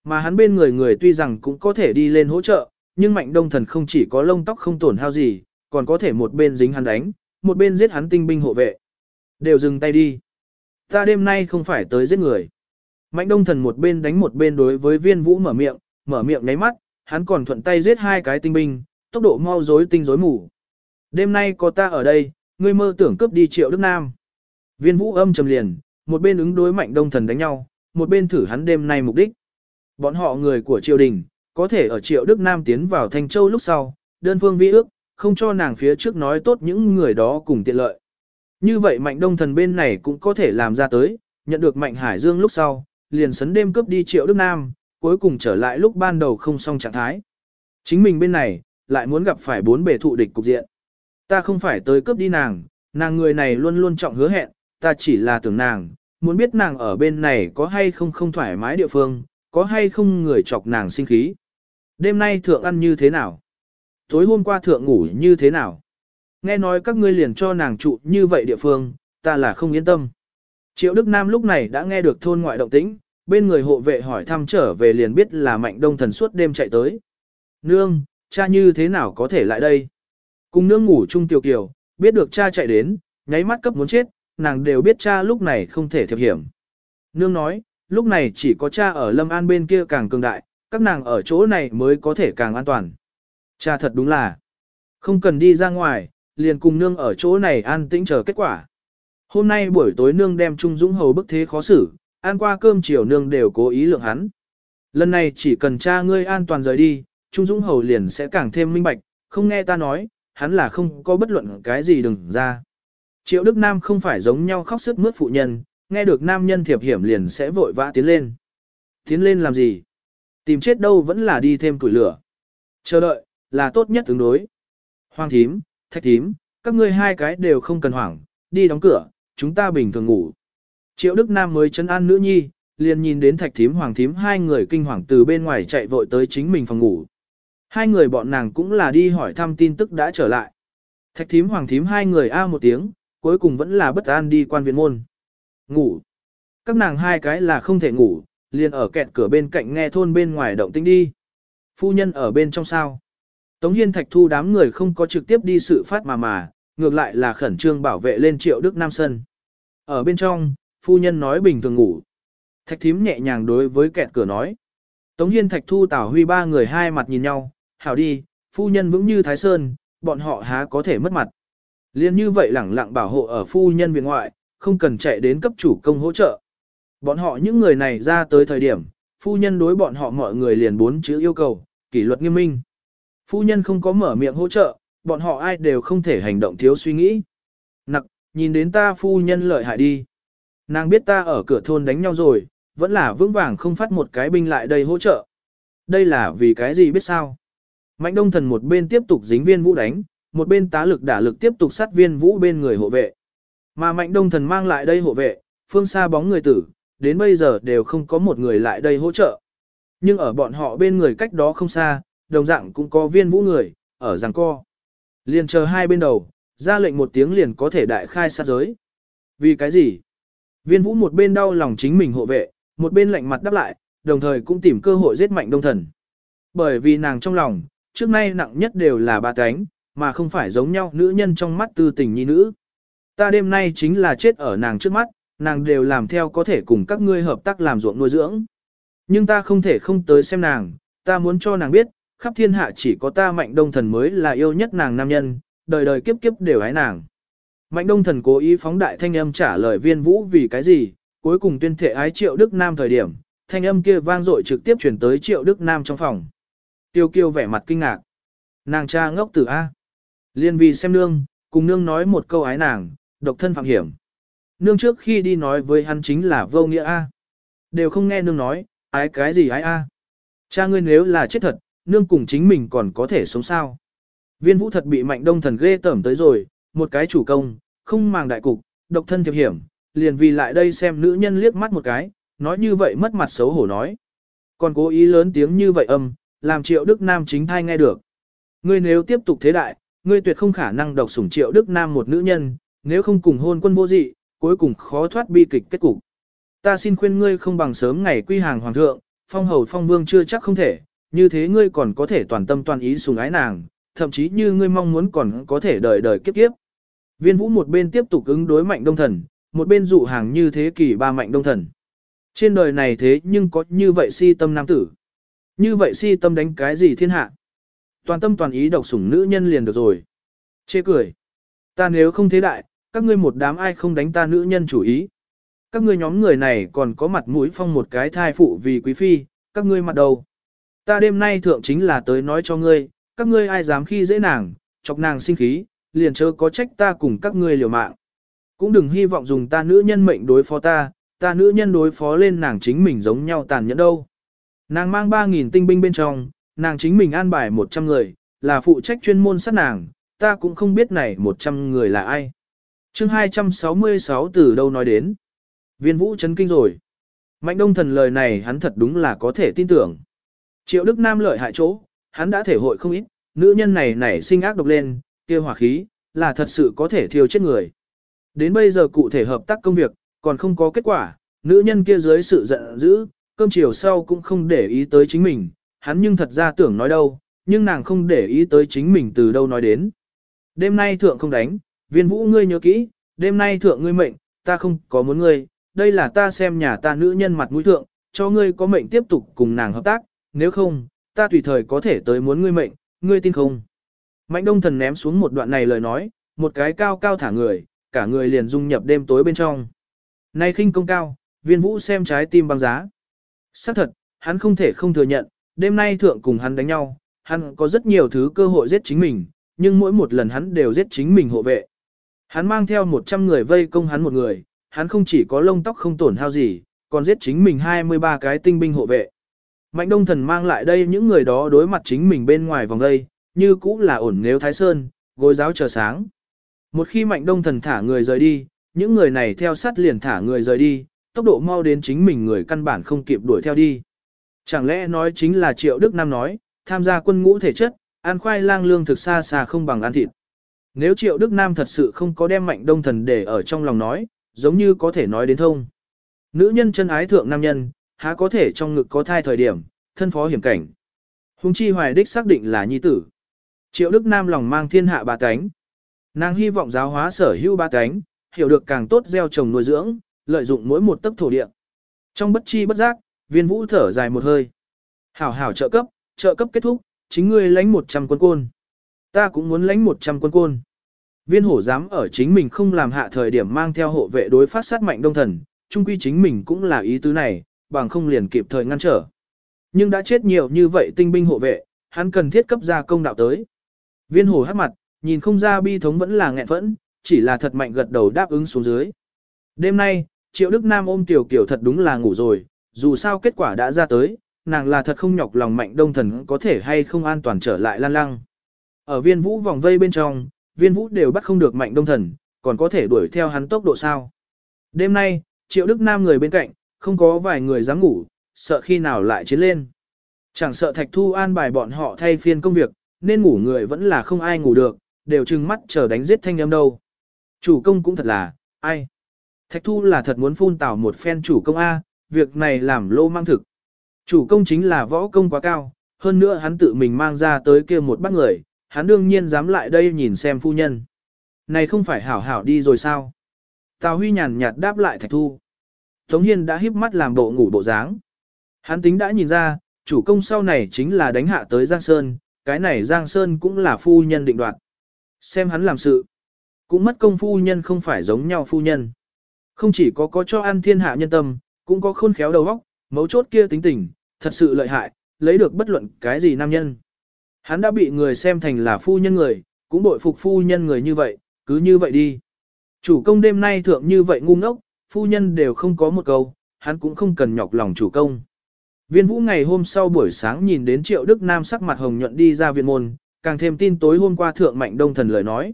Mà hắn bên người người tuy rằng cũng có thể đi lên hỗ trợ, nhưng mạnh đông thần không chỉ có lông tóc không tổn hao gì, còn có thể một bên dính hắn đánh, một bên giết hắn tinh binh hộ vệ. Đều dừng tay đi. Ta đêm nay không phải tới giết người. Mạnh đông thần một bên đánh một bên đối với viên vũ mở miệng, mở miệng nháy mắt, hắn còn thuận tay giết hai cái tinh binh, tốc độ mau rối tinh rối mù. Đêm nay có ta ở đây, ngươi mơ tưởng cướp đi triệu Đức Nam. Viên vũ âm trầm liền, một bên ứng đối mạnh đông thần đánh nhau, một bên thử hắn đêm nay mục đích. Bọn họ người của triều đình, có thể ở triệu Đức Nam tiến vào Thanh Châu lúc sau, đơn phương vi ước, không cho nàng phía trước nói tốt những người đó cùng tiện lợi. Như vậy mạnh đông thần bên này cũng có thể làm ra tới, nhận được mạnh hải dương lúc sau, liền sấn đêm cướp đi triệu Đức Nam, cuối cùng trở lại lúc ban đầu không xong trạng thái. Chính mình bên này, lại muốn gặp phải bốn bề thụ địch cục diện. Ta không phải tới cướp đi nàng, nàng người này luôn luôn trọng hứa hẹn, ta chỉ là tưởng nàng, muốn biết nàng ở bên này có hay không không thoải mái địa phương, có hay không người chọc nàng sinh khí. Đêm nay thượng ăn như thế nào? Tối hôm qua thượng ngủ như thế nào? Nghe nói các ngươi liền cho nàng trụ như vậy địa phương, ta là không yên tâm. Triệu Đức Nam lúc này đã nghe được thôn ngoại động tĩnh, bên người hộ vệ hỏi thăm trở về liền biết là mạnh đông thần suốt đêm chạy tới. Nương, cha như thế nào có thể lại đây? Cùng nương ngủ chung tiểu kiều, biết được cha chạy đến, nháy mắt cấp muốn chết, nàng đều biết cha lúc này không thể thiệp hiểm. Nương nói, lúc này chỉ có cha ở Lâm An bên kia càng cường đại, các nàng ở chỗ này mới có thể càng an toàn. Cha thật đúng là, không cần đi ra ngoài, liền cùng nương ở chỗ này an tĩnh chờ kết quả. Hôm nay buổi tối nương đem Trung Dũng Hầu bức thế khó xử, ăn qua cơm chiều nương đều cố ý lượng hắn. Lần này chỉ cần cha ngươi an toàn rời đi, Trung Dũng Hầu liền sẽ càng thêm minh bạch, không nghe ta nói, hắn là không có bất luận cái gì đừng ra. Triệu Đức Nam không phải giống nhau khóc sức mướt phụ nhân, nghe được nam nhân thiệp hiểm liền sẽ vội vã tiến lên. Tiến lên làm gì? Tìm chết đâu vẫn là đi thêm củi lửa. Chờ đợi, là tốt nhất ứng đối. Hoàng thím, thạch thím, các ngươi hai cái đều không cần hoảng, đi đóng cửa, chúng ta bình thường ngủ. Triệu Đức Nam mới chấn an nữ nhi, liền nhìn đến thạch thím hoàng thím hai người kinh hoàng từ bên ngoài chạy vội tới chính mình phòng ngủ. Hai người bọn nàng cũng là đi hỏi thăm tin tức đã trở lại. Thạch thím hoàng thím hai người a một tiếng, cuối cùng vẫn là bất an đi quan viện môn. Ngủ. Các nàng hai cái là không thể ngủ, liền ở kẹt cửa bên cạnh nghe thôn bên ngoài động tĩnh đi. Phu nhân ở bên trong sao. Tống Hiên Thạch Thu đám người không có trực tiếp đi sự phát mà mà, ngược lại là khẩn trương bảo vệ lên triệu Đức Nam Sân. Ở bên trong, phu nhân nói bình thường ngủ. Thạch thím nhẹ nhàng đối với kẹt cửa nói. Tống Hiên Thạch Thu Tảo Huy ba người hai mặt nhìn nhau, hảo đi, phu nhân vững như Thái Sơn, bọn họ há có thể mất mặt. Liên như vậy lẳng lặng bảo hộ ở phu nhân viện ngoại, không cần chạy đến cấp chủ công hỗ trợ. Bọn họ những người này ra tới thời điểm, phu nhân đối bọn họ mọi người liền bốn chữ yêu cầu, kỷ luật nghiêm minh. Phu nhân không có mở miệng hỗ trợ, bọn họ ai đều không thể hành động thiếu suy nghĩ. Nặc, nhìn đến ta phu nhân lợi hại đi. Nàng biết ta ở cửa thôn đánh nhau rồi, vẫn là vững vàng không phát một cái binh lại đây hỗ trợ. Đây là vì cái gì biết sao? Mạnh đông thần một bên tiếp tục dính viên vũ đánh, một bên tá lực đả lực tiếp tục sát viên vũ bên người hộ vệ. Mà mạnh đông thần mang lại đây hộ vệ, phương xa bóng người tử, đến bây giờ đều không có một người lại đây hỗ trợ. Nhưng ở bọn họ bên người cách đó không xa, đồng dạng cũng có viên vũ người, ở giằng co. Liền chờ hai bên đầu, ra lệnh một tiếng liền có thể đại khai sát giới. Vì cái gì? Viên vũ một bên đau lòng chính mình hộ vệ, một bên lạnh mặt đáp lại, đồng thời cũng tìm cơ hội giết mạnh đông thần. Bởi vì nàng trong lòng, trước nay nặng nhất đều là ba cánh, mà không phải giống nhau nữ nhân trong mắt tư tình nhi nữ. Ta đêm nay chính là chết ở nàng trước mắt, nàng đều làm theo có thể cùng các ngươi hợp tác làm ruộng nuôi dưỡng. Nhưng ta không thể không tới xem nàng, ta muốn cho nàng biết, khắp thiên hạ chỉ có ta mạnh đông thần mới là yêu nhất nàng nam nhân, đời đời kiếp kiếp đều ái nàng. Mạnh đông thần cố ý phóng đại thanh âm trả lời viên vũ vì cái gì, cuối cùng tuyên thể ái triệu Đức Nam thời điểm, thanh âm kia vang dội trực tiếp chuyển tới triệu Đức Nam trong phòng. Tiêu kiêu vẻ mặt kinh ngạc. Nàng cha ngốc tử A. Liên vì xem nương, cùng nương nói một câu ái nàng, độc thân phạm hiểm. Nương trước khi đi nói với hắn chính là vô nghĩa A. Đều không nghe nương nói, ái cái gì ái A. Cha ngươi nếu là chết thật, nương cùng chính mình còn có thể sống sao. Viên vũ thật bị mạnh đông thần ghê tởm tới rồi, một cái chủ công, không màng đại cục, độc thân thiệp hiểm, liền vì lại đây xem nữ nhân liếc mắt một cái, nói như vậy mất mặt xấu hổ nói. Còn cố ý lớn tiếng như vậy âm, làm triệu Đức Nam chính thai nghe được. Ngươi nếu tiếp tục thế đại, ngươi tuyệt không khả năng độc sủng triệu Đức Nam một nữ nhân, nếu không cùng hôn quân vô dị, cuối cùng khó thoát bi kịch kết cục. Ta xin khuyên ngươi không bằng sớm ngày quy hàng hoàng thượng, phong hầu phong vương chưa chắc không thể, như thế ngươi còn có thể toàn tâm toàn ý sùng ái nàng, thậm chí như ngươi mong muốn còn có thể đời đời kiếp kiếp. Viên vũ một bên tiếp tục ứng đối mạnh đông thần, một bên dụ hàng như thế kỷ ba mạnh đông thần. Trên đời này thế nhưng có như vậy si tâm nam tử. Như vậy si tâm đánh cái gì thiên hạ? Toàn tâm toàn ý độc sủng nữ nhân liền được rồi. Chê cười. Ta nếu không thế đại, các ngươi một đám ai không đánh ta nữ nhân chủ ý. Các ngươi nhóm người này còn có mặt mũi phong một cái thai phụ vì quý phi, các ngươi mặt đầu. Ta đêm nay thượng chính là tới nói cho ngươi, các ngươi ai dám khi dễ nàng, chọc nàng sinh khí, liền chớ có trách ta cùng các ngươi liều mạng. Cũng đừng hy vọng dùng ta nữ nhân mệnh đối phó ta, ta nữ nhân đối phó lên nàng chính mình giống nhau tàn nhẫn đâu. Nàng mang 3.000 tinh binh bên trong, nàng chính mình an bài 100 người, là phụ trách chuyên môn sát nàng, ta cũng không biết này 100 người là ai. chương 266 từ đâu nói đến. Viên vũ chấn kinh rồi. Mạnh đông thần lời này hắn thật đúng là có thể tin tưởng. Triệu Đức Nam lợi hại chỗ, hắn đã thể hội không ít, nữ nhân này nảy sinh ác độc lên, kia hỏa khí, là thật sự có thể thiêu chết người. Đến bây giờ cụ thể hợp tác công việc, còn không có kết quả, nữ nhân kia dưới sự giận dữ, cơm chiều sau cũng không để ý tới chính mình, hắn nhưng thật ra tưởng nói đâu, nhưng nàng không để ý tới chính mình từ đâu nói đến. Đêm nay thượng không đánh, viên vũ ngươi nhớ kỹ, đêm nay thượng ngươi mệnh, ta không có muốn ngươi, đây là ta xem nhà ta nữ nhân mặt mũi thượng, cho ngươi có mệnh tiếp tục cùng nàng hợp tác, nếu không, ta tùy thời có thể tới muốn ngươi mệnh, ngươi tin không? Mạnh đông thần ném xuống một đoạn này lời nói, một cái cao cao thả người, cả người liền dung nhập đêm tối bên trong. Nay khinh công cao, viên vũ xem trái tim băng giá xác thật, hắn không thể không thừa nhận, đêm nay thượng cùng hắn đánh nhau, hắn có rất nhiều thứ cơ hội giết chính mình, nhưng mỗi một lần hắn đều giết chính mình hộ vệ. Hắn mang theo 100 người vây công hắn một người, hắn không chỉ có lông tóc không tổn hao gì, còn giết chính mình 23 cái tinh binh hộ vệ. Mạnh đông thần mang lại đây những người đó đối mặt chính mình bên ngoài vòng đây, như cũ là ổn nếu thái sơn, gối giáo chờ sáng. Một khi mạnh đông thần thả người rời đi, những người này theo sát liền thả người rời đi, tốc độ mau đến chính mình người căn bản không kịp đuổi theo đi. Chẳng lẽ nói chính là Triệu Đức Nam nói, tham gia quân ngũ thể chất, ăn khoai lang lương thực xa xa không bằng ăn thịt. Nếu Triệu Đức Nam thật sự không có đem mạnh đông thần để ở trong lòng nói, giống như có thể nói đến thông. Nữ nhân chân ái thượng nam nhân, há có thể trong ngực có thai thời điểm, thân phó hiểm cảnh. Hùng chi hoài đích xác định là nhi tử. Triệu Đức Nam lòng mang thiên hạ ba cánh. Nàng hy vọng giáo hóa sở hữu ba cánh, hiểu được càng tốt gieo trồng nuôi dưỡng, lợi dụng mỗi một tấc thổ địa. Trong bất chi bất giác, viên vũ thở dài một hơi. Hảo hảo trợ cấp, trợ cấp kết thúc, chính ngươi lãnh 100 quân côn. Ta cũng muốn lãnh 100 quân côn. Viên hổ dám ở chính mình không làm hạ thời điểm mang theo hộ vệ đối phát sát mạnh đông thần, chung quy chính mình cũng là ý tứ này, bằng không liền kịp thời ngăn trở. Nhưng đã chết nhiều như vậy tinh binh hộ vệ, hắn cần thiết cấp ra công đạo tới. Viên hổ hát mặt, nhìn không ra bi thống vẫn là nghẹn phẫn, chỉ là thật mạnh gật đầu đáp ứng xuống dưới. Đêm nay, Triệu Đức Nam ôm Tiểu Kiều thật đúng là ngủ rồi, dù sao kết quả đã ra tới, nàng là thật không nhọc lòng mạnh đông thần có thể hay không an toàn trở lại lan lăng. Ở viên vũ vòng vây bên trong, viên vũ đều bắt không được mạnh đông thần, còn có thể đuổi theo hắn tốc độ sao. Đêm nay, Triệu Đức Nam người bên cạnh, không có vài người dám ngủ, sợ khi nào lại chiến lên. Chẳng sợ Thạch Thu an bài bọn họ thay phiên công việc, nên ngủ người vẫn là không ai ngủ được, đều trừng mắt chờ đánh giết thanh âm đâu. Chủ công cũng thật là, ai? Thạch Thu là thật muốn phun tảo một phen chủ công A, việc này làm lô mang thực. Chủ công chính là võ công quá cao, hơn nữa hắn tự mình mang ra tới kia một bác người, hắn đương nhiên dám lại đây nhìn xem phu nhân. Này không phải hảo hảo đi rồi sao? Tào Huy nhàn nhạt đáp lại Thạch Thu. Tống Hiên đã híp mắt làm bộ ngủ bộ dáng. Hắn tính đã nhìn ra, chủ công sau này chính là đánh hạ tới Giang Sơn, cái này Giang Sơn cũng là phu nhân định đoạt. Xem hắn làm sự. Cũng mất công phu nhân không phải giống nhau phu nhân. Không chỉ có có cho ăn thiên hạ nhân tâm, cũng có khôn khéo đầu óc, mấu chốt kia tính tình, thật sự lợi hại, lấy được bất luận cái gì nam nhân. Hắn đã bị người xem thành là phu nhân người, cũng bội phục phu nhân người như vậy, cứ như vậy đi. Chủ công đêm nay thượng như vậy ngu ngốc, phu nhân đều không có một câu, hắn cũng không cần nhọc lòng chủ công. Viên vũ ngày hôm sau buổi sáng nhìn đến triệu Đức Nam sắc mặt hồng nhuận đi ra viện môn, càng thêm tin tối hôm qua thượng mạnh đông thần lời nói.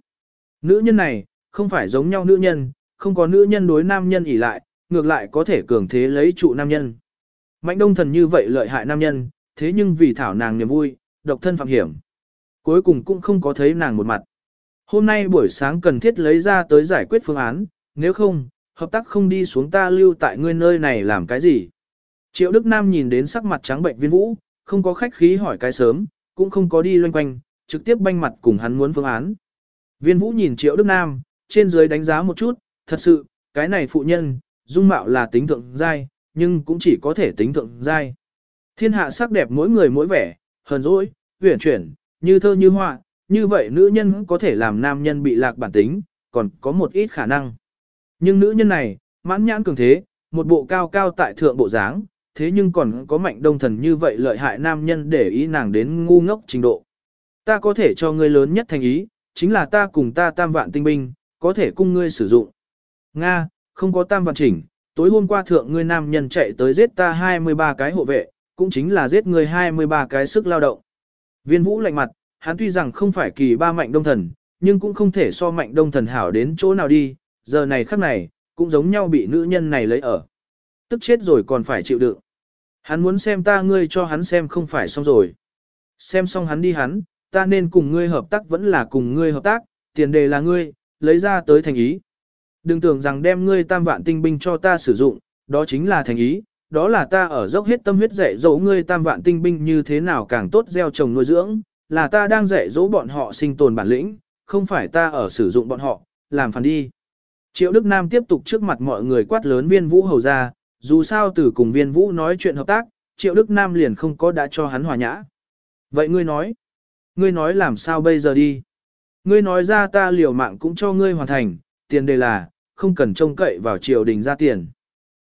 Nữ nhân này, không phải giống nhau nữ nhân, không có nữ nhân đối nam nhân ỉ lại, ngược lại có thể cường thế lấy trụ nam nhân. Mạnh đông thần như vậy lợi hại nam nhân, thế nhưng vì thảo nàng niềm vui, độc thân phạm hiểm. Cuối cùng cũng không có thấy nàng một mặt. Hôm nay buổi sáng cần thiết lấy ra tới giải quyết phương án, nếu không, hợp tác không đi xuống ta lưu tại ngươi nơi này làm cái gì. Triệu Đức Nam nhìn đến sắc mặt trắng bệnh viên vũ, không có khách khí hỏi cái sớm, cũng không có đi loanh quanh, trực tiếp banh mặt cùng hắn muốn phương án. Viên vũ nhìn Triệu Đức Nam, trên dưới đánh giá một chút, thật sự, cái này phụ nhân, dung mạo là tính thượng giai, nhưng cũng chỉ có thể tính thượng giai. Thiên hạ sắc đẹp mỗi người mỗi vẻ, hờn dỗi, uyển chuyển, như thơ như họa, như vậy nữ nhân có thể làm nam nhân bị lạc bản tính, còn có một ít khả năng. Nhưng nữ nhân này, mãn nhãn cường thế, một bộ cao cao tại thượng bộ dáng, thế nhưng còn có mạnh đông thần như vậy lợi hại nam nhân để ý nàng đến ngu ngốc trình độ. Ta có thể cho ngươi lớn nhất thành ý, chính là ta cùng ta tam vạn tinh binh, có thể cung ngươi sử dụng. Nga, không có tam vạn chỉnh, tối hôm qua thượng ngươi nam nhân chạy tới giết ta 23 cái hộ vệ, cũng chính là giết ngươi 23 cái sức lao động. Viên vũ lạnh mặt, hắn tuy rằng không phải kỳ ba mạnh đông thần, nhưng cũng không thể so mạnh đông thần hảo đến chỗ nào đi, giờ này khắc này, cũng giống nhau bị nữ nhân này lấy ở. Tức chết rồi còn phải chịu đựng. Hắn muốn xem ta ngươi cho hắn xem không phải xong rồi. Xem xong hắn đi hắn, ta nên cùng ngươi hợp tác vẫn là cùng ngươi hợp tác, tiền đề là ngươi, lấy ra tới thành ý. Đừng tưởng rằng đem ngươi tam vạn tinh binh cho ta sử dụng, đó chính là thành ý, đó là ta ở dốc hết tâm huyết dạy dỗ ngươi tam vạn tinh binh như thế nào càng tốt gieo trồng nuôi dưỡng, là ta đang dạy dỗ bọn họ sinh tồn bản lĩnh, không phải ta ở sử dụng bọn họ, làm phản đi. Triệu Đức Nam tiếp tục trước mặt mọi người quát lớn viên vũ hầu ra, dù sao từ cùng viên vũ nói chuyện hợp tác, Triệu Đức Nam liền không có đã cho hắn hòa nhã. Vậy ngươi nói, ngươi nói làm sao bây giờ đi? Ngươi nói ra ta liều mạng cũng cho ngươi hoàn thành, tiền đề là, không cần trông cậy vào triều đình ra tiền.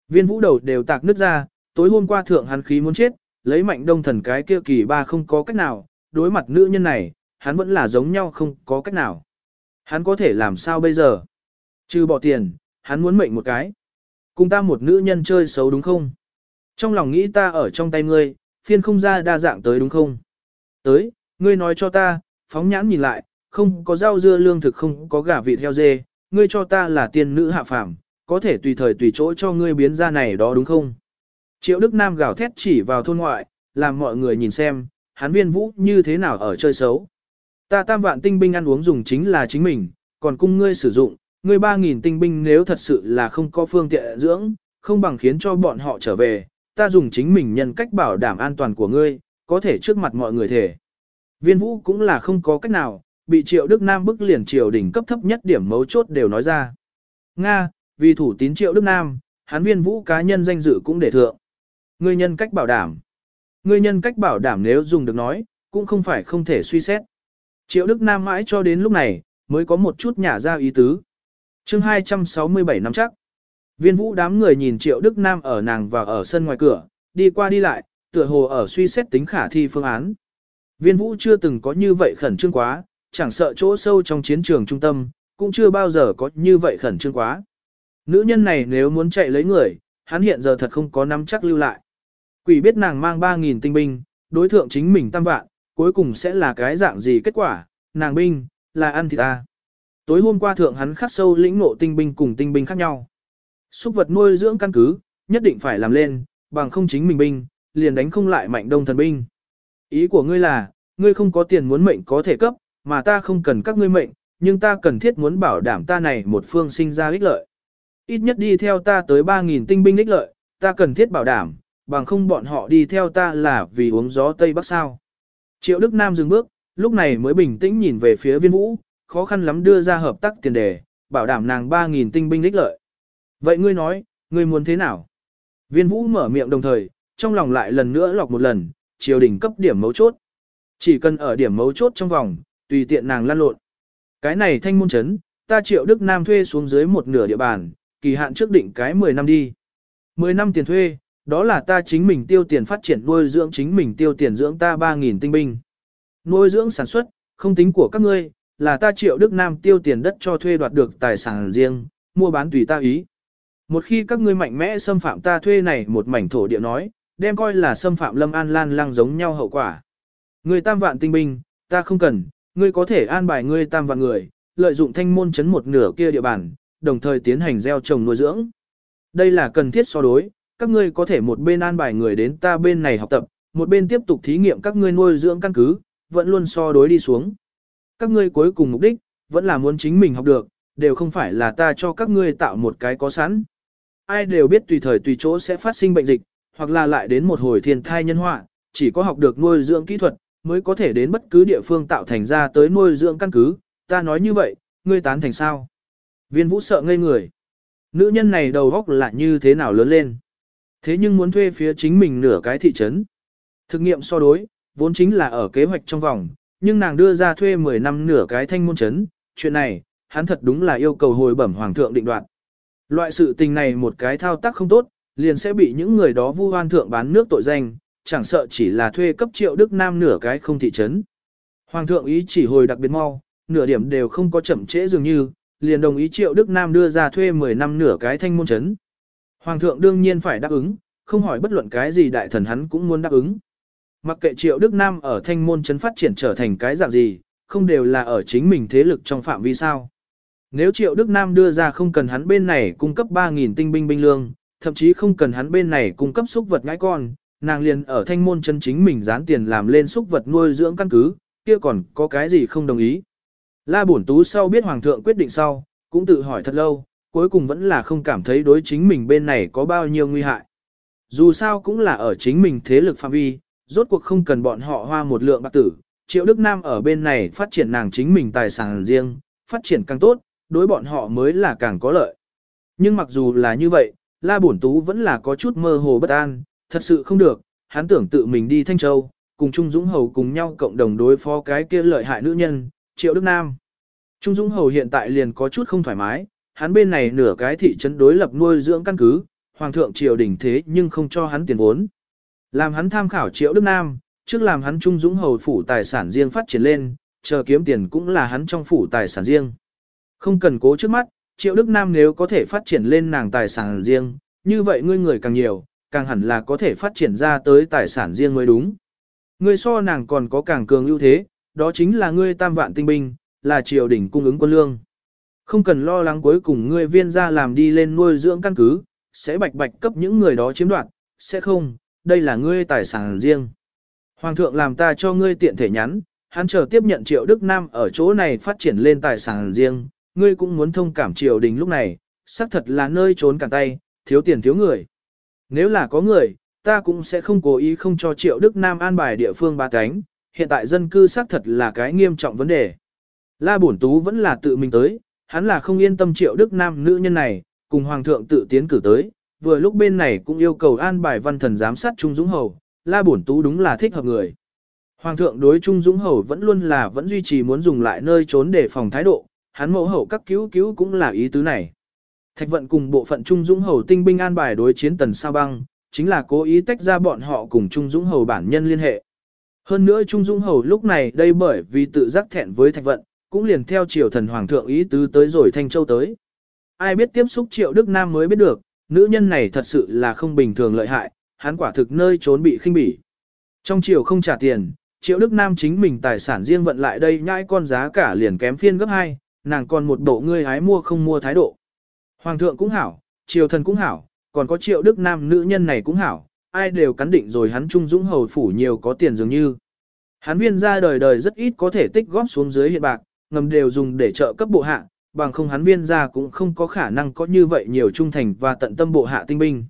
Viên vũ đầu đều tạc nứt ra, tối hôm qua thượng hắn khí muốn chết, lấy mạnh đông thần cái kia kỳ ba không có cách nào, đối mặt nữ nhân này, hắn vẫn là giống nhau không có cách nào. Hắn có thể làm sao bây giờ? Trừ bỏ tiền, hắn muốn mệnh một cái. Cùng ta một nữ nhân chơi xấu đúng không? Trong lòng nghĩ ta ở trong tay ngươi, phiên không ra đa dạng tới đúng không? Tới, ngươi nói cho ta, phóng nhãn nhìn lại, không có rau dưa lương thực không có gà vịt heo dê, ngươi cho ta là tiên nữ hạ phàm, có thể tùy thời tùy chỗ cho ngươi biến ra này đó đúng không? Triệu Đức Nam gào thét chỉ vào thôn ngoại, làm mọi người nhìn xem, hắn viên vũ như thế nào ở chơi xấu. Ta tam vạn tinh binh ăn uống dùng chính là chính mình, còn cung ngươi sử dụng, ngươi ba nghìn tinh binh nếu thật sự là không có phương tiện dưỡng, không bằng khiến cho bọn họ trở về, ta dùng chính mình nhân cách bảo đảm an toàn của ngươi, có thể trước mặt mọi người thể. Viên vũ cũng là không có cách nào, bị triệu Đức Nam bức liền triều đỉnh cấp thấp nhất điểm mấu chốt đều nói ra. Nga, vì thủ tín triệu Đức Nam, hắn viên vũ cá nhân danh dự cũng để thượng. Ngươi nhân cách bảo đảm. Ngươi nhân cách bảo đảm nếu dùng được nói, cũng không phải không thể suy xét. Triệu Đức Nam mãi cho đến lúc này, mới có một chút nhả ra ý tứ. chương 267 năm chắc. Viên vũ đám người nhìn Triệu Đức Nam ở nàng và ở sân ngoài cửa, đi qua đi lại, tựa hồ ở suy xét tính khả thi phương án. Viên vũ chưa từng có như vậy khẩn trương quá, chẳng sợ chỗ sâu trong chiến trường trung tâm, cũng chưa bao giờ có như vậy khẩn trương quá. Nữ nhân này nếu muốn chạy lấy người, hắn hiện giờ thật không có nắm chắc lưu lại. Quỷ biết nàng mang 3.000 tinh binh, đối thượng chính mình tam vạn, cuối cùng sẽ là cái dạng gì kết quả, nàng binh, là ăn thịt ta. Tối hôm qua thượng hắn khắc sâu lĩnh ngộ tinh binh cùng tinh binh khác nhau. Súc vật nuôi dưỡng căn cứ, nhất định phải làm lên, bằng không chính mình binh, liền đánh không lại mạnh đông thần binh. Ý của ngươi là, ngươi không có tiền muốn mệnh có thể cấp, mà ta không cần các ngươi mệnh, nhưng ta cần thiết muốn bảo đảm ta này một phương sinh ra ích lợi. Ít nhất đi theo ta tới 3.000 tinh binh ích lợi, ta cần thiết bảo đảm, bằng không bọn họ đi theo ta là vì uống gió Tây Bắc sao. Triệu Đức Nam dừng bước, lúc này mới bình tĩnh nhìn về phía viên vũ, khó khăn lắm đưa ra hợp tác tiền đề, bảo đảm nàng 3.000 tinh binh ích lợi. Vậy ngươi nói, ngươi muốn thế nào? Viên vũ mở miệng đồng thời, trong lòng lại lần nữa lọc một lần, triều đình cấp điểm mấu chốt. Chỉ cần ở điểm mấu chốt trong vòng, tùy tiện nàng lăn lộn. Cái này thanh môn chấn, ta triệu Đức Nam thuê xuống dưới một nửa địa bàn, kỳ hạn trước định cái 10 năm đi. 10 năm tiền thuê, đó là ta chính mình tiêu tiền phát triển nuôi dưỡng chính mình tiêu tiền dưỡng ta 3.000 tinh binh. Nuôi dưỡng sản xuất, không tính của các ngươi, là ta triệu Đức Nam tiêu tiền đất cho thuê đoạt được tài sản riêng, mua bán tùy ta ý. Một khi các ngươi mạnh mẽ xâm phạm ta thuê này một mảnh thổ địa nói, đem coi là xâm phạm lâm an lan Lang giống nhau hậu quả. Người tam vạn tinh binh, ta không cần, ngươi có thể an bài ngươi tam vạn người, lợi dụng thanh môn chấn một nửa kia địa bàn, đồng thời tiến hành gieo trồng nuôi dưỡng. Đây là cần thiết so đối, các ngươi có thể một bên an bài người đến ta bên này học tập, một bên tiếp tục thí nghiệm các ngươi nuôi dưỡng căn cứ, vẫn luôn so đối đi xuống. Các ngươi cuối cùng mục đích, vẫn là muốn chính mình học được, đều không phải là ta cho các ngươi tạo một cái có sẵn. Ai đều biết tùy thời tùy chỗ sẽ phát sinh bệnh dịch, hoặc là lại đến một hồi thiên thai nhân họa, chỉ có học được nuôi dưỡng kỹ thuật, mới có thể đến bất cứ địa phương tạo thành ra tới nuôi dưỡng căn cứ, ta nói như vậy, ngươi tán thành sao? Viên vũ sợ ngây người. Nữ nhân này đầu góc là như thế nào lớn lên? Thế nhưng muốn thuê phía chính mình nửa cái thị trấn. Thực nghiệm so đối, vốn chính là ở kế hoạch trong vòng, nhưng nàng đưa ra thuê 10 năm nửa cái thanh môn trấn, chuyện này, hắn thật đúng là yêu cầu hồi bẩm hoàng thượng định đoạt. Loại sự tình này một cái thao tác không tốt, liền sẽ bị những người đó vu oan thượng bán nước tội danh, chẳng sợ chỉ là thuê cấp triệu Đức Nam nửa cái không thị trấn. Hoàng thượng ý chỉ hồi đặc biệt mau, nửa điểm đều không có chậm trễ dường như, liền đồng ý triệu Đức Nam đưa ra thuê 10 năm nửa cái thanh môn trấn. Hoàng thượng đương nhiên phải đáp ứng, không hỏi bất luận cái gì đại thần hắn cũng muốn đáp ứng. Mặc kệ triệu Đức Nam ở thanh môn trấn phát triển trở thành cái dạng gì, không đều là ở chính mình thế lực trong phạm vi sao. Nếu triệu Đức Nam đưa ra không cần hắn bên này cung cấp 3.000 tinh binh binh lương, thậm chí không cần hắn bên này cung cấp xúc vật ngãi con, nàng liền ở thanh môn chân chính mình dán tiền làm lên xúc vật nuôi dưỡng căn cứ, kia còn có cái gì không đồng ý. La Bổn Tú sau biết Hoàng thượng quyết định sau, cũng tự hỏi thật lâu, cuối cùng vẫn là không cảm thấy đối chính mình bên này có bao nhiêu nguy hại. Dù sao cũng là ở chính mình thế lực phạm vi, rốt cuộc không cần bọn họ hoa một lượng bạc tử. Triệu Đức Nam ở bên này phát triển nàng chính mình tài sản riêng, phát triển càng tốt, đối bọn họ mới là càng có lợi. Nhưng mặc dù là như vậy, La Bổn Tú vẫn là có chút mơ hồ bất an, thật sự không được, hắn tưởng tự mình đi Thanh Châu, cùng Trung Dũng Hầu cùng nhau cộng đồng đối phó cái kia lợi hại nữ nhân, Triệu Đức Nam. Trung Dũng Hầu hiện tại liền có chút không thoải mái, hắn bên này nửa cái thị trấn đối lập nuôi dưỡng căn cứ, Hoàng thượng triều đình thế nhưng không cho hắn tiền vốn. Làm hắn tham khảo Triệu Đức Nam, trước làm hắn Trung Dũng Hầu phủ tài sản riêng phát triển lên, chờ kiếm tiền cũng là hắn trong phủ tài sản riêng. Không cần cố trước mắt, Triệu Đức Nam nếu có thể phát triển lên nàng tài sản riêng, như vậy ngươi người càng nhiều, càng hẳn là có thể phát triển ra tới tài sản riêng mới đúng. Ngươi so nàng còn có càng cường ưu thế, đó chính là ngươi tam vạn tinh binh, là triều đình cung ứng quân lương. Không cần lo lắng cuối cùng ngươi viên ra làm đi lên nuôi dưỡng căn cứ, sẽ bạch bạch cấp những người đó chiếm đoạt, sẽ không, đây là ngươi tài sản riêng. Hoàng thượng làm ta cho ngươi tiện thể nhắn, hắn chờ tiếp nhận triệu Đức Nam ở chỗ này phát triển lên tài sản riêng, ngươi cũng muốn thông cảm triều đình lúc này, xác thật là nơi trốn cả tay, thiếu tiền thiếu người. Nếu là có người, ta cũng sẽ không cố ý không cho triệu Đức Nam an bài địa phương ba cánh, hiện tại dân cư xác thật là cái nghiêm trọng vấn đề. La Bổn Tú vẫn là tự mình tới, hắn là không yên tâm triệu Đức Nam nữ nhân này, cùng Hoàng thượng tự tiến cử tới, vừa lúc bên này cũng yêu cầu an bài văn thần giám sát Trung Dũng Hầu, La Bổn Tú đúng là thích hợp người. Hoàng thượng đối Trung Dũng Hầu vẫn luôn là vẫn duy trì muốn dùng lại nơi trốn để phòng thái độ, hắn mẫu hậu các cứu cứu cũng là ý tứ này. Thạch vận cùng bộ phận Trung Dũng Hầu tinh binh an bài đối chiến tần sao băng, chính là cố ý tách ra bọn họ cùng Trung Dũng Hầu bản nhân liên hệ. Hơn nữa Trung Dũng Hầu lúc này đây bởi vì tự giác thẹn với thạch vận, cũng liền theo triều thần hoàng thượng ý tứ tới rồi Thanh Châu tới. Ai biết tiếp xúc triệu Đức Nam mới biết được, nữ nhân này thật sự là không bình thường lợi hại, hắn quả thực nơi trốn bị khinh bỉ. Trong triều không trả tiền, triệu Đức Nam chính mình tài sản riêng vận lại đây nhãi con giá cả liền kém phiên gấp 2, nàng còn một bộ ngươi hái mua không mua thái độ. Hoàng thượng cũng hảo, triều thần cũng hảo, còn có triệu đức nam nữ nhân này cũng hảo, ai đều cắn định rồi hắn trung dũng hầu phủ nhiều có tiền dường như. Hắn viên ra đời đời rất ít có thể tích góp xuống dưới hiện bạc, ngầm đều dùng để trợ cấp bộ hạ, bằng không hắn viên ra cũng không có khả năng có như vậy nhiều trung thành và tận tâm bộ hạ tinh binh.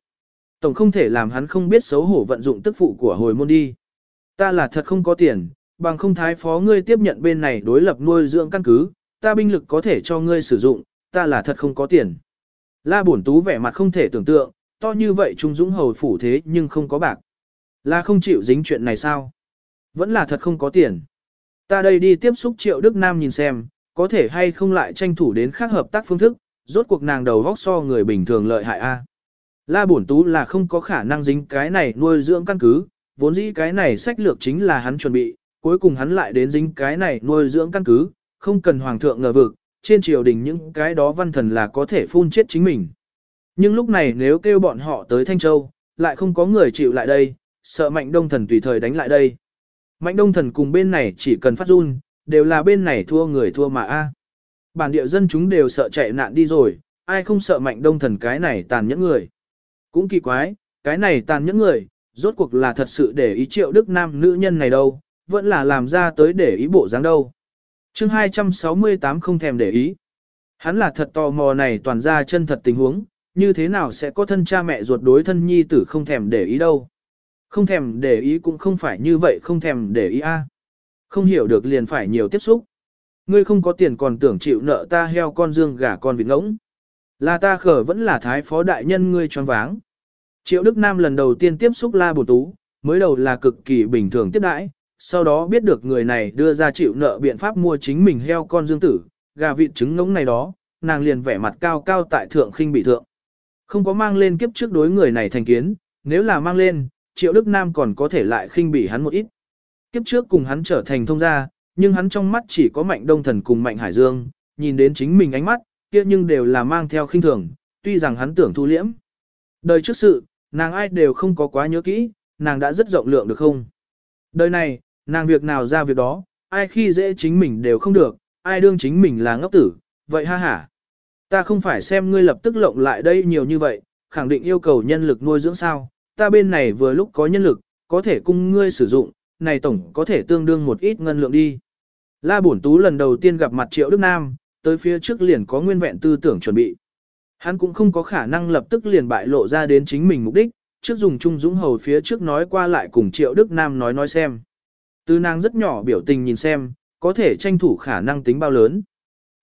Tổng không thể làm hắn không biết xấu hổ vận dụng tức phụ của hồi môn đi. Ta là thật không có tiền, bằng không thái phó ngươi tiếp nhận bên này đối lập nuôi dưỡng căn cứ, ta binh lực có thể cho ngươi sử dụng, ta là thật không có tiền. La Bổn Tú vẻ mặt không thể tưởng tượng, to như vậy Trung Dũng hầu phủ thế nhưng không có bạc. Là không chịu dính chuyện này sao? Vẫn là thật không có tiền. Ta đây đi tiếp xúc Triệu Đức Nam nhìn xem, có thể hay không lại tranh thủ đến khác hợp tác phương thức, rốt cuộc nàng đầu vóc so người bình thường lợi hại a. La Bổn Tú là không có khả năng dính cái này nuôi dưỡng căn cứ, vốn dĩ cái này sách lược chính là hắn chuẩn bị, cuối cùng hắn lại đến dính cái này nuôi dưỡng căn cứ, không cần hoàng thượng ngờ vực, trên triều đình những cái đó văn thần là có thể phun chết chính mình. Nhưng lúc này nếu kêu bọn họ tới Thanh Châu, lại không có người chịu lại đây, sợ mạnh đông thần tùy thời đánh lại đây. Mạnh đông thần cùng bên này chỉ cần phát run, đều là bên này thua người thua mà a. Bản địa dân chúng đều sợ chạy nạn đi rồi, ai không sợ mạnh đông thần cái này tàn nhẫn người. Cũng kỳ quái, cái này tàn nhẫn người, rốt cuộc là thật sự để ý triệu đức nam nữ nhân này đâu, vẫn là làm ra tới để ý bộ dáng đâu chương 268 không thèm để ý. Hắn là thật tò mò này toàn ra chân thật tình huống, như thế nào sẽ có thân cha mẹ ruột đối thân nhi tử không thèm để ý đâu. Không thèm để ý cũng không phải như vậy không thèm để ý a. Không hiểu được liền phải nhiều tiếp xúc. Ngươi không có tiền còn tưởng chịu nợ ta heo con dương gà con vịt ngỗng. Là ta khở vẫn là thái phó đại nhân ngươi choáng váng. Triệu Đức Nam lần đầu tiên tiếp xúc La Bồ Tú, mới đầu là cực kỳ bình thường tiếp đãi, sau đó biết được người này đưa ra chịu nợ biện pháp mua chính mình heo con dương tử, gà vịt trứng ngỗng này đó, nàng liền vẻ mặt cao cao tại thượng khinh bị thượng. Không có mang lên kiếp trước đối người này thành kiến, nếu là mang lên, Triệu Đức Nam còn có thể lại khinh bỉ hắn một ít. Kiếp trước cùng hắn trở thành thông gia, nhưng hắn trong mắt chỉ có mạnh đông thần cùng mạnh hải dương, nhìn đến chính mình ánh mắt, kia nhưng đều là mang theo khinh thường, tuy rằng hắn tưởng thu liễm. Đời trước sự, nàng ai đều không có quá nhớ kỹ, nàng đã rất rộng lượng được không? Đời này, nàng việc nào ra việc đó, ai khi dễ chính mình đều không được, ai đương chính mình là ngốc tử, vậy ha ha. Ta không phải xem ngươi lập tức lộng lại đây nhiều như vậy, khẳng định yêu cầu nhân lực nuôi dưỡng sao, ta bên này vừa lúc có nhân lực, có thể cung ngươi sử dụng, này tổng có thể tương đương một ít ngân lượng đi. La Bổn Tú lần đầu tiên gặp mặt Triệu Đức Nam, tới phía trước liền có nguyên vẹn tư tưởng chuẩn bị. Hắn cũng không có khả năng lập tức liền bại lộ ra đến chính mình mục đích, trước dùng Trung Dũng Hầu phía trước nói qua lại cùng Triệu Đức Nam nói nói xem. Từ nàng rất nhỏ biểu tình nhìn xem, có thể tranh thủ khả năng tính bao lớn.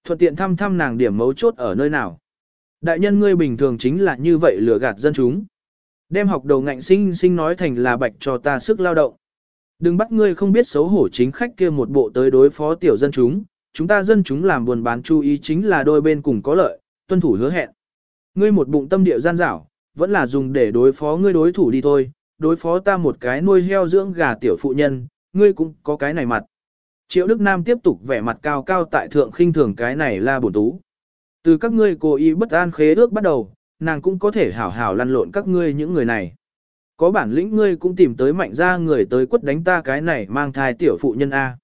Thuận tiện thăm thăm nàng điểm mấu chốt ở nơi nào. Đại nhân ngươi bình thường chính là như vậy lừa gạt dân chúng. Đem học đầu ngạnh sinh sinh nói thành là bạch cho ta sức lao động. Đừng bắt ngươi không biết xấu hổ chính khách kia một bộ tới đối phó tiểu dân chúng, chúng ta dân chúng làm buồn bán chú ý chính là đôi bên cùng có lợi, tuân thủ hứa hẹn. Ngươi một bụng tâm địa gian dảo, vẫn là dùng để đối phó ngươi đối thủ đi thôi, đối phó ta một cái nuôi heo dưỡng gà tiểu phụ nhân, ngươi cũng có cái này mặt. Triệu Đức Nam tiếp tục vẻ mặt cao cao tại thượng khinh thường cái này la bổn tú. Từ các ngươi cố ý bất an khế ước bắt đầu, nàng cũng có thể hảo hảo lăn lộn các ngươi những người này. Có bản lĩnh ngươi cũng tìm tới mạnh ra người tới quất đánh ta cái này mang thai tiểu phụ nhân A.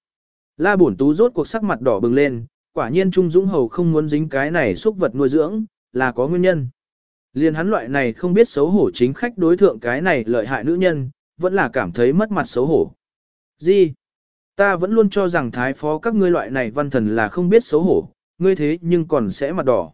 La bổn tú rốt cuộc sắc mặt đỏ bừng lên, quả nhiên Trung Dũng Hầu không muốn dính cái này xúc vật nuôi dưỡng, là có nguyên nhân. Liên hắn loại này không biết xấu hổ chính khách đối thượng cái này lợi hại nữ nhân, vẫn là cảm thấy mất mặt xấu hổ. Gì? Ta vẫn luôn cho rằng thái phó các ngươi loại này văn thần là không biết xấu hổ, ngươi thế nhưng còn sẽ mặt đỏ.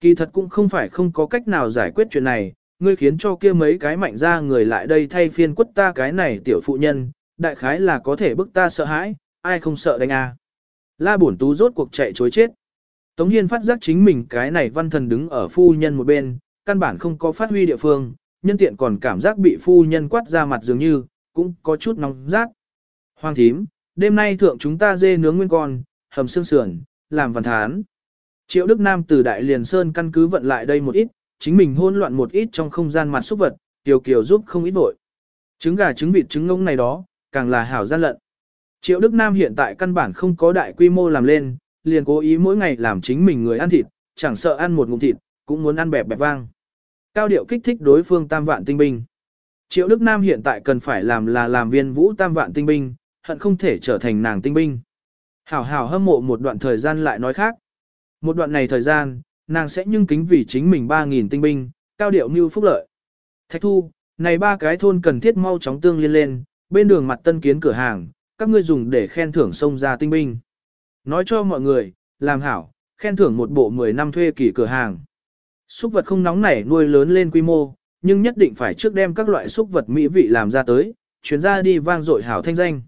Kỳ thật cũng không phải không có cách nào giải quyết chuyện này, ngươi khiến cho kia mấy cái mạnh ra người lại đây thay phiên quất ta cái này tiểu phụ nhân, đại khái là có thể bức ta sợ hãi, ai không sợ đánh à La bổn tú rốt cuộc chạy chối chết. Tống Hiên phát giác chính mình cái này văn thần đứng ở phu nhân một bên, căn bản không có phát huy địa phương, nhân tiện còn cảm giác bị phu nhân quát ra mặt dường như, cũng có chút nóng rát. Hoàng thím, đêm nay thượng chúng ta dê nướng nguyên con, hầm xương sườn, làm văn thán. Triệu Đức Nam từ Đại Liền Sơn căn cứ vận lại đây một ít, chính mình hôn loạn một ít trong không gian mặt xúc vật, Kiều Kiều giúp không ít vội. Trứng gà trứng vịt trứng ngỗng này đó, càng là hảo gian lận. Triệu Đức Nam hiện tại căn bản không có đại quy mô làm lên, liền cố ý mỗi ngày làm chính mình người ăn thịt, chẳng sợ ăn một ngụm thịt, cũng muốn ăn bẹp bẹp vang. Cao điệu kích thích đối phương tam vạn tinh binh. Triệu Đức Nam hiện tại cần phải làm là làm viên vũ tam vạn tinh binh, hận không thể trở thành nàng tinh binh. Hảo hảo hâm mộ một đoạn thời gian lại nói khác. Một đoạn này thời gian, nàng sẽ nhưng kính vì chính mình 3.000 tinh binh, cao điệu như phúc lợi. Thạch thu, này ba cái thôn cần thiết mau chóng tương liên lên, bên đường mặt tân kiến cửa hàng, các ngươi dùng để khen thưởng sông ra tinh binh. Nói cho mọi người, làm hảo, khen thưởng một bộ 10 năm thuê kỳ cửa hàng. Súc vật không nóng nảy nuôi lớn lên quy mô, nhưng nhất định phải trước đem các loại súc vật mỹ vị làm ra tới, chuyến ra đi vang dội hảo thanh danh.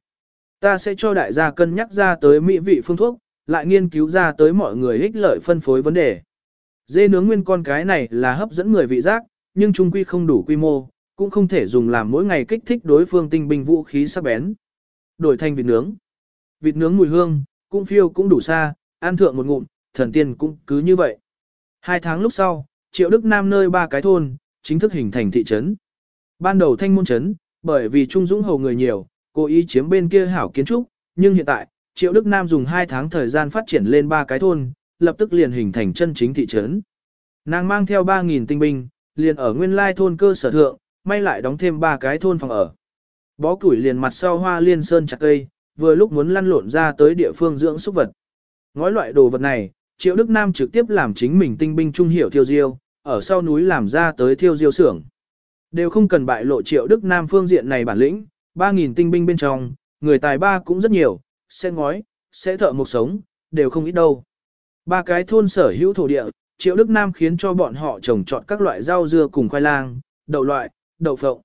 Ta sẽ cho đại gia cân nhắc ra tới mỹ vị phương thuốc, lại nghiên cứu ra tới mọi người ích lợi phân phối vấn đề. Dê nướng nguyên con cái này là hấp dẫn người vị giác, nhưng trung quy không đủ quy mô, cũng không thể dùng làm mỗi ngày kích thích đối phương tinh binh vũ khí sắc bén. Đổi thành vịt nướng. Vịt nướng mùi hương, cũng phiêu cũng đủ xa, ăn thượng một ngụm, thần tiên cũng cứ như vậy. Hai tháng lúc sau, Triệu Đức Nam nơi ba cái thôn, chính thức hình thành thị trấn. Ban đầu thanh môn trấn, bởi vì Trung Dũng hầu người nhiều, cố ý chiếm bên kia hảo kiến trúc, nhưng hiện tại, Triệu Đức Nam dùng hai tháng thời gian phát triển lên ba cái thôn, lập tức liền hình thành chân chính thị trấn. Nàng mang theo 3.000 tinh binh, liền ở nguyên lai thôn cơ sở thượng, may lại đóng thêm ba cái thôn phòng ở. Bó củi liền mặt sau hoa liên sơn chặt cây, vừa lúc muốn lăn lộn ra tới địa phương dưỡng súc vật. Ngói loại đồ vật này, Triệu Đức Nam trực tiếp làm chính mình tinh binh trung hiểu thiêu diêu, ở sau núi làm ra tới thiêu diêu xưởng. Đều không cần bại lộ Triệu Đức Nam phương diện này bản lĩnh, 3.000 tinh binh bên trong, người tài ba cũng rất nhiều, sẽ ngói, sẽ thợ một sống, đều không ít đâu. Ba cái thôn sở hữu thổ địa, Triệu Đức Nam khiến cho bọn họ trồng trọt các loại rau dưa cùng khoai lang, đậu loại, đậu phộng.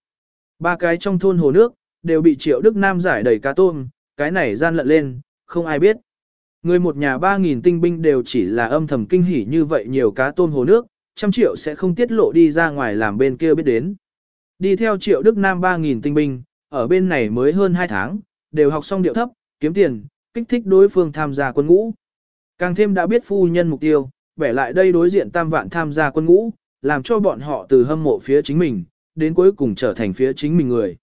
Ba cái trong thôn hồ nước, đều bị Triệu Đức Nam giải đầy cá tôm, cái này gian lận lên, không ai biết. Người một nhà 3.000 tinh binh đều chỉ là âm thầm kinh hỉ như vậy nhiều cá tôm hồ nước, trăm triệu sẽ không tiết lộ đi ra ngoài làm bên kia biết đến. Đi theo Triệu Đức Nam 3.000 tinh binh, ở bên này mới hơn 2 tháng, đều học xong điệu thấp, kiếm tiền, kích thích đối phương tham gia quân ngũ. Càng thêm đã biết phu nhân mục tiêu, bẻ lại đây đối diện tam vạn tham gia quân ngũ, làm cho bọn họ từ hâm mộ phía chính mình, đến cuối cùng trở thành phía chính mình người.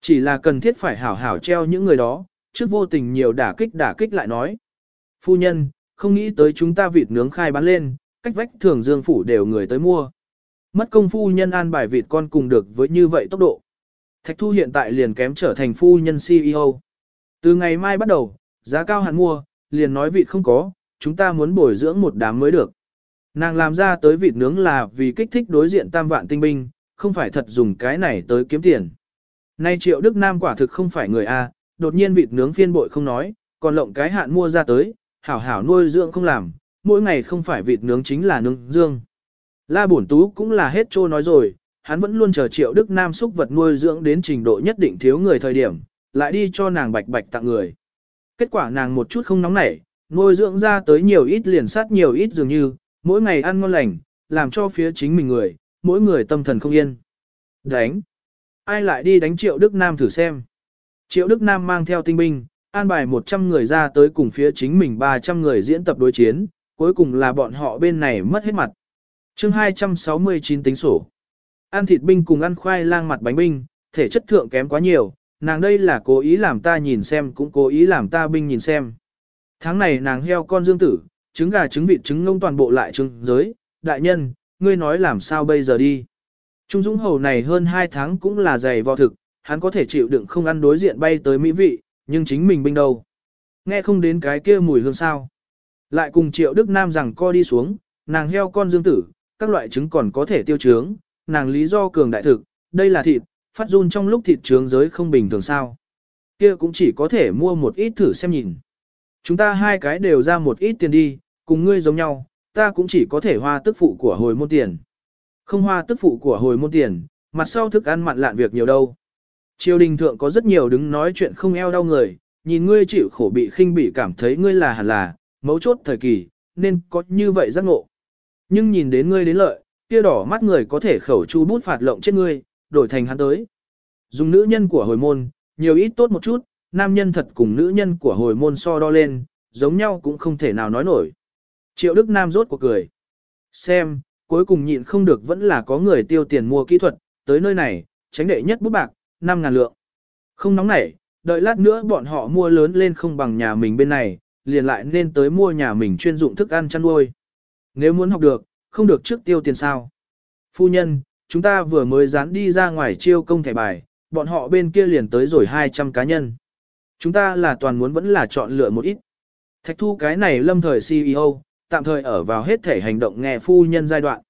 Chỉ là cần thiết phải hảo hảo treo những người đó, trước vô tình nhiều đả kích đả kích lại nói. Phu nhân, không nghĩ tới chúng ta vịt nướng khai bán lên, cách vách thường dương phủ đều người tới mua. Mất công phu nhân an bài vịt con cùng được với như vậy tốc độ. Thạch thu hiện tại liền kém trở thành phu nhân CEO. Từ ngày mai bắt đầu, giá cao hạn mua, liền nói vịt không có, chúng ta muốn bồi dưỡng một đám mới được. Nàng làm ra tới vịt nướng là vì kích thích đối diện tam vạn tinh binh, không phải thật dùng cái này tới kiếm tiền. Nay triệu Đức Nam quả thực không phải người A, đột nhiên vịt nướng phiên bội không nói, còn lộng cái hạn mua ra tới, hảo hảo nuôi dưỡng không làm, mỗi ngày không phải vịt nướng chính là nướng dương. La Bổn Tú cũng là hết trô nói rồi, hắn vẫn luôn chờ triệu Đức Nam xúc vật nuôi dưỡng đến trình độ nhất định thiếu người thời điểm, lại đi cho nàng bạch bạch tặng người. Kết quả nàng một chút không nóng nảy, nuôi dưỡng ra tới nhiều ít liền sát nhiều ít dường như, mỗi ngày ăn ngon lành, làm cho phía chính mình người, mỗi người tâm thần không yên. Đánh! Ai lại đi đánh Triệu Đức Nam thử xem? Triệu Đức Nam mang theo tinh binh, an bài 100 người ra tới cùng phía chính mình 300 người diễn tập đối chiến, cuối cùng là bọn họ bên này mất hết mặt. chương 269 tính sổ. Ăn thịt binh cùng ăn khoai lang mặt bánh binh, thể chất thượng kém quá nhiều, nàng đây là cố ý làm ta nhìn xem cũng cố ý làm ta binh nhìn xem. Tháng này nàng heo con dương tử, trứng gà trứng vịt trứng ngông toàn bộ lại trứng giới, đại nhân, ngươi nói làm sao bây giờ đi. Trung Dũng Hầu này hơn 2 tháng cũng là dày vò thực, hắn có thể chịu đựng không ăn đối diện bay tới mỹ vị, nhưng chính mình binh đâu. Nghe không đến cái kia mùi hương sao. Lại cùng Triệu Đức Nam rằng co đi xuống, nàng heo con dương tử, các loại trứng còn có thể tiêu trướng, nàng lý do cường đại thực, đây là thịt, phát run trong lúc thịt trướng giới không bình thường sao. Kia cũng chỉ có thể mua một ít thử xem nhìn. Chúng ta hai cái đều ra một ít tiền đi, cùng ngươi giống nhau, ta cũng chỉ có thể hoa tức phụ của hồi môn tiền. Không hoa tức phụ của hồi môn tiền, mặt sau thức ăn mặn lạn việc nhiều đâu. Triều đình thượng có rất nhiều đứng nói chuyện không eo đau người, nhìn ngươi chịu khổ bị khinh bị cảm thấy ngươi là hẳn là, mấu chốt thời kỳ, nên có như vậy giác ngộ. Nhưng nhìn đến ngươi đến lợi, kia đỏ mắt người có thể khẩu chu bút phạt lộng chết ngươi, đổi thành hắn tới. Dùng nữ nhân của hồi môn, nhiều ít tốt một chút, nam nhân thật cùng nữ nhân của hồi môn so đo lên, giống nhau cũng không thể nào nói nổi. Triệu Đức Nam rốt cuộc cười. Xem, cuối cùng nhịn không được vẫn là có người tiêu tiền mua kỹ thuật, tới nơi này, tránh đệ nhất bút bạc, 5.000 lượng. Không nóng nảy, đợi lát nữa bọn họ mua lớn lên không bằng nhà mình bên này, liền lại nên tới mua nhà mình chuyên dụng thức ăn chăn nuôi. Nếu muốn học được, không được trước tiêu tiền sao. Phu nhân, chúng ta vừa mới dán đi ra ngoài chiêu công thẻ bài, bọn họ bên kia liền tới rồi 200 cá nhân. Chúng ta là toàn muốn vẫn là chọn lựa một ít. Thạch thu cái này lâm thời CEO, tạm thời ở vào hết thể hành động nghe phu nhân giai đoạn.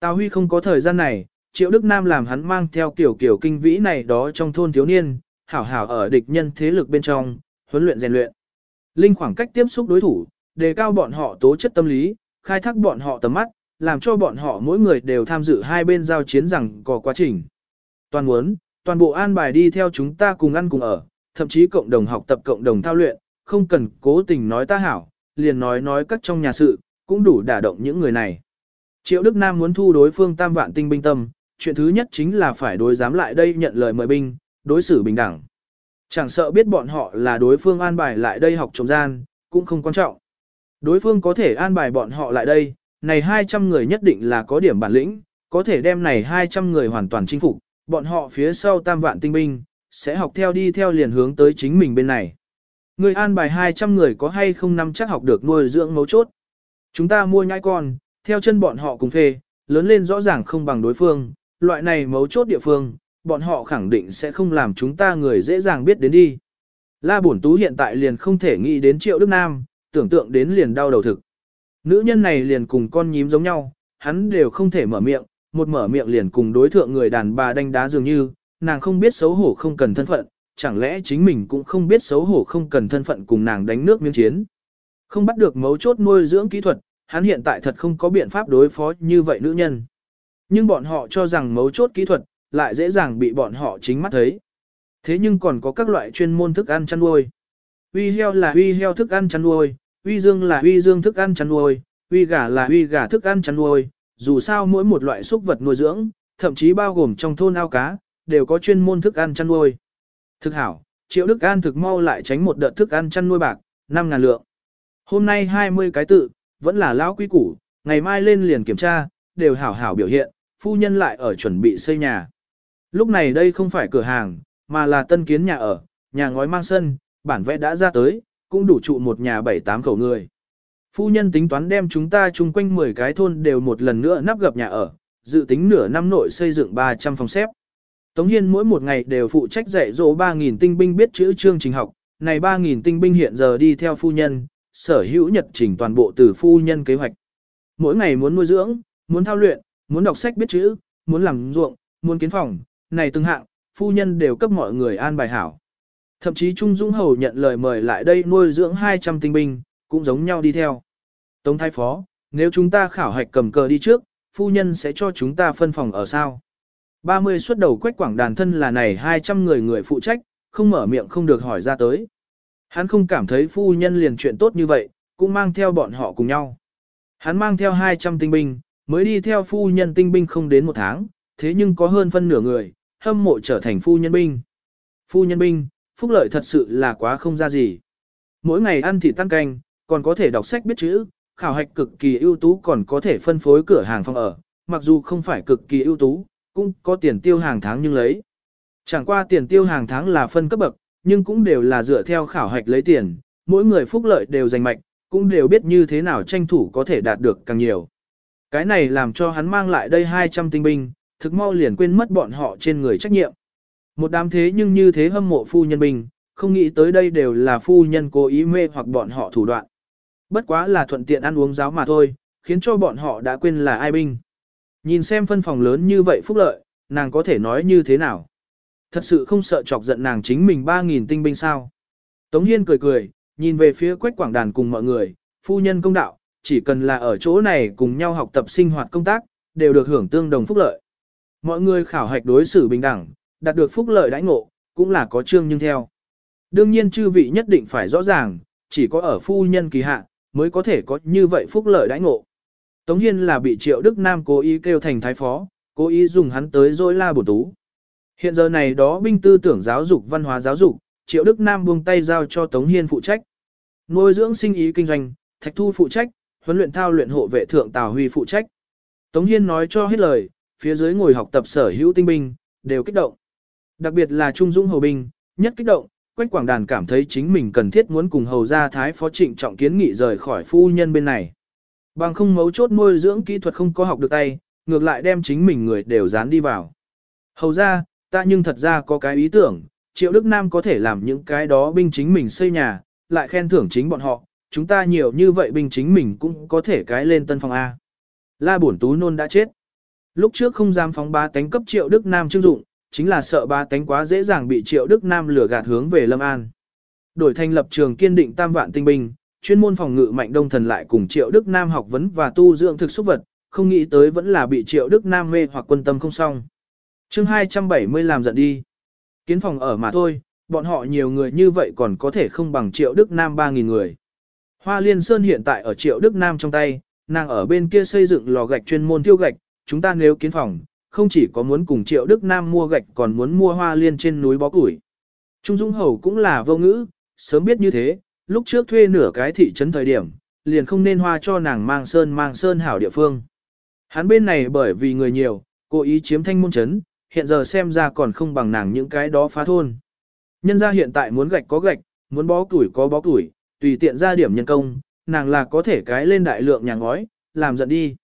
Tào Huy không có thời gian này, Triệu Đức Nam làm hắn mang theo kiểu kiểu kinh vĩ này đó trong thôn thiếu niên, hảo hảo ở địch nhân thế lực bên trong, huấn luyện rèn luyện. Linh khoảng cách tiếp xúc đối thủ, đề cao bọn họ tố chất tâm lý, khai thác bọn họ tầm mắt, làm cho bọn họ mỗi người đều tham dự hai bên giao chiến rằng có quá trình. Toàn muốn, toàn bộ an bài đi theo chúng ta cùng ăn cùng ở, thậm chí cộng đồng học tập cộng đồng thao luyện, không cần cố tình nói ta hảo, liền nói nói các trong nhà sự, cũng đủ đả động những người này. Triệu Đức Nam muốn thu đối phương tam vạn tinh binh tâm, chuyện thứ nhất chính là phải đối dám lại đây nhận lời mời binh, đối xử bình đẳng. Chẳng sợ biết bọn họ là đối phương an bài lại đây học trồng gian, cũng không quan trọng. Đối phương có thể an bài bọn họ lại đây, này 200 người nhất định là có điểm bản lĩnh, có thể đem này 200 người hoàn toàn chinh phục, bọn họ phía sau tam vạn tinh binh, sẽ học theo đi theo liền hướng tới chính mình bên này. Người an bài 200 người có hay không nắm chắc học được nuôi dưỡng mấu chốt. Chúng ta mua nhãi con, theo chân bọn họ cùng phê, lớn lên rõ ràng không bằng đối phương, loại này mấu chốt địa phương, bọn họ khẳng định sẽ không làm chúng ta người dễ dàng biết đến đi. La Bổn Tú hiện tại liền không thể nghĩ đến Triệu Đức Nam, tưởng tượng đến liền đau đầu thực. Nữ nhân này liền cùng con nhím giống nhau, hắn đều không thể mở miệng, một mở miệng liền cùng đối thượng người đàn bà đánh đá dường như, nàng không biết xấu hổ không cần thân phận, chẳng lẽ chính mình cũng không biết xấu hổ không cần thân phận cùng nàng đánh nước miếng chiến. Không bắt được mấu chốt nuôi dưỡng kỹ thuật, hắn hiện tại thật không có biện pháp đối phó như vậy nữ nhân. Nhưng bọn họ cho rằng mấu chốt kỹ thuật, lại dễ dàng bị bọn họ chính mắt thấy. Thế nhưng còn có các loại chuyên môn thức ăn chăn nuôi. Uy heo là uy heo thức ăn chăn nuôi, uy dương là uy dương thức ăn chăn nuôi, uy gà là uy gà thức ăn chăn nuôi, dù sao mỗi một loại súc vật nuôi dưỡng, thậm chí bao gồm trong thôn ao cá, đều có chuyên môn thức ăn chăn nuôi. Thực hảo, Triệu Đức An thực mau lại tránh một đợt thức ăn chăn nuôi bạc, 5 ngàn lượng. Hôm nay 20 cái tự, vẫn là lão quý củ, ngày mai lên liền kiểm tra, đều hảo hảo biểu hiện, phu nhân lại ở chuẩn bị xây nhà. Lúc này đây không phải cửa hàng, mà là tân kiến nhà ở, nhà ngói mang sân, bản vẽ đã ra tới, cũng đủ trụ một nhà bảy tám khẩu người. Phu nhân tính toán đem chúng ta chung quanh 10 cái thôn đều một lần nữa nắp gập nhà ở, dự tính nửa năm nội xây dựng 300 phòng xếp. Tống Hiên mỗi một ngày đều phụ trách dạy dỗ 3.000 tinh binh biết chữ chương trình học, này 3.000 tinh binh hiện giờ đi theo phu nhân, sở hữu nhật trình toàn bộ từ phu nhân kế hoạch. Mỗi ngày muốn nuôi dưỡng, muốn thao luyện, muốn đọc sách biết chữ, muốn làm ruộng, muốn kiến phòng, này từng hạng, phu nhân đều cấp mọi người an bài hảo. Thậm chí Trung Dũng Hầu nhận lời mời lại đây nuôi dưỡng 200 tinh binh, cũng giống nhau đi theo. Tống Thái Phó, nếu chúng ta khảo hạch cầm cờ đi trước, phu nhân sẽ cho chúng ta phân phòng ở sao? 30 xuất đầu quách quảng đàn thân là này 200 người người phụ trách, không mở miệng không được hỏi ra tới. Hắn không cảm thấy phu nhân liền chuyện tốt như vậy, cũng mang theo bọn họ cùng nhau. Hắn mang theo 200 tinh binh, mới đi theo phu nhân tinh binh không đến một tháng, thế nhưng có hơn phân nửa người, hâm mộ trở thành phu nhân binh. Phu nhân binh, phúc lợi thật sự là quá không ra gì. Mỗi ngày ăn thịt tăng canh, còn có thể đọc sách biết chữ, khảo hạch cực kỳ ưu tú còn có thể phân phối cửa hàng phòng ở, mặc dù không phải cực kỳ ưu tú, cũng có tiền tiêu hàng tháng nhưng lấy. Chẳng qua tiền tiêu hàng tháng là phân cấp bậc, nhưng cũng đều là dựa theo khảo hạch lấy tiền, mỗi người phúc lợi đều giành mạch, cũng đều biết như thế nào tranh thủ có thể đạt được càng nhiều. Cái này làm cho hắn mang lại đây 200 tinh binh, thực mau liền quên mất bọn họ trên người trách nhiệm. Một đám thế nhưng như thế hâm mộ phu nhân bình, không nghĩ tới đây đều là phu nhân cố ý mê hoặc bọn họ thủ đoạn. Bất quá là thuận tiện ăn uống giáo mà thôi, khiến cho bọn họ đã quên là ai binh. Nhìn xem phân phòng lớn như vậy phúc lợi, nàng có thể nói như thế nào. Thật sự không sợ chọc giận nàng chính mình 3.000 tinh binh sao. Tống Hiên cười cười, nhìn về phía quách quảng đàn cùng mọi người, phu nhân công đạo, chỉ cần là ở chỗ này cùng nhau học tập sinh hoạt công tác, đều được hưởng tương đồng phúc lợi. Mọi người khảo hạch đối xử bình đẳng, đạt được phúc lợi đãi ngộ, cũng là có chương nhưng theo. Đương nhiên chư vị nhất định phải rõ ràng, chỉ có ở phu nhân kỳ hạ, mới có thể có như vậy phúc lợi đãi ngộ. Tống Hiên là bị Triệu Đức Nam cố ý kêu thành thái phó, cố ý dùng hắn tới dối la bổ tú. Hiện giờ này đó binh tư tưởng giáo dục văn hóa giáo dục, Triệu Đức Nam buông tay giao cho Tống Hiên phụ trách. Nuôi dưỡng sinh ý kinh doanh, Thạch Thu phụ trách, huấn luyện thao luyện hộ vệ thượng Tào Huy phụ trách. Tống Hiên nói cho hết lời, phía dưới ngồi học tập sở hữu tinh binh, đều kích động. Đặc biệt là Trung Dũng hầu binh, nhất kích động, Quách Quảng Đàn cảm thấy chính mình cần thiết muốn cùng hầu gia thái phó trịnh trọng kiến nghị rời khỏi phu nhân bên này. Bằng không mấu chốt nuôi dưỡng kỹ thuật không có học được tay, ngược lại đem chính mình người đều dán đi vào. Hầu ra, ta nhưng thật ra có cái ý tưởng, Triệu Đức Nam có thể làm những cái đó binh chính mình xây nhà, lại khen thưởng chính bọn họ, chúng ta nhiều như vậy binh chính mình cũng có thể cái lên tân phòng A. La bổn tú nôn đã chết. Lúc trước không dám phóng ba tánh cấp Triệu Đức Nam trưng dụng, chính là sợ ba tánh quá dễ dàng bị Triệu Đức Nam lừa gạt hướng về Lâm An. Đổi thành lập trường kiên định tam vạn tinh binh, chuyên môn phòng ngự mạnh đông thần lại cùng Triệu Đức Nam học vấn và tu dưỡng thực xúc vật, không nghĩ tới vẫn là bị Triệu Đức Nam mê hoặc quân tâm không xong. chương 270 làm giận đi. Kiến phòng ở mà thôi, bọn họ nhiều người như vậy còn có thể không bằng Triệu Đức Nam 3.000 người. Hoa Liên Sơn hiện tại ở Triệu Đức Nam trong tay, nàng ở bên kia xây dựng lò gạch chuyên môn tiêu gạch, chúng ta nếu kiến phòng, không chỉ có muốn cùng Triệu Đức Nam mua gạch còn muốn mua hoa liên trên núi bó củi. Trung Dung Hầu cũng là vô ngữ, sớm biết như thế, lúc trước thuê nửa cái thị trấn thời điểm, liền không nên hoa cho nàng mang sơn mang sơn hảo địa phương. Hắn bên này bởi vì người nhiều, cố ý chiếm thanh môn trấn hiện giờ xem ra còn không bằng nàng những cái đó phá thôn. Nhân ra hiện tại muốn gạch có gạch, muốn bó tuổi có bó tuổi, tùy tiện ra điểm nhân công, nàng là có thể cái lên đại lượng nhà ngói, làm giận đi.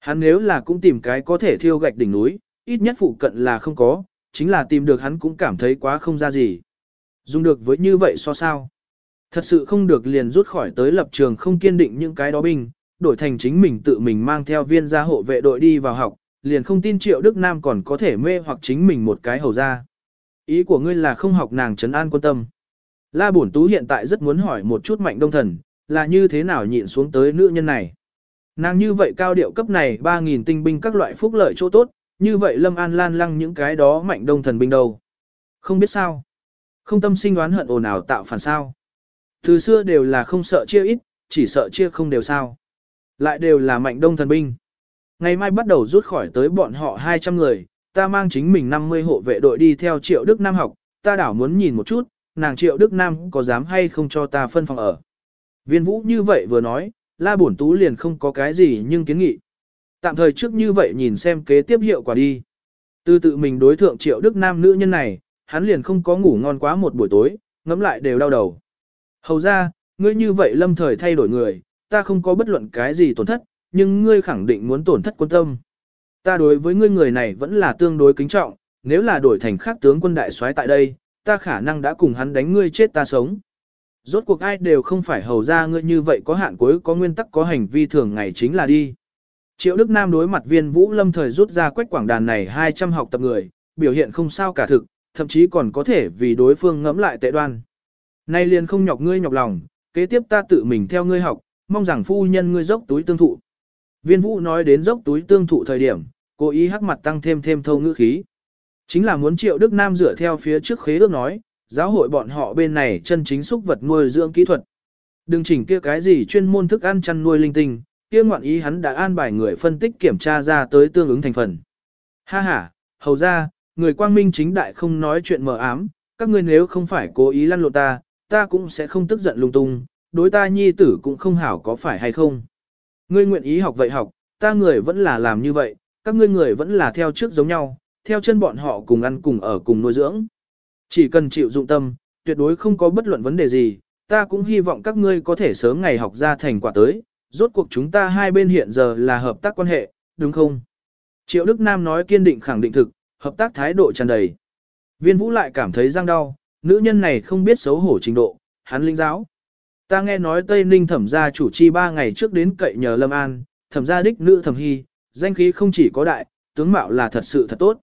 Hắn nếu là cũng tìm cái có thể thiêu gạch đỉnh núi, ít nhất phụ cận là không có, chính là tìm được hắn cũng cảm thấy quá không ra gì. Dùng được với như vậy so sao. Thật sự không được liền rút khỏi tới lập trường không kiên định những cái đó binh, đổi thành chính mình tự mình mang theo viên gia hộ vệ đội đi vào học, liền không tin Triệu Đức Nam còn có thể mê hoặc chính mình một cái hầu ra. Ý của ngươi là không học nàng trấn an quân tâm. La Bổn Tú hiện tại rất muốn hỏi một chút mạnh đông thần, là như thế nào nhịn xuống tới nữ nhân này. Nàng như vậy cao điệu cấp này 3.000 tinh binh các loại phúc lợi chỗ tốt, như vậy Lâm An lan lăng những cái đó mạnh đông thần binh đâu. Không biết sao. Không tâm sinh đoán hận ồn ào tạo phản sao. Từ xưa đều là không sợ chia ít, chỉ sợ chia không đều sao. Lại đều là mạnh đông thần binh. Ngày mai bắt đầu rút khỏi tới bọn họ 200 người, ta mang chính mình 50 hộ vệ đội đi theo Triệu Đức Nam học, ta đảo muốn nhìn một chút, nàng Triệu Đức Nam có dám hay không cho ta phân phòng ở. Viên vũ như vậy vừa nói, la bổn tú liền không có cái gì nhưng kiến nghị. Tạm thời trước như vậy nhìn xem kế tiếp hiệu quả đi. Từ tự mình đối thượng Triệu Đức Nam nữ nhân này, hắn liền không có ngủ ngon quá một buổi tối, ngẫm lại đều đau đầu. Hầu ra, ngươi như vậy lâm thời thay đổi người, ta không có bất luận cái gì tổn thất, nhưng ngươi khẳng định muốn tổn thất quân tâm. Ta đối với ngươi người này vẫn là tương đối kính trọng, nếu là đổi thành khác tướng quân đại soái tại đây, ta khả năng đã cùng hắn đánh ngươi chết ta sống. Rốt cuộc ai đều không phải hầu ra ngươi như vậy có hạn cuối có nguyên tắc có hành vi thường ngày chính là đi. Triệu Đức Nam đối mặt viên vũ lâm thời rút ra quách quảng đàn này 200 học tập người, biểu hiện không sao cả thực, thậm chí còn có thể vì đối phương ngẫm lại tệ đoan. Nay liền không nhọc ngươi nhọc lòng, kế tiếp ta tự mình theo ngươi học, mong rằng phu nhân ngươi dốc túi tương thụ. Viên vũ nói đến dốc túi tương thụ thời điểm, cố ý hắc mặt tăng thêm thêm thâu ngữ khí. Chính là muốn triệu Đức Nam dựa theo phía trước khế ước nói, giáo hội bọn họ bên này chân chính xúc vật nuôi dưỡng kỹ thuật. Đừng chỉnh kia cái gì chuyên môn thức ăn chăn nuôi linh tinh, kia ngoạn ý hắn đã an bài người phân tích kiểm tra ra tới tương ứng thành phần. Ha ha, hầu ra, người quang minh chính đại không nói chuyện mờ ám, các ngươi nếu không phải cố ý lăn lộn ta, ta cũng sẽ không tức giận lung tung, đối ta nhi tử cũng không hảo có phải hay không. Ngươi nguyện ý học vậy học, ta người vẫn là làm như vậy, các ngươi người vẫn là theo trước giống nhau, theo chân bọn họ cùng ăn cùng ở cùng nuôi dưỡng. Chỉ cần chịu dụng tâm, tuyệt đối không có bất luận vấn đề gì, ta cũng hy vọng các ngươi có thể sớm ngày học ra thành quả tới, rốt cuộc chúng ta hai bên hiện giờ là hợp tác quan hệ, đúng không? Triệu Đức Nam nói kiên định khẳng định thực, hợp tác thái độ tràn đầy. Viên Vũ lại cảm thấy răng đau, nữ nhân này không biết xấu hổ trình độ, hắn linh giáo. Ta nghe nói Tây Ninh thẩm gia chủ chi ba ngày trước đến cậy nhờ Lâm An, thẩm gia đích nữ thẩm hy, danh khí không chỉ có đại, tướng mạo là thật sự thật tốt.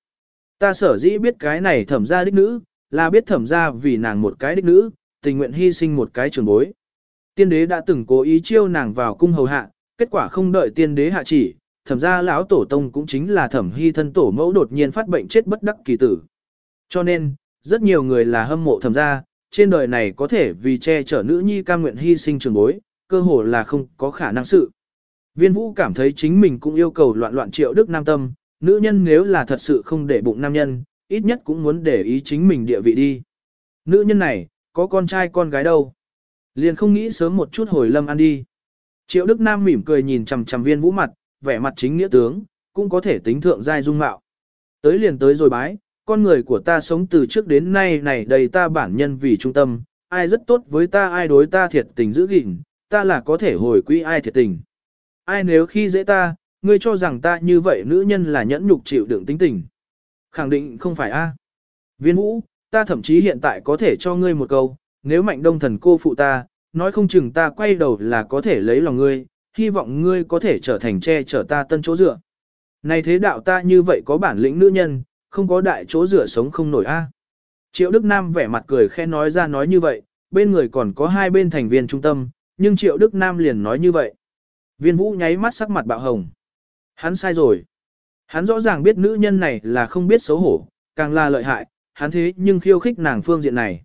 Ta sở dĩ biết cái này thẩm gia đích nữ, là biết thẩm gia vì nàng một cái đích nữ, tình nguyện hy sinh một cái trường bối. Tiên đế đã từng cố ý chiêu nàng vào cung hầu hạ, kết quả không đợi tiên đế hạ chỉ, thẩm gia lão tổ tông cũng chính là thẩm hy thân tổ mẫu đột nhiên phát bệnh chết bất đắc kỳ tử. Cho nên, rất nhiều người là hâm mộ thẩm gia, trên đời này có thể vì che chở nữ nhi cam nguyện hy sinh trường bối, cơ hồ là không có khả năng sự. Viên vũ cảm thấy chính mình cũng yêu cầu loạn loạn triệu đức nam tâm, nữ nhân nếu là thật sự không để bụng nam nhân, ít nhất cũng muốn để ý chính mình địa vị đi. Nữ nhân này, có con trai con gái đâu. Liền không nghĩ sớm một chút hồi lâm ăn đi. Triệu Đức Nam mỉm cười nhìn chằm chằm viên vũ mặt, vẻ mặt chính nghĩa tướng, cũng có thể tính thượng giai dung mạo. Tới liền tới rồi bái, con người của ta sống từ trước đến nay này đầy ta bản nhân vì trung tâm, ai rất tốt với ta ai đối ta thiệt tình giữ gìn, ta là có thể hồi quy ai thiệt tình. Ai nếu khi dễ ta, ngươi cho rằng ta như vậy nữ nhân là nhẫn nhục chịu đựng tính tình. Khẳng định không phải a. Viên vũ, ta thậm chí hiện tại có thể cho ngươi một câu, nếu mạnh đông thần cô phụ ta, nói không chừng ta quay đầu là có thể lấy lòng ngươi, hy vọng ngươi có thể trở thành che chở ta tân chỗ dựa. Này thế đạo ta như vậy có bản lĩnh nữ nhân, không có đại chỗ rửa sống không nổi a. Triệu Đức Nam vẻ mặt cười khe nói ra nói như vậy, bên người còn có hai bên thành viên trung tâm, nhưng Triệu Đức Nam liền nói như vậy. Viên Vũ nháy mắt sắc mặt bạo hồng. Hắn sai rồi. Hắn rõ ràng biết nữ nhân này là không biết xấu hổ, càng là lợi hại, hắn thế nhưng khiêu khích nàng phương diện này.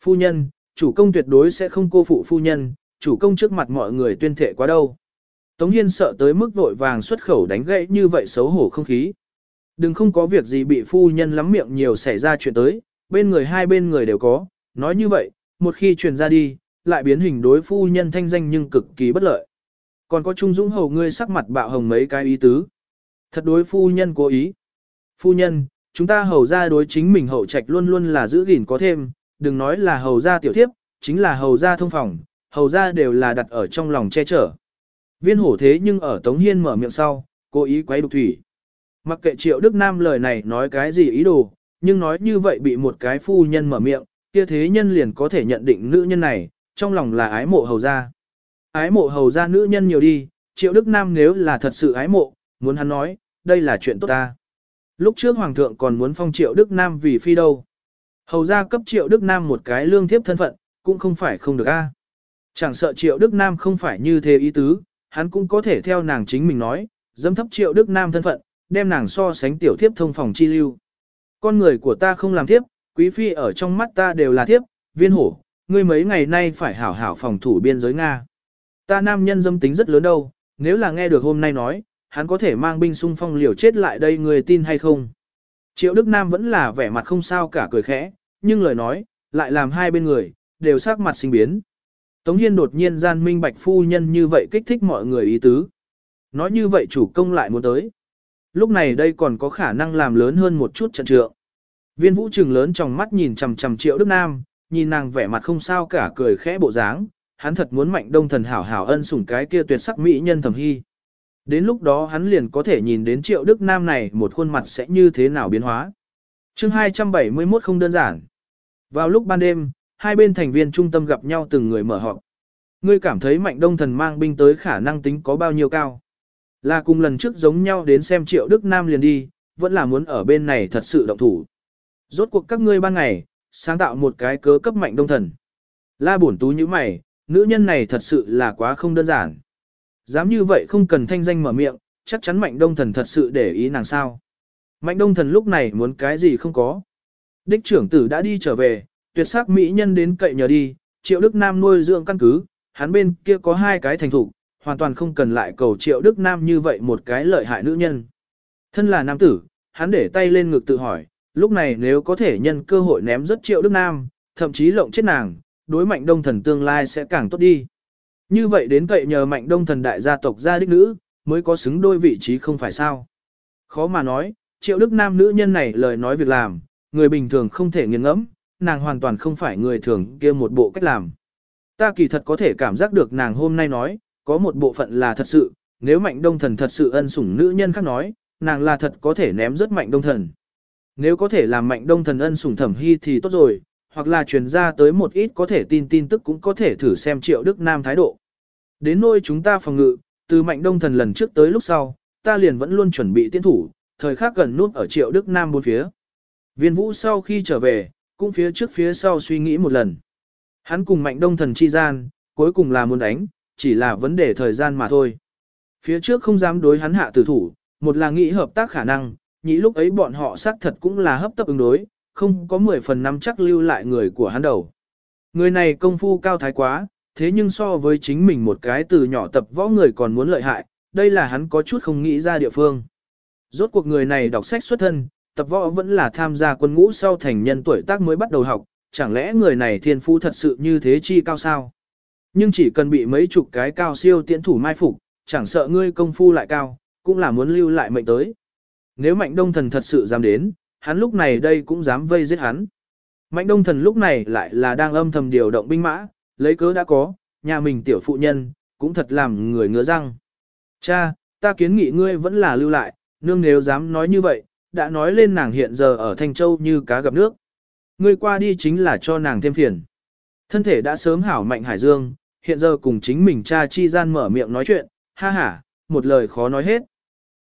Phu nhân, chủ công tuyệt đối sẽ không cô phụ phu nhân, chủ công trước mặt mọi người tuyên thệ quá đâu. Tống Hiên sợ tới mức vội vàng xuất khẩu đánh gãy như vậy xấu hổ không khí. Đừng không có việc gì bị phu nhân lắm miệng nhiều xảy ra chuyện tới, bên người hai bên người đều có, nói như vậy, một khi truyền ra đi, lại biến hình đối phu nhân thanh danh nhưng cực kỳ bất lợi. Còn có Trung Dũng hầu ngươi sắc mặt bạo hồng mấy cái ý tứ. Thật đối phu nhân cố ý. Phu nhân, chúng ta hầu ra đối chính mình hậu trạch luôn luôn là giữ gìn có thêm, đừng nói là hầu ra tiểu thiếp, chính là hầu ra thông phòng, hầu ra đều là đặt ở trong lòng che chở. Viên hổ thế nhưng ở Tống Hiên mở miệng sau, cố ý quấy đục thủy. Mặc kệ triệu Đức Nam lời này nói cái gì ý đồ, nhưng nói như vậy bị một cái phu nhân mở miệng, kia thế nhân liền có thể nhận định nữ nhân này, trong lòng là ái mộ hầu gia. Ái mộ hầu gia nữ nhân nhiều đi, triệu Đức Nam nếu là thật sự ái mộ, muốn hắn nói, đây là chuyện tốt ta. Lúc trước Hoàng thượng còn muốn phong triệu Đức Nam vì phi đâu. Hầu ra cấp triệu Đức Nam một cái lương thiếp thân phận, cũng không phải không được a. Chẳng sợ triệu Đức Nam không phải như thế ý tứ, hắn cũng có thể theo nàng chính mình nói, dâm thấp triệu Đức Nam thân phận, đem nàng so sánh tiểu thiếp thông phòng chi lưu. Con người của ta không làm thiếp, quý phi ở trong mắt ta đều là thiếp, viên hổ, ngươi mấy ngày nay phải hảo hảo phòng thủ biên giới Nga. Ta nam nhân dâm tính rất lớn đâu, nếu là nghe được hôm nay nói, hắn có thể mang binh xung phong liều chết lại đây người tin hay không. Triệu Đức Nam vẫn là vẻ mặt không sao cả cười khẽ, nhưng lời nói, lại làm hai bên người, đều sắc mặt sinh biến. Tống Hiên đột nhiên gian minh bạch phu nhân như vậy kích thích mọi người ý tứ. Nói như vậy chủ công lại muốn tới. Lúc này đây còn có khả năng làm lớn hơn một chút trận trượng. Viên vũ trừng lớn trong mắt nhìn chằm chằm triệu Đức Nam, nhìn nàng vẻ mặt không sao cả cười khẽ bộ dáng, hắn thật muốn mạnh đông thần hảo hảo ân sủng cái kia tuyệt sắc mỹ nhân thẩm hy. Đến lúc đó hắn liền có thể nhìn đến triệu Đức Nam này một khuôn mặt sẽ như thế nào biến hóa. chương 271 không đơn giản. Vào lúc ban đêm, hai bên thành viên trung tâm gặp nhau từng người mở họp. Ngươi cảm thấy mạnh đông thần mang binh tới khả năng tính có bao nhiêu cao. Là cùng lần trước giống nhau đến xem triệu Đức Nam liền đi, vẫn là muốn ở bên này thật sự động thủ. Rốt cuộc các ngươi ban ngày, sáng tạo một cái cớ cấp mạnh đông thần. La bổn tú như mày, nữ nhân này thật sự là quá không đơn giản. Dám như vậy không cần thanh danh mở miệng, chắc chắn mạnh đông thần thật sự để ý nàng sao. Mạnh đông thần lúc này muốn cái gì không có. Đích trưởng tử đã đi trở về, tuyệt sắc mỹ nhân đến cậy nhờ đi, triệu Đức Nam nuôi dưỡng căn cứ, hắn bên kia có hai cái thành thủ, hoàn toàn không cần lại cầu triệu Đức Nam như vậy một cái lợi hại nữ nhân. Thân là nam tử, hắn để tay lên ngực tự hỏi, lúc này nếu có thể nhân cơ hội ném rất triệu Đức Nam, thậm chí lộng chết nàng, đối mạnh đông thần tương lai sẽ càng tốt đi. Như vậy đến cậy nhờ mạnh đông thần đại gia tộc gia đích nữ, mới có xứng đôi vị trí không phải sao. Khó mà nói, triệu Đức Nam nữ nhân này lời nói việc làm, người bình thường không thể nghiền ngẫm, nàng hoàn toàn không phải người thường kia một bộ cách làm. Ta kỳ thật có thể cảm giác được nàng hôm nay nói, có một bộ phận là thật sự, nếu mạnh đông thần thật sự ân sủng nữ nhân khác nói, nàng là thật có thể ném rất mạnh đông thần. Nếu có thể làm mạnh đông thần ân sủng thẩm hy thì tốt rồi, hoặc là truyền ra tới một ít có thể tin tin tức cũng có thể thử xem triệu Đức Nam thái độ. Đến nơi chúng ta phòng ngự, từ mạnh đông thần lần trước tới lúc sau, ta liền vẫn luôn chuẩn bị tiến thủ, thời khắc gần nút ở triệu Đức Nam bốn phía. Viên vũ sau khi trở về, cũng phía trước phía sau suy nghĩ một lần. Hắn cùng mạnh đông thần chi gian, cuối cùng là muốn đánh, chỉ là vấn đề thời gian mà thôi. Phía trước không dám đối hắn hạ tử thủ, một là nghĩ hợp tác khả năng, nghĩ lúc ấy bọn họ xác thật cũng là hấp tấp ứng đối, không có 10 phần năm chắc lưu lại người của hắn đầu. Người này công phu cao thái quá, thế nhưng so với chính mình một cái từ nhỏ tập võ người còn muốn lợi hại, đây là hắn có chút không nghĩ ra địa phương. Rốt cuộc người này đọc sách xuất thân, tập võ vẫn là tham gia quân ngũ sau thành nhân tuổi tác mới bắt đầu học, chẳng lẽ người này thiên phú thật sự như thế chi cao sao? Nhưng chỉ cần bị mấy chục cái cao siêu tiễn thủ mai phục, chẳng sợ ngươi công phu lại cao, cũng là muốn lưu lại mệnh tới. Nếu mạnh đông thần thật sự dám đến, hắn lúc này đây cũng dám vây giết hắn. Mạnh đông thần lúc này lại là đang âm thầm điều động binh mã, lấy cớ đã có, nhà mình tiểu phụ nhân, cũng thật làm người ngứa răng. Cha, ta kiến nghị ngươi vẫn là lưu lại, nương nếu dám nói như vậy, đã nói lên nàng hiện giờ ở Thanh Châu như cá gặp nước. Ngươi qua đi chính là cho nàng thêm phiền. Thân thể đã sớm hảo mạnh Hải Dương, hiện giờ cùng chính mình cha chi gian mở miệng nói chuyện, ha ha, một lời khó nói hết.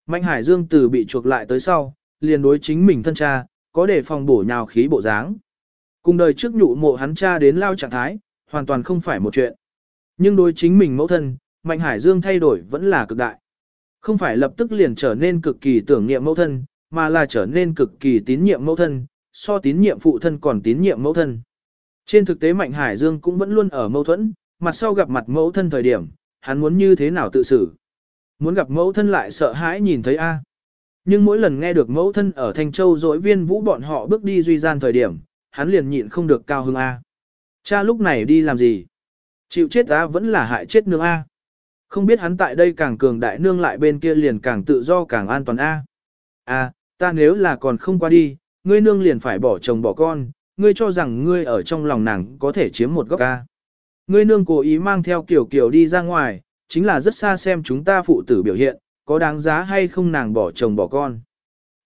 Mạnh Hải Dương từ bị chuộc lại tới sau, liền đối chính mình thân cha, có để phòng bổ nhào khí bộ dáng. Cùng đời trước nhụ mộ hắn cha đến lao trạng thái, hoàn toàn không phải một chuyện. Nhưng đối chính mình mẫu thân, Mạnh Hải Dương thay đổi vẫn là cực đại. Không phải lập tức liền trở nên cực kỳ tưởng niệm mẫu thân, mà là trở nên cực kỳ tín nhiệm mẫu thân, so tín nhiệm phụ thân còn tín nhiệm mẫu thân. Trên thực tế Mạnh Hải Dương cũng vẫn luôn ở mâu thuẫn, mặt sau gặp mặt mẫu thân thời điểm, hắn muốn như thế nào tự xử. muốn gặp mẫu thân lại sợ hãi nhìn thấy A. Nhưng mỗi lần nghe được mẫu thân ở Thanh Châu dỗi viên vũ bọn họ bước đi duy gian thời điểm, hắn liền nhịn không được cao hưng A. Cha lúc này đi làm gì? Chịu chết ta vẫn là hại chết nương A. Không biết hắn tại đây càng cường đại nương lại bên kia liền càng tự do càng an toàn A. A, ta nếu là còn không qua đi, ngươi nương liền phải bỏ chồng bỏ con, ngươi cho rằng ngươi ở trong lòng nàng có thể chiếm một góc A. Ngươi nương cố ý mang theo kiểu kiểu đi ra ngoài, chính là rất xa xem chúng ta phụ tử biểu hiện, có đáng giá hay không nàng bỏ chồng bỏ con.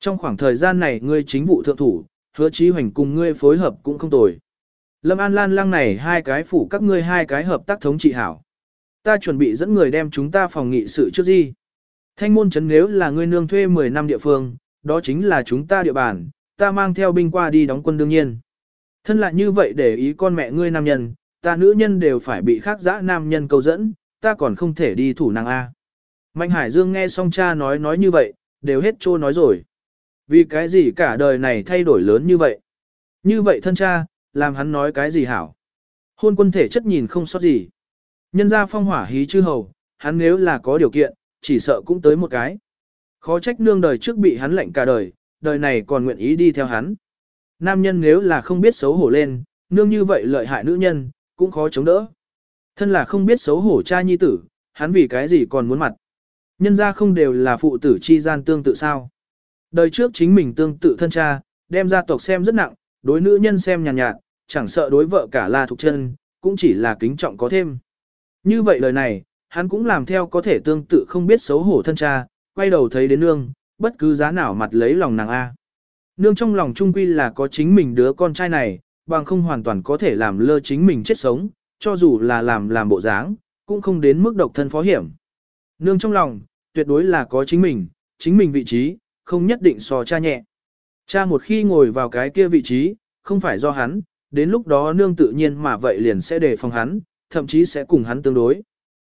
Trong khoảng thời gian này ngươi chính vụ thượng thủ, hứa chí hoành cùng ngươi phối hợp cũng không tồi. Lâm An Lan lăng này hai cái phủ các ngươi hai cái hợp tác thống trị hảo. Ta chuẩn bị dẫn người đem chúng ta phòng nghị sự trước gì. Thanh môn chấn nếu là ngươi nương thuê 10 năm địa phương, đó chính là chúng ta địa bàn, ta mang theo binh qua đi đóng quân đương nhiên. Thân lại như vậy để ý con mẹ ngươi nam nhân, ta nữ nhân đều phải bị khác dã nam nhân câu dẫn, ta còn không thể đi thủ nàng A. Mạnh Hải Dương nghe xong cha nói nói như vậy, đều hết trô nói rồi. Vì cái gì cả đời này thay đổi lớn như vậy? Như vậy thân cha, làm hắn nói cái gì hảo? Hôn quân thể chất nhìn không sót gì. Nhân ra phong hỏa hí chư hầu, hắn nếu là có điều kiện, chỉ sợ cũng tới một cái. Khó trách nương đời trước bị hắn lệnh cả đời, đời này còn nguyện ý đi theo hắn. Nam nhân nếu là không biết xấu hổ lên, nương như vậy lợi hại nữ nhân, cũng khó chống đỡ. Thân là không biết xấu hổ cha nhi tử, hắn vì cái gì còn muốn mặt. Nhân ra không đều là phụ tử chi gian tương tự sao. Đời trước chính mình tương tự thân cha, đem gia tộc xem rất nặng, đối nữ nhân xem nhàn nhạt, nhạt, chẳng sợ đối vợ cả là thuộc Chân, cũng chỉ là kính trọng có thêm. Như vậy lời này, hắn cũng làm theo có thể tương tự không biết xấu hổ thân cha, quay đầu thấy đến nương, bất cứ giá nào mặt lấy lòng nàng A. Nương trong lòng trung quy là có chính mình đứa con trai này, bằng không hoàn toàn có thể làm lơ chính mình chết sống, cho dù là làm làm bộ dáng, cũng không đến mức độc thân phó hiểm. Nương trong lòng, tuyệt đối là có chính mình, chính mình vị trí, không nhất định so cha nhẹ. Cha một khi ngồi vào cái kia vị trí, không phải do hắn, đến lúc đó nương tự nhiên mà vậy liền sẽ đề phòng hắn, thậm chí sẽ cùng hắn tương đối.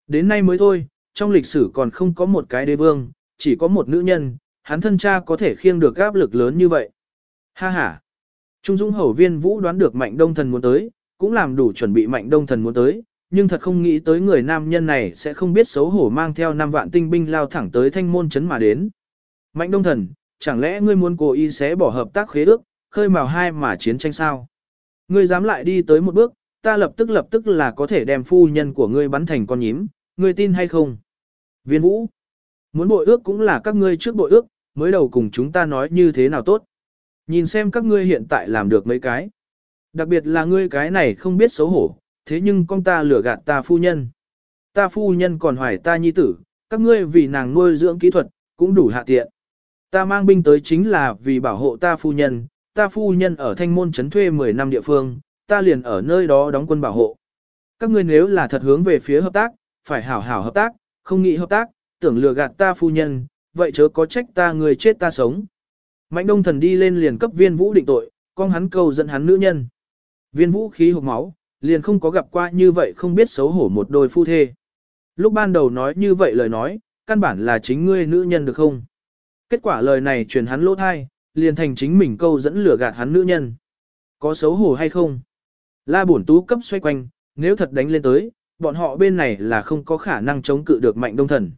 Đến nay mới thôi, trong lịch sử còn không có một cái đế vương, chỉ có một nữ nhân, hắn thân cha có thể khiêng được áp lực lớn như vậy. Ha ha! Trung Dũng Hầu Viên Vũ đoán được Mạnh Đông Thần muốn tới, cũng làm đủ chuẩn bị Mạnh Đông Thần muốn tới, nhưng thật không nghĩ tới người nam nhân này sẽ không biết xấu hổ mang theo 5 vạn tinh binh lao thẳng tới thanh môn chấn mà đến. Mạnh Đông Thần, chẳng lẽ ngươi muốn cố ý sẽ bỏ hợp tác khế ước, khơi mào hai mà chiến tranh sao? Ngươi dám lại đi tới một bước, ta lập tức lập tức là có thể đem phu nhân của ngươi bắn thành con nhím, ngươi tin hay không? Viên Vũ, muốn bội ước cũng là các ngươi trước bội ước, mới đầu cùng chúng ta nói như thế nào tốt. Nhìn xem các ngươi hiện tại làm được mấy cái. Đặc biệt là ngươi cái này không biết xấu hổ, thế nhưng con ta lừa gạt ta phu nhân. Ta phu nhân còn hoài ta nhi tử, các ngươi vì nàng nuôi dưỡng kỹ thuật, cũng đủ hạ tiện. Ta mang binh tới chính là vì bảo hộ ta phu nhân, ta phu nhân ở thanh môn trấn thuê 10 năm địa phương, ta liền ở nơi đó đóng quân bảo hộ. Các ngươi nếu là thật hướng về phía hợp tác, phải hảo hảo hợp tác, không nghĩ hợp tác, tưởng lừa gạt ta phu nhân, vậy chớ có trách ta người chết ta sống. Mạnh đông thần đi lên liền cấp viên vũ định tội, con hắn cầu dẫn hắn nữ nhân. Viên vũ khí hộp máu, liền không có gặp qua như vậy không biết xấu hổ một đôi phu thê. Lúc ban đầu nói như vậy lời nói, căn bản là chính ngươi nữ nhân được không? Kết quả lời này truyền hắn lỗ thai, liền thành chính mình câu dẫn lửa gạt hắn nữ nhân. Có xấu hổ hay không? La bổn tú cấp xoay quanh, nếu thật đánh lên tới, bọn họ bên này là không có khả năng chống cự được mạnh đông thần.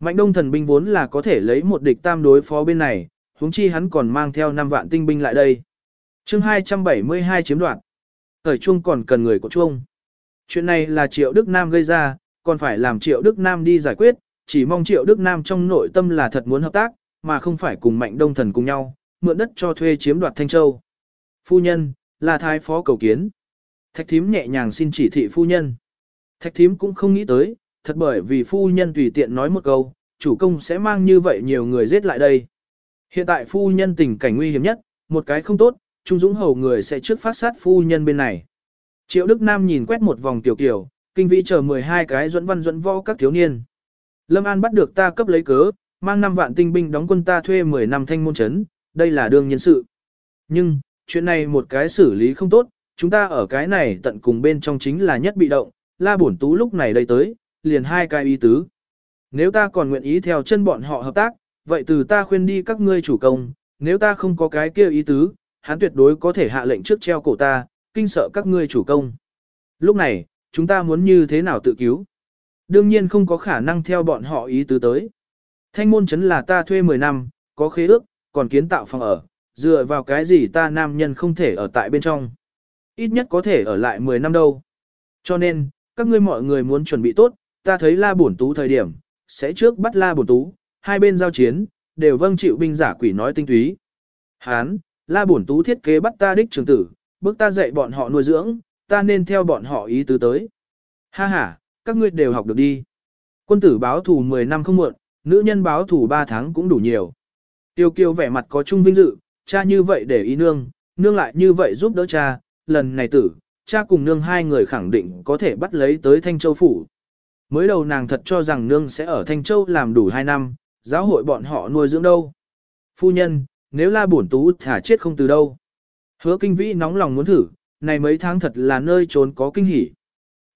Mạnh đông thần binh vốn là có thể lấy một địch tam đối phó bên này, huống chi hắn còn mang theo 5 vạn tinh binh lại đây. chương 272 chiếm đoạt. Thời chuông còn cần người của chuông. Chuyện này là Triệu Đức Nam gây ra, còn phải làm Triệu Đức Nam đi giải quyết, chỉ mong Triệu Đức Nam trong nội tâm là thật muốn hợp tác, mà không phải cùng Mạnh Đông Thần cùng nhau, mượn đất cho thuê chiếm đoạt Thanh Châu. Phu nhân, là thái phó cầu kiến. Thạch thím nhẹ nhàng xin chỉ thị phu nhân. Thạch thím cũng không nghĩ tới, thật bởi vì phu nhân tùy tiện nói một câu, chủ công sẽ mang như vậy nhiều người giết lại đây. Hiện tại phu nhân tình cảnh nguy hiểm nhất, một cái không tốt, Trung Dũng hầu người sẽ trước phát sát phu nhân bên này. Triệu Đức Nam nhìn quét một vòng tiểu kiểu, kinh vĩ chờ 12 cái dẫn văn dẫn võ các thiếu niên. Lâm An bắt được ta cấp lấy cớ, mang 5 vạn tinh binh đóng quân ta thuê 10 năm thanh môn chấn, đây là đương nhân sự. Nhưng, chuyện này một cái xử lý không tốt, chúng ta ở cái này tận cùng bên trong chính là nhất bị động, la bổn tú lúc này đây tới, liền hai cái ý tứ. Nếu ta còn nguyện ý theo chân bọn họ hợp tác, vậy từ ta khuyên đi các ngươi chủ công, nếu ta không có cái kia ý tứ, hắn tuyệt đối có thể hạ lệnh trước treo cổ ta, kinh sợ các ngươi chủ công. Lúc này, chúng ta muốn như thế nào tự cứu? đương nhiên không có khả năng theo bọn họ ý tứ tới. Thanh môn chấn là ta thuê 10 năm, có khế ước, còn kiến tạo phòng ở, dựa vào cái gì ta nam nhân không thể ở tại bên trong. Ít nhất có thể ở lại 10 năm đâu. Cho nên, các ngươi mọi người muốn chuẩn bị tốt, ta thấy la bổn tú thời điểm, sẽ trước bắt la bổn tú, hai bên giao chiến, đều vâng chịu binh giả quỷ nói tinh túy. Hán, la bổn tú thiết kế bắt ta đích trường tử, bước ta dạy bọn họ nuôi dưỡng, ta nên theo bọn họ ý tứ tới. Ha ha, các ngươi đều học được đi. Quân tử báo thù 10 năm không muộn, nữ nhân báo thù 3 tháng cũng đủ nhiều. Tiêu kiều vẻ mặt có chung vinh dự, cha như vậy để ý nương, nương lại như vậy giúp đỡ cha, lần này tử, cha cùng nương hai người khẳng định có thể bắt lấy tới Thanh Châu Phủ. Mới đầu nàng thật cho rằng nương sẽ ở Thanh Châu làm đủ 2 năm, giáo hội bọn họ nuôi dưỡng đâu. Phu nhân, nếu la bổn tú thả chết không từ đâu. Hứa kinh vĩ nóng lòng muốn thử, này mấy tháng thật là nơi trốn có kinh hỉ.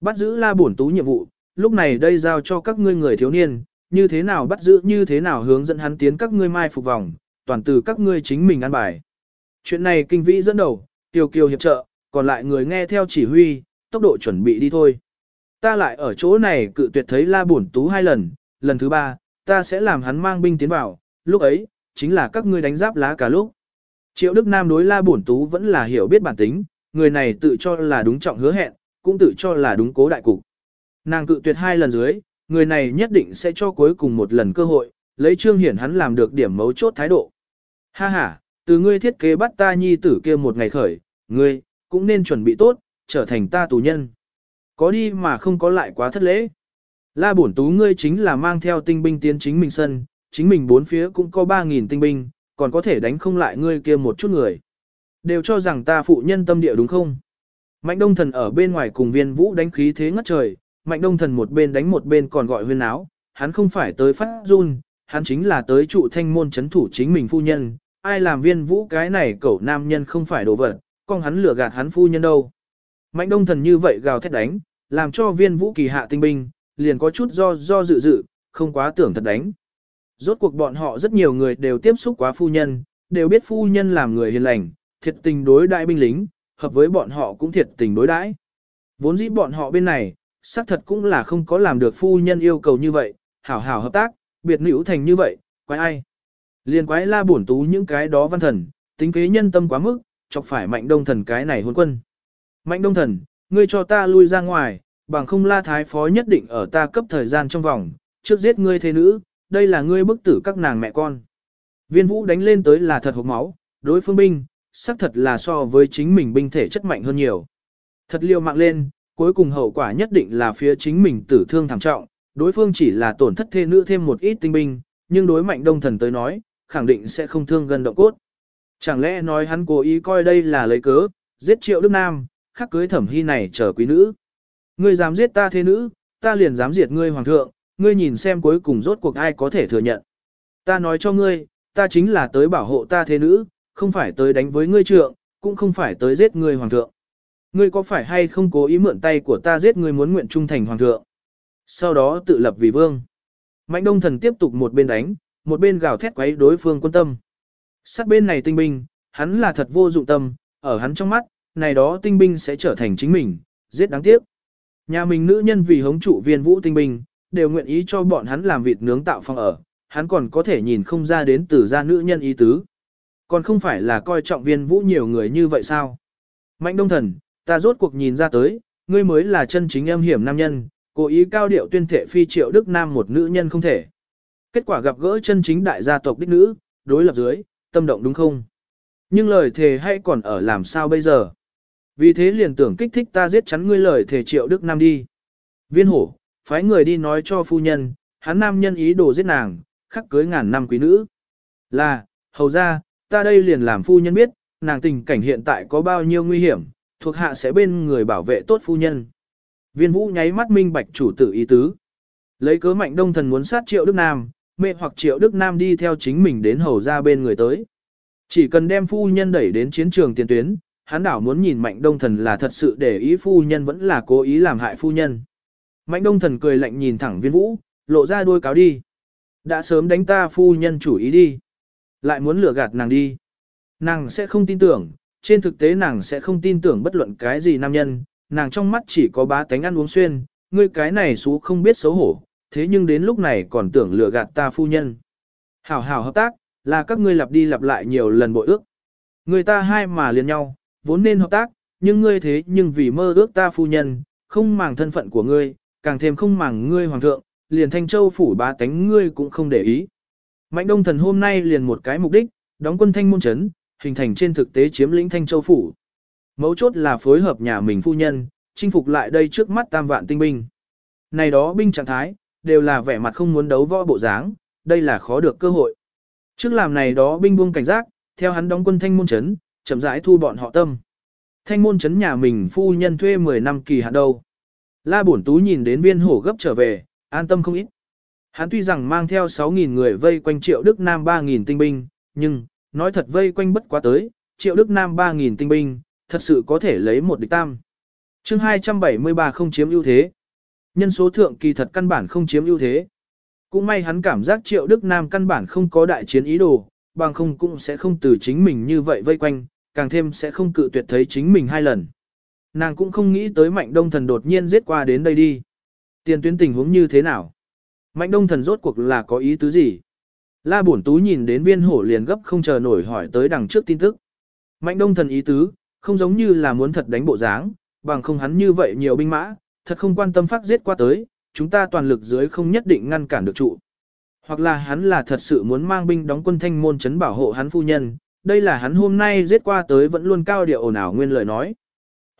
Bắt giữ la bổn tú nhiệm vụ, lúc này đây giao cho các ngươi người thiếu niên, như thế nào bắt giữ như thế nào hướng dẫn hắn tiến các ngươi mai phục vòng, toàn từ các ngươi chính mình ăn bài. Chuyện này kinh vĩ dẫn đầu, tiêu kiều hiệp trợ, còn lại người nghe theo chỉ huy, tốc độ chuẩn bị đi thôi. Ta lại ở chỗ này cự tuyệt thấy la bổn tú hai lần, lần thứ ba, ta sẽ làm hắn mang binh tiến vào, lúc ấy, chính là các ngươi đánh giáp lá cả lúc. Triệu Đức Nam đối la bổn tú vẫn là hiểu biết bản tính, người này tự cho là đúng trọng hứa hẹn, cũng tự cho là đúng cố đại cục. Nàng cự tuyệt hai lần dưới, người này nhất định sẽ cho cuối cùng một lần cơ hội, lấy trương hiển hắn làm được điểm mấu chốt thái độ. Ha ha, từ ngươi thiết kế bắt ta nhi tử kia một ngày khởi, ngươi, cũng nên chuẩn bị tốt, trở thành ta tù nhân. Có đi mà không có lại quá thất lễ. La bổn tú ngươi chính là mang theo tinh binh tiến chính mình sân, chính mình bốn phía cũng có 3.000 tinh binh, còn có thể đánh không lại ngươi kia một chút người. Đều cho rằng ta phụ nhân tâm địa đúng không? Mạnh đông thần ở bên ngoài cùng viên vũ đánh khí thế ngất trời, mạnh đông thần một bên đánh một bên còn gọi huyên áo, hắn không phải tới phát run, hắn chính là tới trụ thanh môn chấn thủ chính mình phu nhân, ai làm viên vũ cái này cậu nam nhân không phải đồ vật, con hắn lừa gạt hắn phu nhân đâu. Mạnh đông thần như vậy gào thét đánh, làm cho viên vũ kỳ hạ tinh binh, liền có chút do do dự dự, không quá tưởng thật đánh. Rốt cuộc bọn họ rất nhiều người đều tiếp xúc quá phu nhân, đều biết phu nhân làm người hiền lành, thiệt tình đối đại binh lính, hợp với bọn họ cũng thiệt tình đối đãi. Vốn dĩ bọn họ bên này, xác thật cũng là không có làm được phu nhân yêu cầu như vậy, hảo hảo hợp tác, biệt nữ thành như vậy, quái ai. Liên quái la bổn tú những cái đó văn thần, tính kế nhân tâm quá mức, chọc phải mạnh đông thần cái này hôn quân. Mạnh đông thần, ngươi cho ta lui ra ngoài, bằng không la thái phó nhất định ở ta cấp thời gian trong vòng, trước giết ngươi thế nữ, đây là ngươi bức tử các nàng mẹ con. Viên vũ đánh lên tới là thật hộp máu, đối phương binh, xác thật là so với chính mình binh thể chất mạnh hơn nhiều. Thật liều mạng lên, cuối cùng hậu quả nhất định là phía chính mình tử thương thảm trọng, đối phương chỉ là tổn thất thê nữ thêm một ít tinh binh, nhưng đối mạnh đông thần tới nói, khẳng định sẽ không thương gần động cốt. Chẳng lẽ nói hắn cố ý coi đây là lấy cớ, giết triệu Đức Nam, khắc cưới thẩm hy này chờ quý nữ. Ngươi dám giết ta thế nữ, ta liền dám diệt ngươi hoàng thượng, ngươi nhìn xem cuối cùng rốt cuộc ai có thể thừa nhận. Ta nói cho ngươi, ta chính là tới bảo hộ ta thế nữ, không phải tới đánh với ngươi trượng, cũng không phải tới giết ngươi hoàng thượng. Ngươi có phải hay không cố ý mượn tay của ta giết ngươi muốn nguyện trung thành hoàng thượng? Sau đó tự lập vì vương. Mạnh đông thần tiếp tục một bên đánh, một bên gào thét quấy đối phương quân tâm. Sát bên này tinh binh, hắn là thật vô dụng tâm, ở hắn trong mắt, này đó tinh binh sẽ trở thành chính mình, giết đáng tiếc. Nhà mình nữ nhân vì hống trụ viên vũ tinh binh, đều nguyện ý cho bọn hắn làm vịt nướng tạo phòng ở, hắn còn có thể nhìn không ra đến từ gia nữ nhân ý tứ. Còn không phải là coi trọng viên vũ nhiều người như vậy sao? Mạnh đông thần, ta rốt cuộc nhìn ra tới, ngươi mới là chân chính em hiểm nam nhân, cố ý cao điệu tuyên thể phi triệu đức nam một nữ nhân không thể. Kết quả gặp gỡ chân chính đại gia tộc đích nữ, đối lập dưới, tâm động đúng không? Nhưng lời thề hay còn ở làm sao bây giờ? Vì thế liền tưởng kích thích ta giết chắn ngươi lời thề triệu đức nam đi. Viên hổ, phái người đi nói cho phu nhân, hắn nam nhân ý đồ giết nàng, khắc cưới ngàn năm quý nữ. Là, hầu ra, ta đây liền làm phu nhân biết, nàng tình cảnh hiện tại có bao nhiêu nguy hiểm, thuộc hạ sẽ bên người bảo vệ tốt phu nhân. Viên vũ nháy mắt minh bạch chủ tử ý tứ. Lấy cớ mạnh đông thần muốn sát triệu Đức Nam, mẹ hoặc triệu Đức Nam đi theo chính mình đến hầu ra bên người tới. Chỉ cần đem phu nhân đẩy đến chiến trường tiền tuyến, hắn đảo muốn nhìn mạnh đông thần là thật sự để ý phu nhân vẫn là cố ý làm hại phu nhân. Mạnh đông thần cười lạnh nhìn thẳng viên vũ, lộ ra đuôi cáo đi. Đã sớm đánh ta phu nhân chủ ý đi. Lại muốn lừa gạt nàng đi. Nàng sẽ không tin tưởng, trên thực tế nàng sẽ không tin tưởng bất luận cái gì nam nhân, nàng trong mắt chỉ có bá tánh ăn uống xuyên, ngươi cái này xú không biết xấu hổ, thế nhưng đến lúc này còn tưởng lừa gạt ta phu nhân. Hảo hảo hợp tác, là các ngươi lặp đi lặp lại nhiều lần bội ước. Người ta hai mà liền nhau, vốn nên hợp tác, nhưng ngươi thế nhưng vì mơ ước ta phu nhân, không màng thân phận của ngươi, càng thêm không màng ngươi hoàng thượng, liền thanh châu phủ bá tánh ngươi cũng không để ý. Mạnh đông thần hôm nay liền một cái mục đích, đóng quân thanh môn chấn, hình thành trên thực tế chiếm lĩnh thanh châu phủ. Mấu chốt là phối hợp nhà mình phu nhân, chinh phục lại đây trước mắt tam vạn tinh binh. Này đó binh trạng thái, đều là vẻ mặt không muốn đấu võ bộ dáng, đây là khó được cơ hội. Trước làm này đó binh buông cảnh giác, theo hắn đóng quân thanh môn chấn, chậm rãi thu bọn họ tâm. Thanh môn chấn nhà mình phu nhân thuê 10 năm kỳ hạn đâu. La bổn tú nhìn đến viên hổ gấp trở về, an tâm không ít. Hắn tuy rằng mang theo 6.000 người vây quanh triệu Đức Nam 3.000 tinh binh, nhưng, nói thật vây quanh bất quá tới, triệu Đức Nam 3.000 tinh binh, thật sự có thể lấy một địch tam. chương 273 không chiếm ưu thế. Nhân số thượng kỳ thật căn bản không chiếm ưu thế. Cũng may hắn cảm giác triệu Đức Nam căn bản không có đại chiến ý đồ, bằng không cũng sẽ không từ chính mình như vậy vây quanh, càng thêm sẽ không cự tuyệt thấy chính mình hai lần. Nàng cũng không nghĩ tới mạnh đông thần đột nhiên giết qua đến đây đi. Tiền tuyến tình huống như thế nào? Mạnh đông thần rốt cuộc là có ý tứ gì? La bổn tú nhìn đến viên hổ liền gấp không chờ nổi hỏi tới đằng trước tin tức. Mạnh đông thần ý tứ, không giống như là muốn thật đánh bộ dáng, bằng không hắn như vậy nhiều binh mã, thật không quan tâm phát giết qua tới, chúng ta toàn lực dưới không nhất định ngăn cản được trụ. Hoặc là hắn là thật sự muốn mang binh đóng quân thanh môn chấn bảo hộ hắn phu nhân, đây là hắn hôm nay giết qua tới vẫn luôn cao điệu ồn ào nguyên lời nói.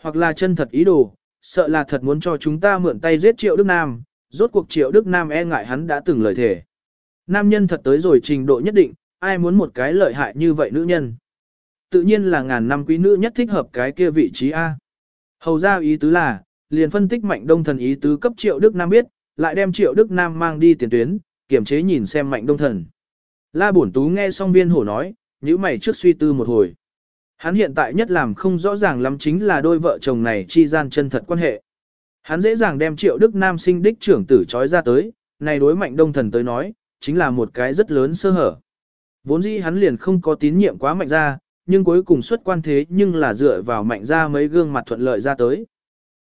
Hoặc là chân thật ý đồ, sợ là thật muốn cho chúng ta mượn tay giết triệu Đức Nam, rốt cuộc triệu Đức Nam e ngại hắn đã từng lời thề. Nam nhân thật tới rồi trình độ nhất định, ai muốn một cái lợi hại như vậy nữ nhân. Tự nhiên là ngàn năm quý nữ nhất thích hợp cái kia vị trí A. Hầu ra ý tứ là, liền phân tích mạnh đông thần ý tứ cấp triệu Đức Nam biết, lại đem triệu Đức Nam mang đi tiền tuyến, kiểm chế nhìn xem mạnh đông thần. La bổn tú nghe xong viên hổ nói, nhíu mày trước suy tư một hồi. Hắn hiện tại nhất làm không rõ ràng lắm chính là đôi vợ chồng này chi gian chân thật quan hệ. Hắn dễ dàng đem triệu đức nam sinh đích trưởng tử trói ra tới, này đối mạnh đông thần tới nói, chính là một cái rất lớn sơ hở. Vốn dĩ hắn liền không có tín nhiệm quá mạnh ra, nhưng cuối cùng xuất quan thế nhưng là dựa vào mạnh ra mấy gương mặt thuận lợi ra tới.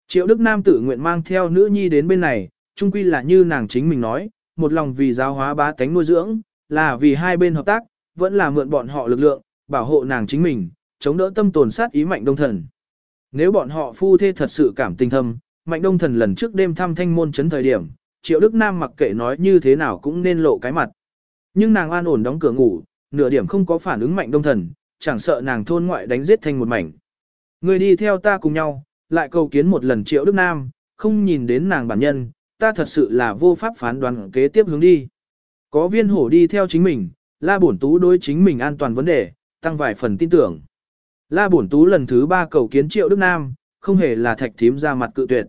Triệu Đức Nam tự nguyện mang theo nữ nhi đến bên này, chung quy là như nàng chính mình nói, một lòng vì giáo hóa bá tánh nuôi dưỡng, là vì hai bên hợp tác, vẫn là mượn bọn họ lực lượng, bảo hộ nàng chính mình, chống đỡ tâm tồn sát ý mạnh đông thần. Nếu bọn họ phu thê thật sự cảm tình thâm, mạnh đông thần lần trước đêm thăm thanh môn chấn thời điểm, triệu đức nam mặc kệ nói như thế nào cũng nên lộ cái mặt. Nhưng nàng an ổn đóng cửa ngủ, nửa điểm không có phản ứng mạnh đông thần, chẳng sợ nàng thôn ngoại đánh giết thành một mảnh. Người đi theo ta cùng nhau, lại cầu kiến một lần triệu đức nam, không nhìn đến nàng bản nhân, ta thật sự là vô pháp phán đoán kế tiếp hướng đi. Có viên hổ đi theo chính mình, la bổn tú đối chính mình an toàn vấn đề, tăng vài phần tin tưởng. La bổn tú lần thứ ba cầu kiến triệu Đức Nam, không hề là thạch thím ra mặt cự tuyệt.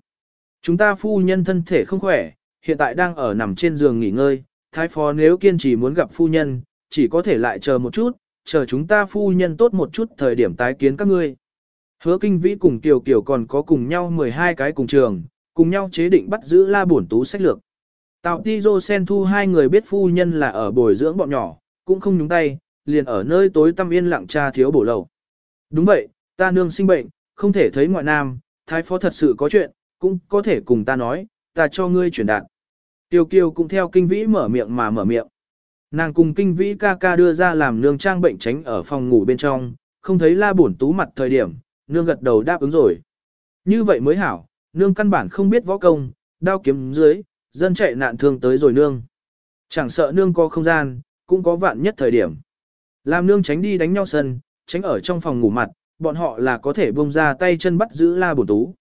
Chúng ta phu nhân thân thể không khỏe, hiện tại đang ở nằm trên giường nghỉ ngơi, thái phó nếu kiên trì muốn gặp phu nhân, chỉ có thể lại chờ một chút, chờ chúng ta phu nhân tốt một chút thời điểm tái kiến các ngươi. Hứa kinh vĩ cùng Kiều Kiều còn có cùng nhau 12 cái cùng trường, cùng nhau chế định bắt giữ la bổn tú sách lược. Tào Ti Dô Sen Thu hai người biết phu nhân là ở bồi dưỡng bọn nhỏ, cũng không nhúng tay, liền ở nơi tối tăm yên lặng cha thiếu bổ lầu. Đúng vậy, ta nương sinh bệnh, không thể thấy ngoại nam, thái phó thật sự có chuyện, cũng có thể cùng ta nói, ta cho ngươi chuyển đạt. Tiêu kiều cũng theo kinh vĩ mở miệng mà mở miệng. Nàng cùng kinh vĩ ca ca đưa ra làm nương trang bệnh tránh ở phòng ngủ bên trong, không thấy la bổn tú mặt thời điểm, nương gật đầu đáp ứng rồi. Như vậy mới hảo, nương căn bản không biết võ công, đao kiếm dưới, dân chạy nạn thương tới rồi nương. Chẳng sợ nương có không gian, cũng có vạn nhất thời điểm. Làm nương tránh đi đánh nhau sân, tránh ở trong phòng ngủ mặt, bọn họ là có thể buông ra tay chân bắt giữ La Bổn Tú.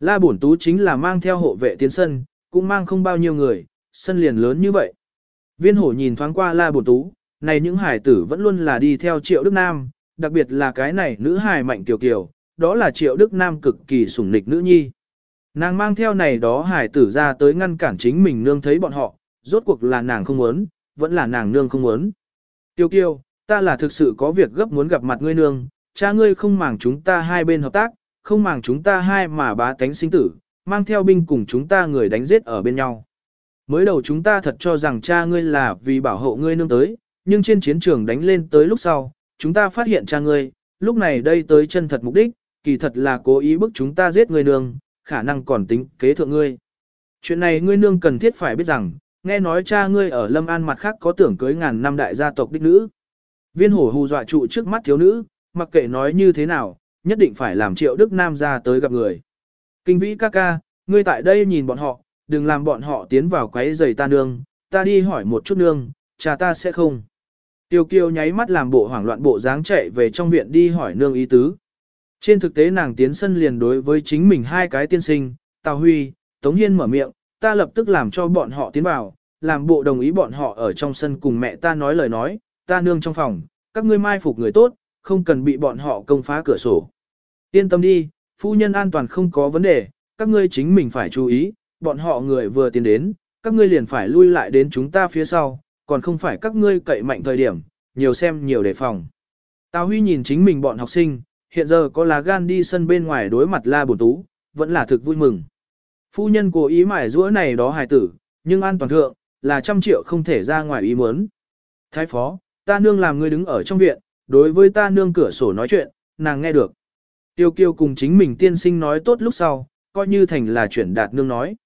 La Bổn Tú chính là mang theo hộ vệ tiến sân, cũng mang không bao nhiêu người, sân liền lớn như vậy. Viên hổ nhìn thoáng qua La Bổn Tú, này những hải tử vẫn luôn là đi theo Triệu Đức Nam, đặc biệt là cái này nữ hải mạnh tiểu kiều, đó là Triệu Đức Nam cực kỳ sủng nịch nữ nhi. Nàng mang theo này đó hải tử ra tới ngăn cản chính mình nương thấy bọn họ, rốt cuộc là nàng không muốn, vẫn là nàng nương không muốn. Tiêu kiều, ta là thực sự có việc gấp muốn gặp mặt ngươi nương, cha ngươi không màng chúng ta hai bên hợp tác, không màng chúng ta hai mà bá tánh sinh tử, mang theo binh cùng chúng ta người đánh giết ở bên nhau. Mới đầu chúng ta thật cho rằng cha ngươi là vì bảo hộ ngươi nương tới, nhưng trên chiến trường đánh lên tới lúc sau, chúng ta phát hiện cha ngươi, lúc này đây tới chân thật mục đích, kỳ thật là cố ý bức chúng ta giết ngươi nương, khả năng còn tính kế thượng ngươi. Chuyện này ngươi nương cần thiết phải biết rằng, nghe nói cha ngươi ở Lâm An mặt khác có tưởng cưới ngàn năm đại gia tộc đích nữ. Viên hổ hù dọa trụ trước mắt thiếu nữ, mặc kệ nói như thế nào, nhất định phải làm triệu Đức Nam ra tới gặp người. Kinh vĩ ca ca, ngươi tại đây nhìn bọn họ, đừng làm bọn họ tiến vào quấy giày ta nương, ta đi hỏi một chút nương, cha ta sẽ không. Tiêu kiều nháy mắt làm bộ hoảng loạn bộ dáng chạy về trong viện đi hỏi nương ý tứ. Trên thực tế nàng tiến sân liền đối với chính mình hai cái tiên sinh, Tào Huy, Tống Hiên mở miệng, ta lập tức làm cho bọn họ tiến vào, làm bộ đồng ý bọn họ ở trong sân cùng mẹ ta nói lời nói, ta nương trong phòng, các ngươi mai phục người tốt, không cần bị bọn họ công phá cửa sổ. Yên tâm đi, phu nhân an toàn không có vấn đề, các ngươi chính mình phải chú ý, bọn họ người vừa tiến đến, các ngươi liền phải lui lại đến chúng ta phía sau, còn không phải các ngươi cậy mạnh thời điểm, nhiều xem nhiều đề phòng. Tào Huy nhìn chính mình bọn học sinh, hiện giờ có lá gan đi sân bên ngoài đối mặt la bổn tú, vẫn là thực vui mừng. Phu nhân cố ý mải rũa này đó hài tử, nhưng an toàn thượng, là trăm triệu không thể ra ngoài ý muốn. Thái phó, ta nương làm người đứng ở trong viện, đối với ta nương cửa sổ nói chuyện, nàng nghe được. Tiêu kiêu cùng chính mình tiên sinh nói tốt lúc sau, coi như thành là chuyển đạt nương nói.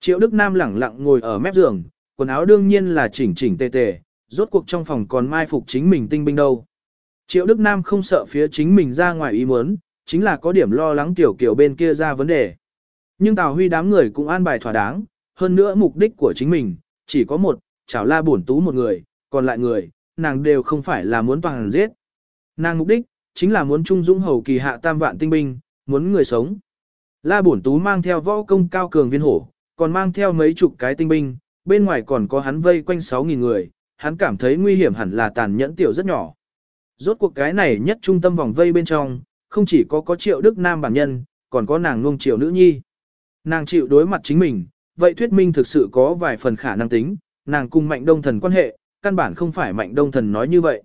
Triệu Đức Nam lẳng lặng ngồi ở mép giường, quần áo đương nhiên là chỉnh chỉnh tề tề, rốt cuộc trong phòng còn mai phục chính mình tinh binh đâu. Triệu Đức Nam không sợ phía chính mình ra ngoài ý muốn, chính là có điểm lo lắng tiểu kiểu bên kia ra vấn đề. Nhưng Tào Huy đám người cũng an bài thỏa đáng, hơn nữa mục đích của chính mình, chỉ có một, chảo la bổn tú một người, còn lại người, nàng đều không phải là muốn toàn giết. Nàng mục đích, chính là muốn trung dũng hầu kỳ hạ tam vạn tinh binh, muốn người sống. La bổn tú mang theo võ công cao cường viên hổ, còn mang theo mấy chục cái tinh binh, bên ngoài còn có hắn vây quanh 6.000 người, hắn cảm thấy nguy hiểm hẳn là tàn nhẫn tiểu rất nhỏ. Rốt cuộc cái này nhất trung tâm vòng vây bên trong, không chỉ có có triệu đức nam bản nhân, còn có nàng ngông triệu nữ nhi. Nàng chịu đối mặt chính mình, vậy thuyết minh thực sự có vài phần khả năng tính, nàng cùng mạnh đông thần quan hệ, căn bản không phải mạnh đông thần nói như vậy.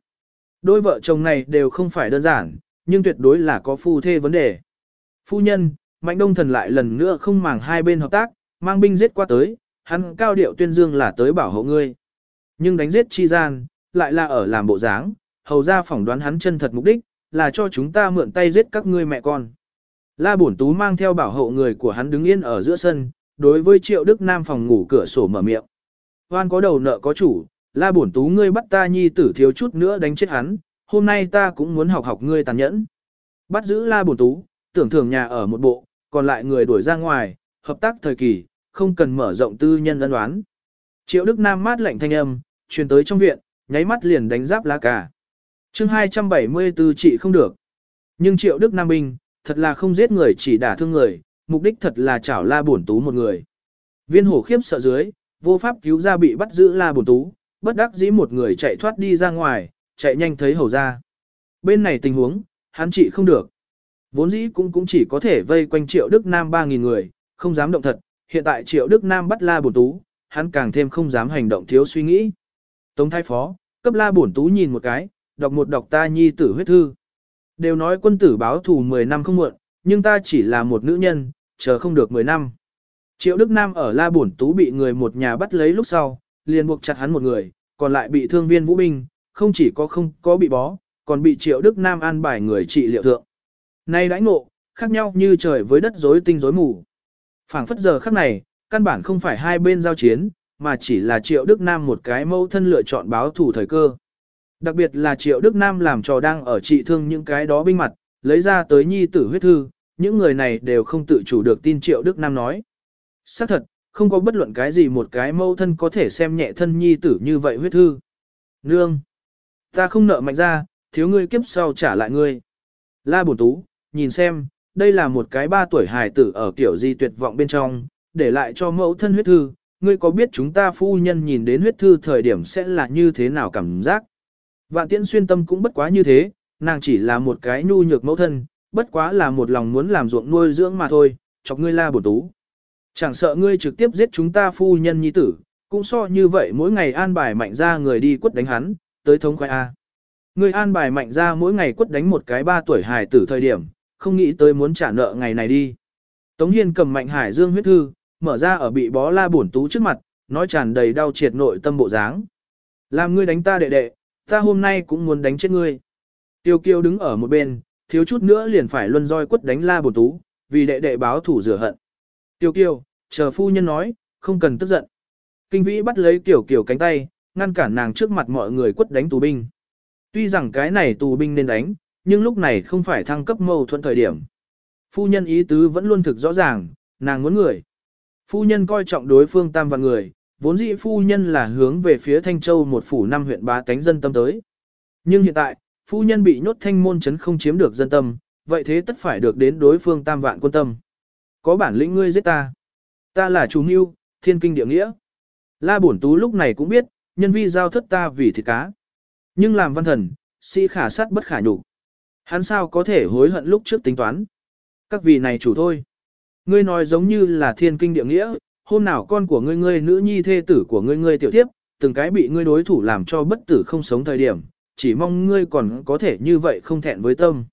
Đôi vợ chồng này đều không phải đơn giản, nhưng tuyệt đối là có phu thê vấn đề. Phu nhân, mạnh đông thần lại lần nữa không màng hai bên hợp tác, mang binh giết qua tới, hắn cao điệu tuyên dương là tới bảo hộ ngươi. Nhưng đánh giết chi gian, lại là ở làm bộ dáng, hầu ra phỏng đoán hắn chân thật mục đích, là cho chúng ta mượn tay giết các ngươi mẹ con. La Bổn Tú mang theo bảo hộ người của hắn đứng yên ở giữa sân, đối với Triệu Đức Nam phòng ngủ cửa sổ mở miệng. Hoan có đầu nợ có chủ, La Bổn Tú ngươi bắt ta nhi tử thiếu chút nữa đánh chết hắn, hôm nay ta cũng muốn học học ngươi tàn nhẫn. Bắt giữ La Bổn Tú, tưởng thưởng nhà ở một bộ, còn lại người đuổi ra ngoài, hợp tác thời kỳ, không cần mở rộng tư nhân ân đoán. Triệu Đức Nam mát lạnh thanh âm, truyền tới trong viện, nháy mắt liền đánh giáp lá cả. chương 274 trị không được. Nhưng Triệu Đức Nam binh, thật là không giết người chỉ đả thương người, mục đích thật là chảo la bổn tú một người. Viên hổ khiếp sợ dưới, vô pháp cứu ra bị bắt giữ la bổn tú, bất đắc dĩ một người chạy thoát đi ra ngoài, chạy nhanh thấy hầu ra. Bên này tình huống, hắn trị không được. Vốn dĩ cũng cũng chỉ có thể vây quanh triệu Đức Nam 3.000 người, không dám động thật, hiện tại triệu Đức Nam bắt la bổn tú, hắn càng thêm không dám hành động thiếu suy nghĩ. Tống thái phó, cấp la bổn tú nhìn một cái, đọc một đọc ta nhi tử huyết thư. Đều nói quân tử báo thù 10 năm không muộn, nhưng ta chỉ là một nữ nhân, chờ không được 10 năm. Triệu Đức Nam ở La Bổn Tú bị người một nhà bắt lấy lúc sau, liền buộc chặt hắn một người, còn lại bị thương viên vũ binh, không chỉ có không có bị bó, còn bị Triệu Đức Nam an bài người trị liệu thượng. Nay đãi ngộ, khác nhau như trời với đất rối tinh rối mù. phảng phất giờ khắc này, căn bản không phải hai bên giao chiến, mà chỉ là Triệu Đức Nam một cái mâu thân lựa chọn báo thủ thời cơ. Đặc biệt là Triệu Đức Nam làm trò đang ở trị thương những cái đó binh mặt, lấy ra tới nhi tử huyết thư, những người này đều không tự chủ được tin Triệu Đức Nam nói. Xác thật, không có bất luận cái gì một cái mâu thân có thể xem nhẹ thân nhi tử như vậy huyết thư. Nương! Ta không nợ mạnh ra, thiếu ngươi kiếp sau trả lại ngươi. La bổn tú, nhìn xem, đây là một cái ba tuổi hài tử ở kiểu gì tuyệt vọng bên trong, để lại cho mẫu thân huyết thư, ngươi có biết chúng ta phu nhân nhìn đến huyết thư thời điểm sẽ là như thế nào cảm giác? Vạn tiễn xuyên tâm cũng bất quá như thế, nàng chỉ là một cái nhu nhược mẫu thân, bất quá là một lòng muốn làm ruộng nuôi dưỡng mà thôi, chọc ngươi la bổ tú. Chẳng sợ ngươi trực tiếp giết chúng ta phu nhân nhi tử, cũng so như vậy mỗi ngày an bài mạnh ra người đi quất đánh hắn, tới thống khoai A. Ngươi an bài mạnh ra mỗi ngày quất đánh một cái ba tuổi hài tử thời điểm, không nghĩ tới muốn trả nợ ngày này đi. Tống Hiên cầm mạnh hải dương huyết thư, mở ra ở bị bó la bổn tú trước mặt, nói tràn đầy đau triệt nội tâm bộ dáng. Làm ngươi đánh ta đệ đệ, ta hôm nay cũng muốn đánh chết ngươi. Tiêu kiêu đứng ở một bên, thiếu chút nữa liền phải luân roi quất đánh la bổn tú, vì đệ đệ báo thủ rửa hận. Tiểu kiều, chờ phu nhân nói, không cần tức giận. Kinh vĩ bắt lấy tiểu kiều cánh tay, ngăn cản nàng trước mặt mọi người quất đánh tù binh. Tuy rằng cái này tù binh nên đánh, nhưng lúc này không phải thăng cấp mâu thuẫn thời điểm. Phu nhân ý tứ vẫn luôn thực rõ ràng, nàng muốn người. Phu nhân coi trọng đối phương tam vạn người, vốn dĩ phu nhân là hướng về phía Thanh Châu một phủ năm huyện bá tánh dân tâm tới. Nhưng hiện tại, phu nhân bị nhốt thanh môn chấn không chiếm được dân tâm, vậy thế tất phải được đến đối phương tam vạn quân tâm. Có bản lĩnh ngươi giết ta. Ta là chủ mưu, thiên kinh địa nghĩa. La bổn tú lúc này cũng biết, nhân vi giao thất ta vì thịt cá. Nhưng làm văn thần, sĩ khả sát bất khả nhục. Hắn sao có thể hối hận lúc trước tính toán. Các vị này chủ thôi. Ngươi nói giống như là thiên kinh địa nghĩa, hôm nào con của ngươi ngươi nữ nhi thê tử của ngươi ngươi tiểu tiếp, từng cái bị ngươi đối thủ làm cho bất tử không sống thời điểm, chỉ mong ngươi còn có thể như vậy không thẹn với tâm.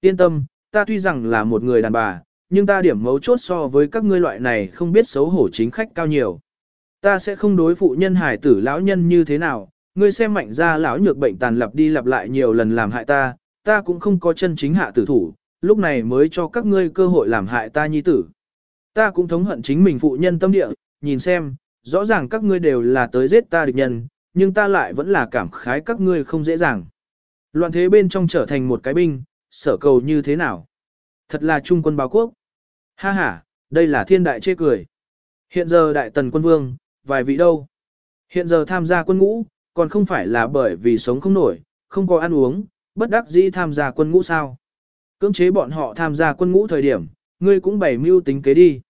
Yên tâm, ta tuy rằng là một người đàn bà, nhưng ta điểm mấu chốt so với các ngươi loại này không biết xấu hổ chính khách cao nhiều. Ta sẽ không đối phụ nhân hải tử lão nhân như thế nào, ngươi xem mạnh ra lão nhược bệnh tàn lập đi lặp lại nhiều lần làm hại ta, ta cũng không có chân chính hạ tử thủ, lúc này mới cho các ngươi cơ hội làm hại ta nhi tử. Ta cũng thống hận chính mình phụ nhân tâm địa, nhìn xem, rõ ràng các ngươi đều là tới giết ta địch nhân, nhưng ta lại vẫn là cảm khái các ngươi không dễ dàng. Loạn thế bên trong trở thành một cái binh, sở cầu như thế nào? Thật là trung quân báo quốc. Ha ha, đây là thiên đại chê cười. Hiện giờ đại tần quân vương, vài vị đâu? Hiện giờ tham gia quân ngũ, còn không phải là bởi vì sống không nổi, không có ăn uống, bất đắc dĩ tham gia quân ngũ sao? Cưỡng chế bọn họ tham gia quân ngũ thời điểm, ngươi cũng bày mưu tính kế đi.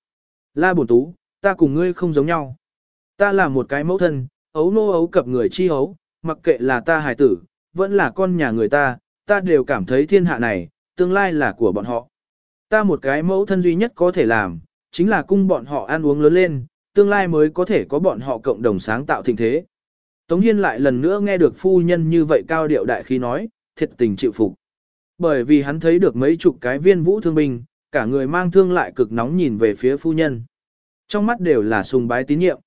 La bổn tú, ta cùng ngươi không giống nhau. Ta là một cái mẫu thân, ấu nô ấu cập người chi ấu, mặc kệ là ta hài tử, vẫn là con nhà người ta, ta đều cảm thấy thiên hạ này, tương lai là của bọn họ. Ta một cái mẫu thân duy nhất có thể làm, chính là cung bọn họ ăn uống lớn lên, tương lai mới có thể có bọn họ cộng đồng sáng tạo thịnh thế. Tống Hiên lại lần nữa nghe được phu nhân như vậy cao điệu đại khí nói, thiệt tình chịu phục. Bởi vì hắn thấy được mấy chục cái viên vũ thương binh, cả người mang thương lại cực nóng nhìn về phía phu nhân. Trong mắt đều là sùng bái tín nhiệm.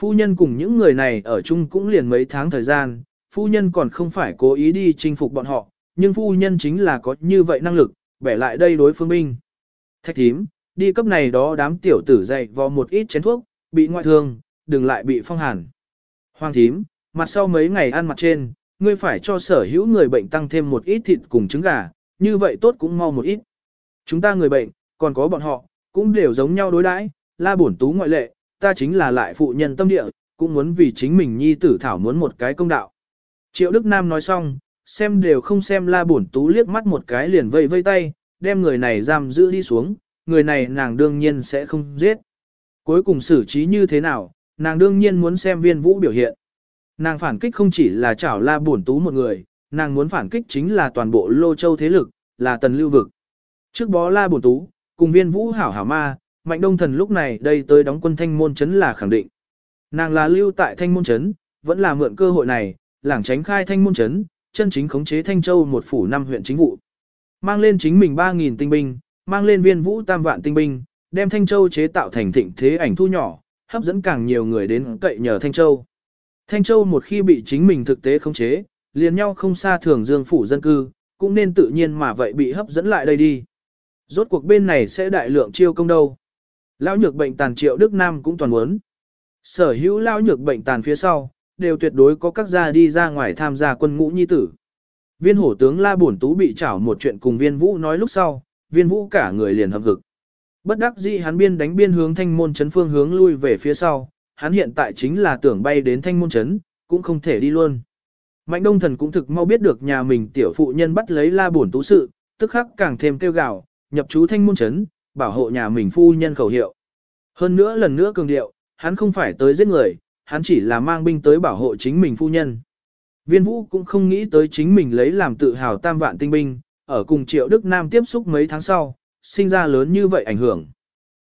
Phu nhân cùng những người này ở chung cũng liền mấy tháng thời gian, phu nhân còn không phải cố ý đi chinh phục bọn họ, nhưng phu nhân chính là có như vậy năng lực, bẻ lại đây đối phương binh. Thạch thím, đi cấp này đó đám tiểu tử dạy vào một ít chén thuốc, bị ngoại thương, đừng lại bị phong hàn. Hoàng thím, mặt sau mấy ngày ăn mặt trên, ngươi phải cho sở hữu người bệnh tăng thêm một ít thịt cùng trứng gà, như vậy tốt cũng mau một ít. Chúng ta người bệnh, còn có bọn họ, cũng đều giống nhau đối đãi, la bổn tú ngoại lệ, ta chính là lại phụ nhân tâm địa, cũng muốn vì chính mình nhi tử thảo muốn một cái công đạo. Triệu Đức Nam nói xong, xem đều không xem la bổn tú liếc mắt một cái liền vây vây tay, đem người này giam giữ đi xuống, người này nàng đương nhiên sẽ không giết. Cuối cùng xử trí như thế nào, nàng đương nhiên muốn xem viên vũ biểu hiện. Nàng phản kích không chỉ là chảo la bổn tú một người, nàng muốn phản kích chính là toàn bộ lô châu thế lực, là tần lưu vực. Trước bó la bổn tú, cùng viên vũ hảo hảo ma, mạnh đông thần lúc này đây tới đóng quân thanh môn chấn là khẳng định. Nàng là lưu tại thanh môn chấn, vẫn là mượn cơ hội này, lảng tránh khai thanh môn chấn, chân chính khống chế thanh châu một phủ năm huyện chính vụ. Mang lên chính mình 3.000 tinh binh, mang lên viên vũ tam vạn tinh binh, đem thanh châu chế tạo thành thịnh thế ảnh thu nhỏ, hấp dẫn càng nhiều người đến cậy nhờ thanh châu. Thanh châu một khi bị chính mình thực tế khống chế, liền nhau không xa thường dương phủ dân cư, cũng nên tự nhiên mà vậy bị hấp dẫn lại đây đi. Rốt cuộc bên này sẽ đại lượng chiêu công đâu. Lão nhược bệnh tàn triệu Đức Nam cũng toàn muốn. Sở hữu lão nhược bệnh tàn phía sau, đều tuyệt đối có các gia đi ra ngoài tham gia quân ngũ nhi tử. Viên hổ tướng La Bổn Tú bị trảo một chuyện cùng viên vũ nói lúc sau, viên vũ cả người liền hợp hực. Bất đắc dĩ hắn biên đánh biên hướng thanh môn chấn phương hướng lui về phía sau, hắn hiện tại chính là tưởng bay đến thanh môn chấn, cũng không thể đi luôn. Mạnh đông thần cũng thực mau biết được nhà mình tiểu phụ nhân bắt lấy La Bổn Tú sự, tức khắc càng thêm kêu gào, nhập chú thanh môn chấn, bảo hộ nhà mình phu nhân khẩu hiệu. Hơn nữa lần nữa cường điệu, hắn không phải tới giết người, hắn chỉ là mang binh tới bảo hộ chính mình phu nhân. Viên vũ cũng không nghĩ tới chính mình lấy làm tự hào tam vạn tinh binh, ở cùng triệu Đức Nam tiếp xúc mấy tháng sau, sinh ra lớn như vậy ảnh hưởng.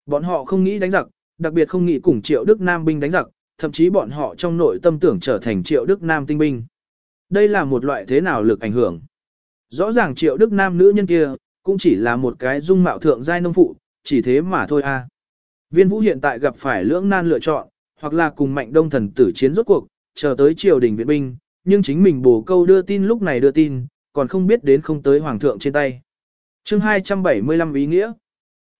Bọn họ không nghĩ đánh giặc, đặc biệt không nghĩ cùng triệu Đức Nam binh đánh giặc, thậm chí bọn họ trong nội tâm tưởng trở thành triệu Đức Nam tinh binh. Đây là một loại thế nào lực ảnh hưởng. Rõ ràng triệu Đức Nam nữ nhân kia, cũng chỉ là một cái dung mạo thượng giai nông phụ, chỉ thế mà thôi a. Viên vũ hiện tại gặp phải lưỡng nan lựa chọn, hoặc là cùng mạnh đông thần tử chiến rốt cuộc, chờ tới triều đình viện binh, nhưng chính mình bổ câu đưa tin lúc này đưa tin, còn không biết đến không tới hoàng thượng trên tay. chương 275 ý nghĩa,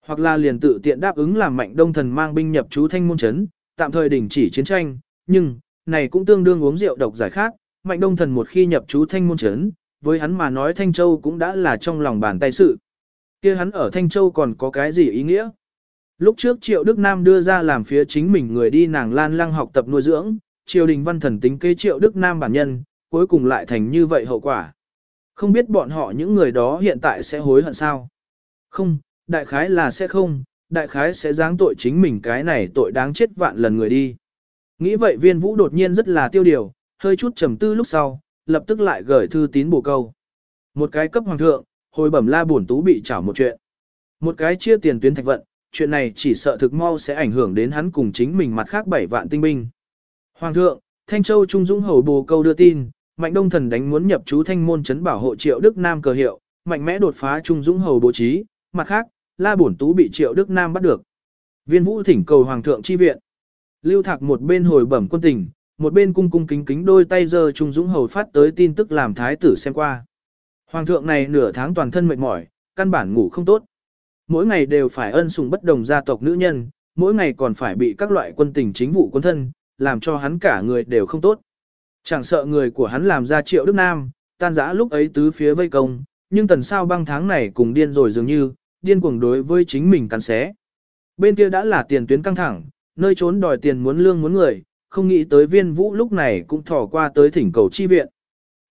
hoặc là liền tự tiện đáp ứng làm mạnh đông thần mang binh nhập chú thanh môn chấn, tạm thời đình chỉ chiến tranh, nhưng, này cũng tương đương uống rượu độc giải khác, Mạnh Đông Thần một khi nhập chú Thanh Môn Trấn, với hắn mà nói Thanh Châu cũng đã là trong lòng bàn tay sự. kia hắn ở Thanh Châu còn có cái gì ý nghĩa? Lúc trước Triệu Đức Nam đưa ra làm phía chính mình người đi nàng lan lăng học tập nuôi dưỡng, triều đình văn thần tính kế Triệu Đức Nam bản nhân, cuối cùng lại thành như vậy hậu quả. Không biết bọn họ những người đó hiện tại sẽ hối hận sao? Không, đại khái là sẽ không, đại khái sẽ giáng tội chính mình cái này tội đáng chết vạn lần người đi. Nghĩ vậy viên vũ đột nhiên rất là tiêu điều, hơi chút trầm tư lúc sau, lập tức lại gửi thư tín bổ câu. Một cái cấp hoàng thượng, hồi bẩm la bổn tú bị trảo một chuyện. Một cái chia tiền tuyến thạch vận, chuyện này chỉ sợ thực mau sẽ ảnh hưởng đến hắn cùng chính mình mặt khác bảy vạn tinh binh. Hoàng thượng, Thanh Châu Trung Dũng hầu bồ câu đưa tin, Mạnh Đông Thần đánh muốn nhập chú Thanh môn trấn bảo hộ Triệu Đức Nam cờ hiệu, mạnh mẽ đột phá Trung Dũng hầu bố trí, mặt khác, La Bổn Tú bị Triệu Đức Nam bắt được. Viên Vũ thỉnh cầu hoàng thượng chi viện. Lưu Thạc một bên hồi bẩm quân tình, một bên cung cung kính kính đôi tay giơ Trung Dũng hầu phát tới tin tức làm thái tử xem qua. Hoàng thượng này nửa tháng toàn thân mệt mỏi, căn bản ngủ không tốt. Mỗi ngày đều phải ân sủng bất đồng gia tộc nữ nhân, mỗi ngày còn phải bị các loại quân tình chính vụ quân thân, làm cho hắn cả người đều không tốt. Chẳng sợ người của hắn làm ra triệu Đức Nam, tan giã lúc ấy tứ phía vây công, nhưng tần sao băng tháng này cùng điên rồi dường như, điên cuồng đối với chính mình cắn xé. Bên kia đã là tiền tuyến căng thẳng, nơi trốn đòi tiền muốn lương muốn người, không nghĩ tới viên vũ lúc này cũng thỏ qua tới thỉnh cầu chi viện.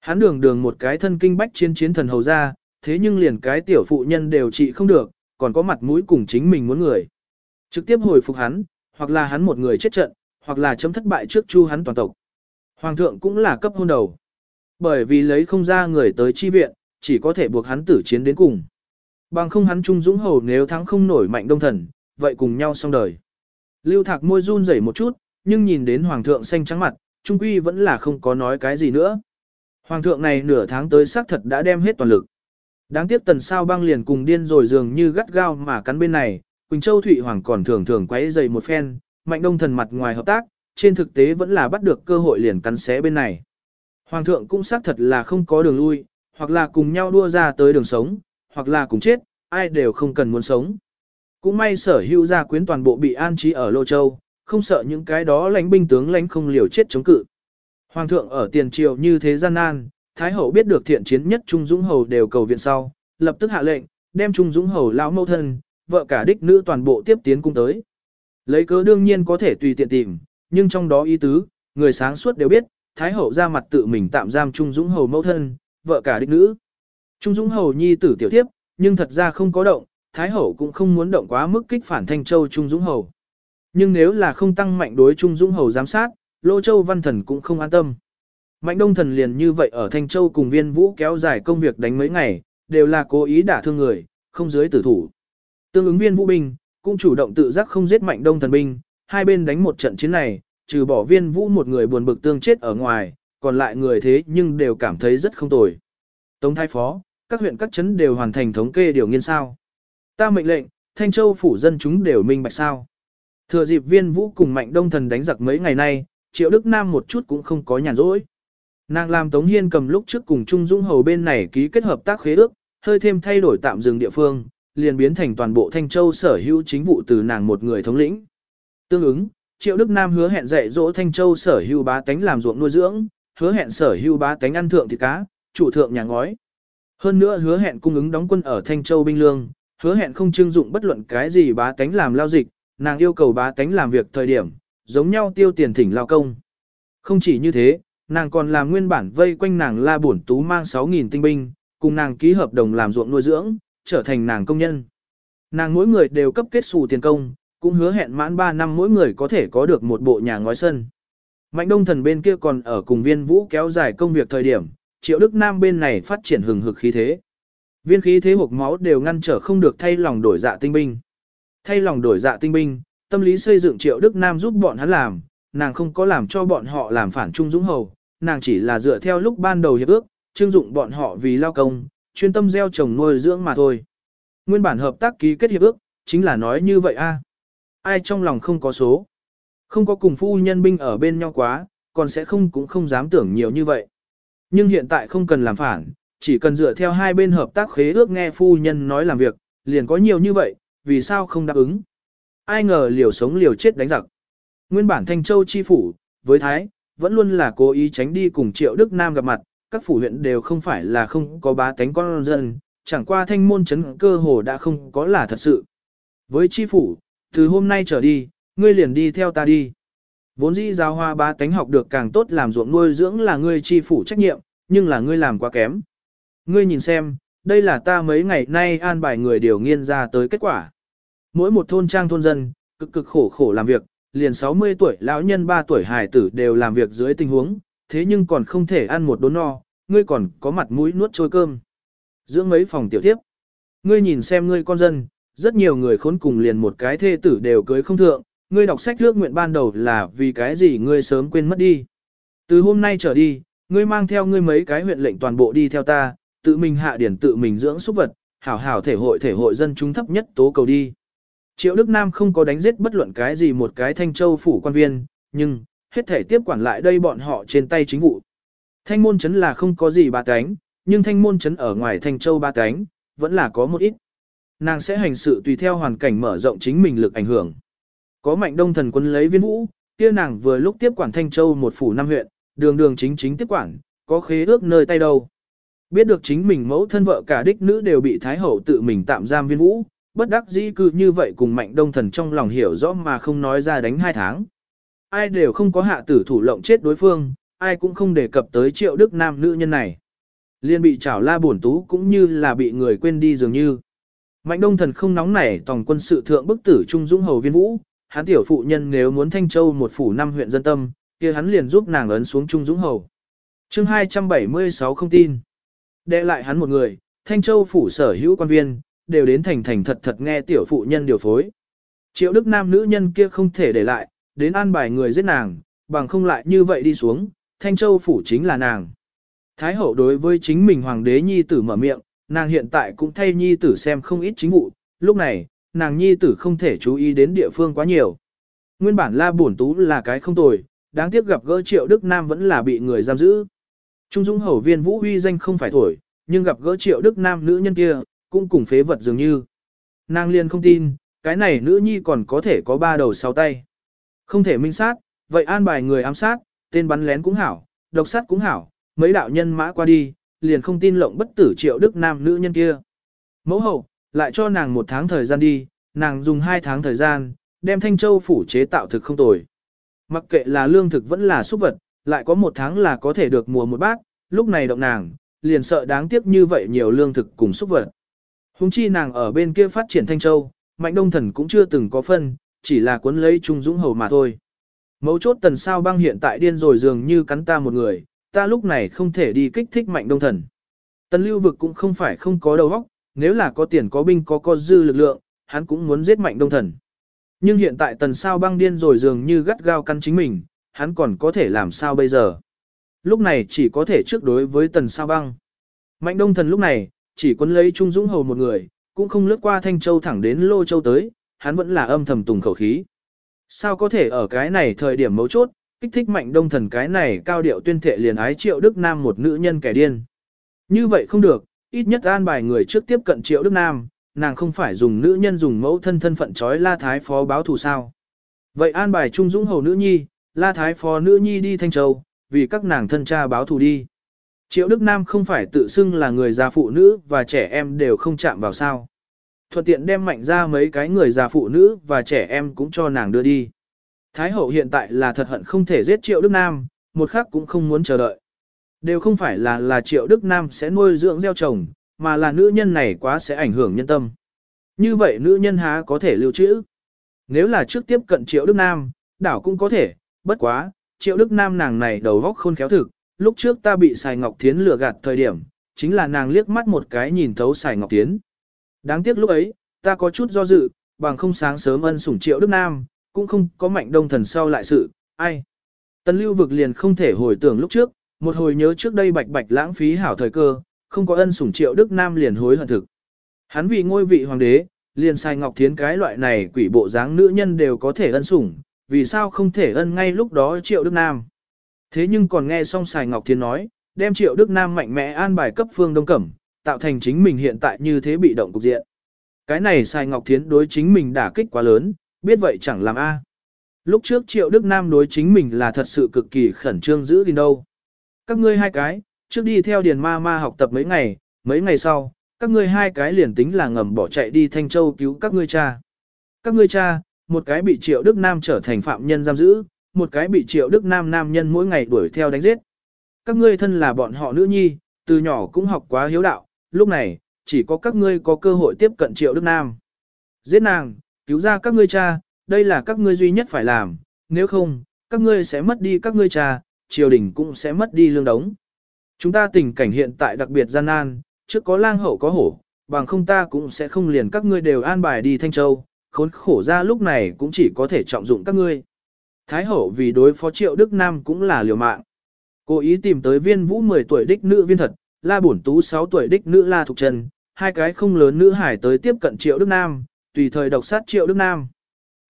Hắn đường đường một cái thân kinh bách chiến chiến thần hầu ra, thế nhưng liền cái tiểu phụ nhân đều trị không được, còn có mặt mũi cùng chính mình muốn người. Trực tiếp hồi phục hắn, hoặc là hắn một người chết trận, hoặc là chấm thất bại trước chu hắn toàn tộc. Hoàng thượng cũng là cấp hôn đầu. Bởi vì lấy không ra người tới chi viện, chỉ có thể buộc hắn tử chiến đến cùng. Bằng không hắn trung dũng hầu nếu thắng không nổi mạnh đông thần, vậy cùng nhau xong đời. Lưu thạc môi run rẩy một chút, nhưng nhìn đến hoàng thượng xanh trắng mặt, trung quy vẫn là không có nói cái gì nữa. Hoàng thượng này nửa tháng tới xác thật đã đem hết toàn lực. Đáng tiếc tần sao băng liền cùng điên rồi dường như gắt gao mà cắn bên này, Quỳnh Châu Thụy Hoàng còn thường thường quấy dày một phen, mạnh đông thần mặt ngoài hợp tác, trên thực tế vẫn là bắt được cơ hội liền cắn xé bên này. Hoàng thượng cũng xác thật là không có đường lui, hoặc là cùng nhau đua ra tới đường sống, hoặc là cùng chết, ai đều không cần muốn sống. Cũng may sở hữu gia quyến toàn bộ bị an trí ở Lô Châu, không sợ những cái đó lãnh binh tướng lãnh không liều chết chống cự. Hoàng thượng ở tiền triều như thế gian nan, Thái hậu biết được thiện chiến nhất Trung Dũng Hầu đều cầu viện sau, lập tức hạ lệnh, đem Trung Dũng Hầu lão mẫu thân, vợ cả đích nữ toàn bộ tiếp tiến cung tới. Lấy cớ đương nhiên có thể tùy tiện tìm, nhưng trong đó ý tứ, người sáng suốt đều biết, Thái hậu ra mặt tự mình tạm giam Trung Dũng Hầu mẫu thân, vợ cả đích nữ. Trung Dũng Hầu nhi tử tiểu tiếp, nhưng thật ra không có động, Thái hậu cũng không muốn động quá mức kích phản Thanh Châu Trung Dũng Hầu. Nhưng nếu là không tăng mạnh đối Trung Dũng Hầu giám sát, Lô Châu Văn Thần cũng không an tâm. Mạnh Đông Thần liền như vậy ở Thanh Châu cùng viên vũ kéo dài công việc đánh mấy ngày, đều là cố ý đả thương người, không dưới tử thủ. Tương ứng viên vũ binh, cũng chủ động tự giác không giết Mạnh Đông Thần binh, hai bên đánh một trận chiến này, trừ bỏ viên vũ một người buồn bực tương chết ở ngoài, còn lại người thế nhưng đều cảm thấy rất không tồi. Tống thái phó, các huyện các trấn đều hoàn thành thống kê điều nghiên sao. Ta mệnh lệnh, Thanh Châu phủ dân chúng đều minh bạch sao. Thừa dịp viên vũ cùng Mạnh Đông Thần đánh giặc mấy ngày nay, Triệu Đức Nam một chút cũng không có nhàn rỗi. Nàng làm Tống Hiên cầm lúc trước cùng Trung Dung Hầu bên này ký kết hợp tác khế ước, hơi thêm thay đổi tạm dừng địa phương, liền biến thành toàn bộ Thanh Châu sở hữu chính vụ từ nàng một người thống lĩnh. Tương ứng, Triệu Đức Nam hứa hẹn dạy dỗ Thanh Châu sở hữu bá tánh làm ruộng nuôi dưỡng, hứa hẹn sở hữu bá tánh ăn thượng thịt cá, chủ thượng nhà ngói. Hơn nữa hứa hẹn cung ứng đóng quân ở Thanh Châu binh lương, hứa hẹn không trưng dụng bất luận cái gì bá tánh làm lao dịch, nàng yêu cầu bá tánh làm việc thời điểm, giống nhau tiêu tiền thỉnh lao công. Không chỉ như thế, nàng còn làm nguyên bản vây quanh nàng la bổn tú mang 6.000 tinh binh, cùng nàng ký hợp đồng làm ruộng nuôi dưỡng, trở thành nàng công nhân. Nàng mỗi người đều cấp kết xù tiền công, cũng hứa hẹn mãn 3 năm mỗi người có thể có được một bộ nhà ngói sân. Mạnh đông thần bên kia còn ở cùng viên vũ kéo dài công việc thời điểm, triệu đức nam bên này phát triển hừng hực khí thế. Viên khí thế hộp máu đều ngăn trở không được thay lòng đổi dạ tinh binh. Thay lòng đổi dạ tinh binh, tâm lý xây dựng triệu đức nam giúp bọn hắn làm, nàng không có làm cho bọn họ làm phản trung dũng hầu, nàng chỉ là dựa theo lúc ban đầu hiệp ước, trưng dụng bọn họ vì lao công, chuyên tâm gieo trồng nuôi dưỡng mà thôi. Nguyên bản hợp tác ký kết hiệp ước, chính là nói như vậy a. À? Ai trong lòng không có số. Không có cùng phu nhân binh ở bên nhau quá, còn sẽ không cũng không dám tưởng nhiều như vậy. Nhưng hiện tại không cần làm phản, chỉ cần dựa theo hai bên hợp tác khế ước nghe phu nhân nói làm việc, liền có nhiều như vậy, vì sao không đáp ứng. Ai ngờ liều sống liều chết đánh giặc. Nguyên bản Thanh Châu chi phủ, với Thái, vẫn luôn là cố ý tránh đi cùng Triệu Đức Nam gặp mặt, các phủ huyện đều không phải là không có bá tánh con dân, chẳng qua thanh môn chấn cơ hồ đã không có là thật sự. Với chi phủ, từ hôm nay trở đi, ngươi liền đi theo ta đi. Vốn dĩ giáo hoa bá tánh học được càng tốt làm ruộng nuôi dưỡng là ngươi chi phủ trách nhiệm, nhưng là ngươi làm quá kém. Ngươi nhìn xem, đây là ta mấy ngày nay an bài người điều nghiên ra tới kết quả. Mỗi một thôn trang thôn dân, cực cực khổ khổ làm việc, liền 60 tuổi lão nhân 3 tuổi hài tử đều làm việc dưới tình huống, thế nhưng còn không thể ăn một đốn no, ngươi còn có mặt mũi nuốt trôi cơm. Dưỡng mấy phòng tiểu tiếp. Ngươi nhìn xem ngươi con dân, rất nhiều người khốn cùng liền một cái thê tử đều cưới không thượng, ngươi đọc sách trước nguyện ban đầu là vì cái gì ngươi sớm quên mất đi. Từ hôm nay trở đi, ngươi mang theo ngươi mấy cái huyện lệnh toàn bộ đi theo ta, tự mình hạ điển tự mình dưỡng súc vật, hảo hảo thể hội thể hội dân chúng thấp nhất tố cầu đi. Triệu Đức Nam không có đánh giết bất luận cái gì một cái thanh châu phủ quan viên, nhưng, hết thể tiếp quản lại đây bọn họ trên tay chính vụ. Thanh môn chấn là không có gì ba cánh, nhưng thanh môn chấn ở ngoài thanh châu ba cánh, vẫn là có một ít. Nàng sẽ hành sự tùy theo hoàn cảnh mở rộng chính mình lực ảnh hưởng. Có mạnh đông thần quân lấy viên vũ, kia nàng vừa lúc tiếp quản thanh châu một phủ năm huyện, đường đường chính chính tiếp quản, có khế ước nơi tay đâu. Biết được chính mình mẫu thân vợ cả đích nữ đều bị Thái Hậu tự mình tạm giam viên vũ, bất đắc dĩ cứ như vậy cùng mạnh đông thần trong lòng hiểu rõ mà không nói ra đánh hai tháng. Ai đều không có hạ tử thủ lộng chết đối phương, ai cũng không đề cập tới triệu đức nam nữ nhân này. Liên bị trảo la bổn tú cũng như là bị người quên đi dường như. Mạnh đông thần không nóng nảy tòng quân sự thượng bức tử trung dũng hầu viên vũ, hắn tiểu phụ nhân nếu muốn thanh châu một phủ năm huyện dân tâm, kia hắn liền giúp nàng ấn xuống trung dũng hầu. chương 276 không tin. Đệ lại hắn một người, thanh châu phủ sở hữu quan viên, đều đến thành thành thật thật nghe tiểu phụ nhân điều phối. Triệu đức nam nữ nhân kia không thể để lại, đến an bài người giết nàng, bằng không lại như vậy đi xuống, thanh châu phủ chính là nàng. Thái hậu đối với chính mình hoàng đế nhi tử mở miệng, nàng hiện tại cũng thay nhi tử xem không ít chính vụ, lúc này, nàng nhi tử không thể chú ý đến địa phương quá nhiều. Nguyên bản la bổn tú là cái không tồi, đáng tiếc gặp gỡ triệu Đức Nam vẫn là bị người giam giữ. Trung Dũng hầu viên vũ huy danh không phải thổi, nhưng gặp gỡ triệu Đức Nam nữ nhân kia, cũng cùng phế vật dường như. Nàng liền không tin, cái này nữ nhi còn có thể có ba đầu sáu tay. Không thể minh sát, vậy an bài người ám sát, tên bắn lén cũng hảo, độc sát cũng hảo, mấy đạo nhân mã qua đi, liền không tin lộng bất tử triệu đức nam nữ nhân kia. Mẫu hậu, lại cho nàng một tháng thời gian đi, nàng dùng hai tháng thời gian, đem Thanh Châu phủ chế tạo thực không tồi. Mặc kệ là lương thực vẫn là súc vật, lại có một tháng là có thể được mùa một bát, lúc này động nàng, liền sợ đáng tiếc như vậy nhiều lương thực cùng súc vật. Hùng chi nàng ở bên kia phát triển Thanh Châu, Mạnh Đông Thần cũng chưa từng có phân, chỉ là cuốn lấy Trung Dũng Hầu mà thôi. Mấu chốt tần sao băng hiện tại điên rồi dường như cắn ta một người, ta lúc này không thể đi kích thích Mạnh Đông Thần. Tần lưu vực cũng không phải không có đầu óc, nếu là có tiền có binh có có dư lực lượng, hắn cũng muốn giết Mạnh Đông Thần. Nhưng hiện tại tần sao băng điên rồi dường như gắt gao cắn chính mình, hắn còn có thể làm sao bây giờ. Lúc này chỉ có thể trước đối với tần sao băng. Mạnh Đông Thần lúc này, chỉ quấn lấy Trung Dũng Hầu một người, cũng không lướt qua Thanh Châu thẳng đến Lô Châu tới, hắn vẫn là âm thầm tùng khẩu khí. Sao có thể ở cái này thời điểm mấu chốt, kích thích mạnh đông thần cái này cao điệu tuyên thệ liền ái triệu Đức Nam một nữ nhân kẻ điên. Như vậy không được, ít nhất an bài người trước tiếp cận triệu Đức Nam, nàng không phải dùng nữ nhân dùng mẫu thân thân phận trói la thái phó báo thù sao. Vậy an bài Trung Dũng Hầu nữ nhi, la thái phó nữ nhi đi Thanh Châu, vì các nàng thân cha báo thù đi. Triệu Đức Nam không phải tự xưng là người già phụ nữ và trẻ em đều không chạm vào sao. Thuận tiện đem mạnh ra mấy cái người già phụ nữ và trẻ em cũng cho nàng đưa đi. Thái hậu hiện tại là thật hận không thể giết Triệu Đức Nam, một khắc cũng không muốn chờ đợi. Đều không phải là là Triệu Đức Nam sẽ nuôi dưỡng gieo trồng, mà là nữ nhân này quá sẽ ảnh hưởng nhân tâm. Như vậy nữ nhân há có thể lưu trữ. Nếu là trước tiếp cận Triệu Đức Nam, đảo cũng có thể, bất quá, Triệu Đức Nam nàng này đầu góc khôn khéo thực, lúc trước ta bị Sài Ngọc Thiến lừa gạt thời điểm, chính là nàng liếc mắt một cái nhìn thấu Sài Ngọc Thiến. Đáng tiếc lúc ấy, ta có chút do dự, bằng không sáng sớm ân sủng Triệu Đức Nam, cũng không có mạnh đông thần sau lại sự, ai. Tần lưu vực liền không thể hồi tưởng lúc trước, một hồi nhớ trước đây bạch bạch lãng phí hảo thời cơ, không có ân sủng Triệu Đức Nam liền hối hận thực. Hắn vì ngôi vị hoàng đế, liền Sài Ngọc Thiến cái loại này quỷ bộ dáng nữ nhân đều có thể ân sủng, vì sao không thể ân ngay lúc đó Triệu Đức Nam. Thế nhưng còn nghe xong Sài Ngọc Thiên nói, đem Triệu Đức Nam mạnh mẽ an bài cấp phương Đông Cẩm, tạo thành chính mình hiện tại như thế bị động cục diện. Cái này Sài Ngọc Thiến đối chính mình đả kích quá lớn, biết vậy chẳng làm A. Lúc trước Triệu Đức Nam đối chính mình là thật sự cực kỳ khẩn trương giữ gìn đâu. Các ngươi hai cái, trước đi theo Điền Ma Ma học tập mấy ngày, mấy ngày sau, các ngươi hai cái liền tính là ngầm bỏ chạy đi Thanh Châu cứu các ngươi cha. Các ngươi cha, một cái bị Triệu Đức Nam trở thành phạm nhân giam giữ, một cái bị Triệu Đức Nam nam nhân mỗi ngày đuổi theo đánh giết. Các ngươi thân là bọn họ nữ nhi, từ nhỏ cũng học quá hiếu đạo, lúc này, chỉ có các ngươi có cơ hội tiếp cận Triệu Đức Nam. Giết nàng, cứu ra các ngươi cha, đây là các ngươi duy nhất phải làm, nếu không, các ngươi sẽ mất đi các ngươi cha, triều đình cũng sẽ mất đi lương đống. Chúng ta tình cảnh hiện tại đặc biệt gian nan, trước có lang hậu có hổ, bằng không ta cũng sẽ không liền các ngươi đều an bài đi Thanh Châu, khốn khổ ra lúc này cũng chỉ có thể trọng dụng các ngươi. Thái hậu vì đối phó triệu Đức Nam cũng là liều mạng. Cố ý tìm tới viên vũ 10 tuổi đích nữ viên thật, la bổn tú 6 tuổi đích nữ la thục trần, hai cái không lớn nữ hải tới tiếp cận triệu Đức Nam, tùy thời độc sát triệu Đức Nam.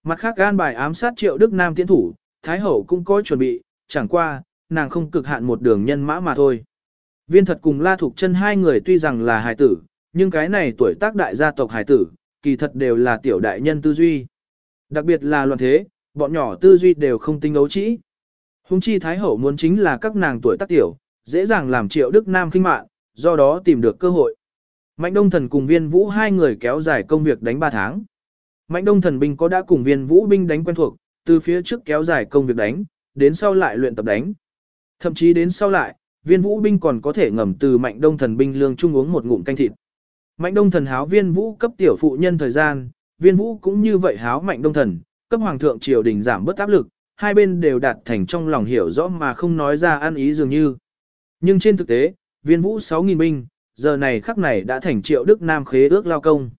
Mặt khác gan bài ám sát triệu Đức Nam tiến thủ, Thái hậu cũng có chuẩn bị, chẳng qua, nàng không cực hạn một đường nhân mã mà thôi. Viên thật cùng La Thục chân hai người tuy rằng là hài tử, nhưng cái này tuổi tác đại gia tộc hài tử, kỳ thật đều là tiểu đại nhân tư duy. Đặc biệt là loạn thế, bọn nhỏ tư duy đều không tinh ấu trĩ. Hùng chi Thái Hậu muốn chính là các nàng tuổi tác tiểu, dễ dàng làm triệu Đức Nam khinh mạn, do đó tìm được cơ hội. Mạnh Đông Thần cùng viên vũ hai người kéo dài công việc đánh 3 tháng. Mạnh Đông Thần binh có đã cùng viên vũ binh đánh quen thuộc, từ phía trước kéo dài công việc đánh, đến sau lại luyện tập đánh. Thậm chí đến sau lại, viên vũ binh còn có thể ngầm từ mạnh đông thần binh lương chung uống một ngụm canh thịt. Mạnh đông thần háo viên vũ cấp tiểu phụ nhân thời gian, viên vũ cũng như vậy háo mạnh đông thần, cấp hoàng thượng triều đình giảm bớt áp lực, hai bên đều đạt thành trong lòng hiểu rõ mà không nói ra ăn ý dường như. Nhưng trên thực tế, viên vũ 6.000 binh, giờ này khắc này đã thành triệu đức nam khế ước lao công.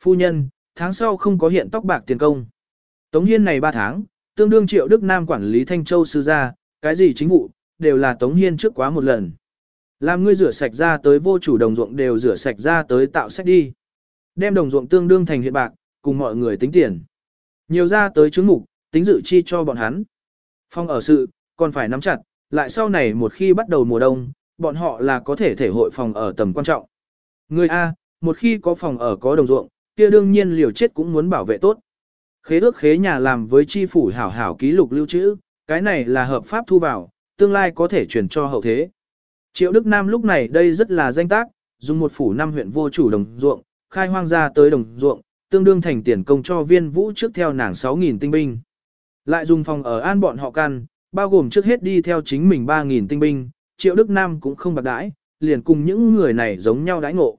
Phu nhân, tháng sau không có hiện tóc bạc tiền công. Tống hiên này 3 tháng, tương đương triệu đức nam quản lý Thanh Châu sư gia, cái gì chính vụ, đều là Tống Hiên trước quá một lần. Làm ngươi rửa sạch ra tới vô chủ đồng ruộng đều rửa sạch ra tới tạo sách đi. Đem đồng ruộng tương đương thành hiện bạc, cùng mọi người tính tiền. Nhiều ra tới chứng mục, tính dự chi cho bọn hắn. Phong ở sự, còn phải nắm chặt, lại sau này một khi bắt đầu mùa đông, bọn họ là có thể thể hội phòng ở tầm quan trọng. Người A, một khi có phòng ở có đồng ruộng, kia đương nhiên liều chết cũng muốn bảo vệ tốt. Khế ước khế nhà làm với chi phủ hảo hảo ký lục lưu trữ, cái này là hợp pháp thu vào, tương lai có thể chuyển cho hậu thế. Triệu Đức Nam lúc này đây rất là danh tác, dùng một phủ năm huyện vô chủ đồng ruộng, khai hoang ra tới đồng ruộng, tương đương thành tiền công cho viên vũ trước theo nàng 6.000 tinh binh. Lại dùng phòng ở an bọn họ căn, bao gồm trước hết đi theo chính mình 3.000 tinh binh, Triệu Đức Nam cũng không bạc đãi, liền cùng những người này giống nhau đãi ngộ.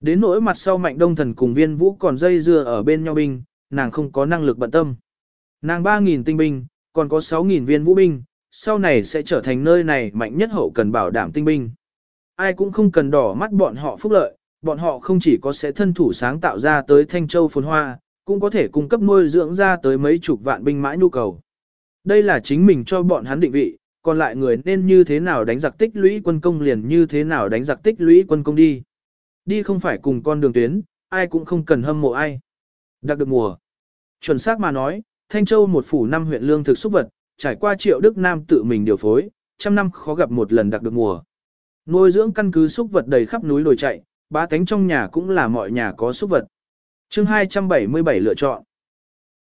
Đến nỗi mặt sau mạnh đông thần cùng viên vũ còn dây dưa ở bên nhau binh, nàng không có năng lực bận tâm. Nàng 3.000 tinh binh, còn có 6.000 viên vũ binh, sau này sẽ trở thành nơi này mạnh nhất hậu cần bảo đảm tinh binh. Ai cũng không cần đỏ mắt bọn họ phúc lợi, bọn họ không chỉ có sẽ thân thủ sáng tạo ra tới Thanh Châu phồn hoa, cũng có thể cung cấp nuôi dưỡng ra tới mấy chục vạn binh mã nhu cầu. Đây là chính mình cho bọn hắn định vị, còn lại người nên như thế nào đánh giặc tích lũy quân công liền như thế nào đánh giặc tích lũy quân công đi. Đi không phải cùng con đường tuyến, ai cũng không cần hâm mộ ai. Đặc được mùa. Chuẩn xác mà nói, Thanh Châu một phủ năm huyện lương thực xúc vật, trải qua triệu Đức Nam tự mình điều phối, trăm năm khó gặp một lần đặc được mùa. Nuôi dưỡng căn cứ xúc vật đầy khắp núi đồi chạy, ba tánh trong nhà cũng là mọi nhà có súc vật. chương 277 lựa chọn.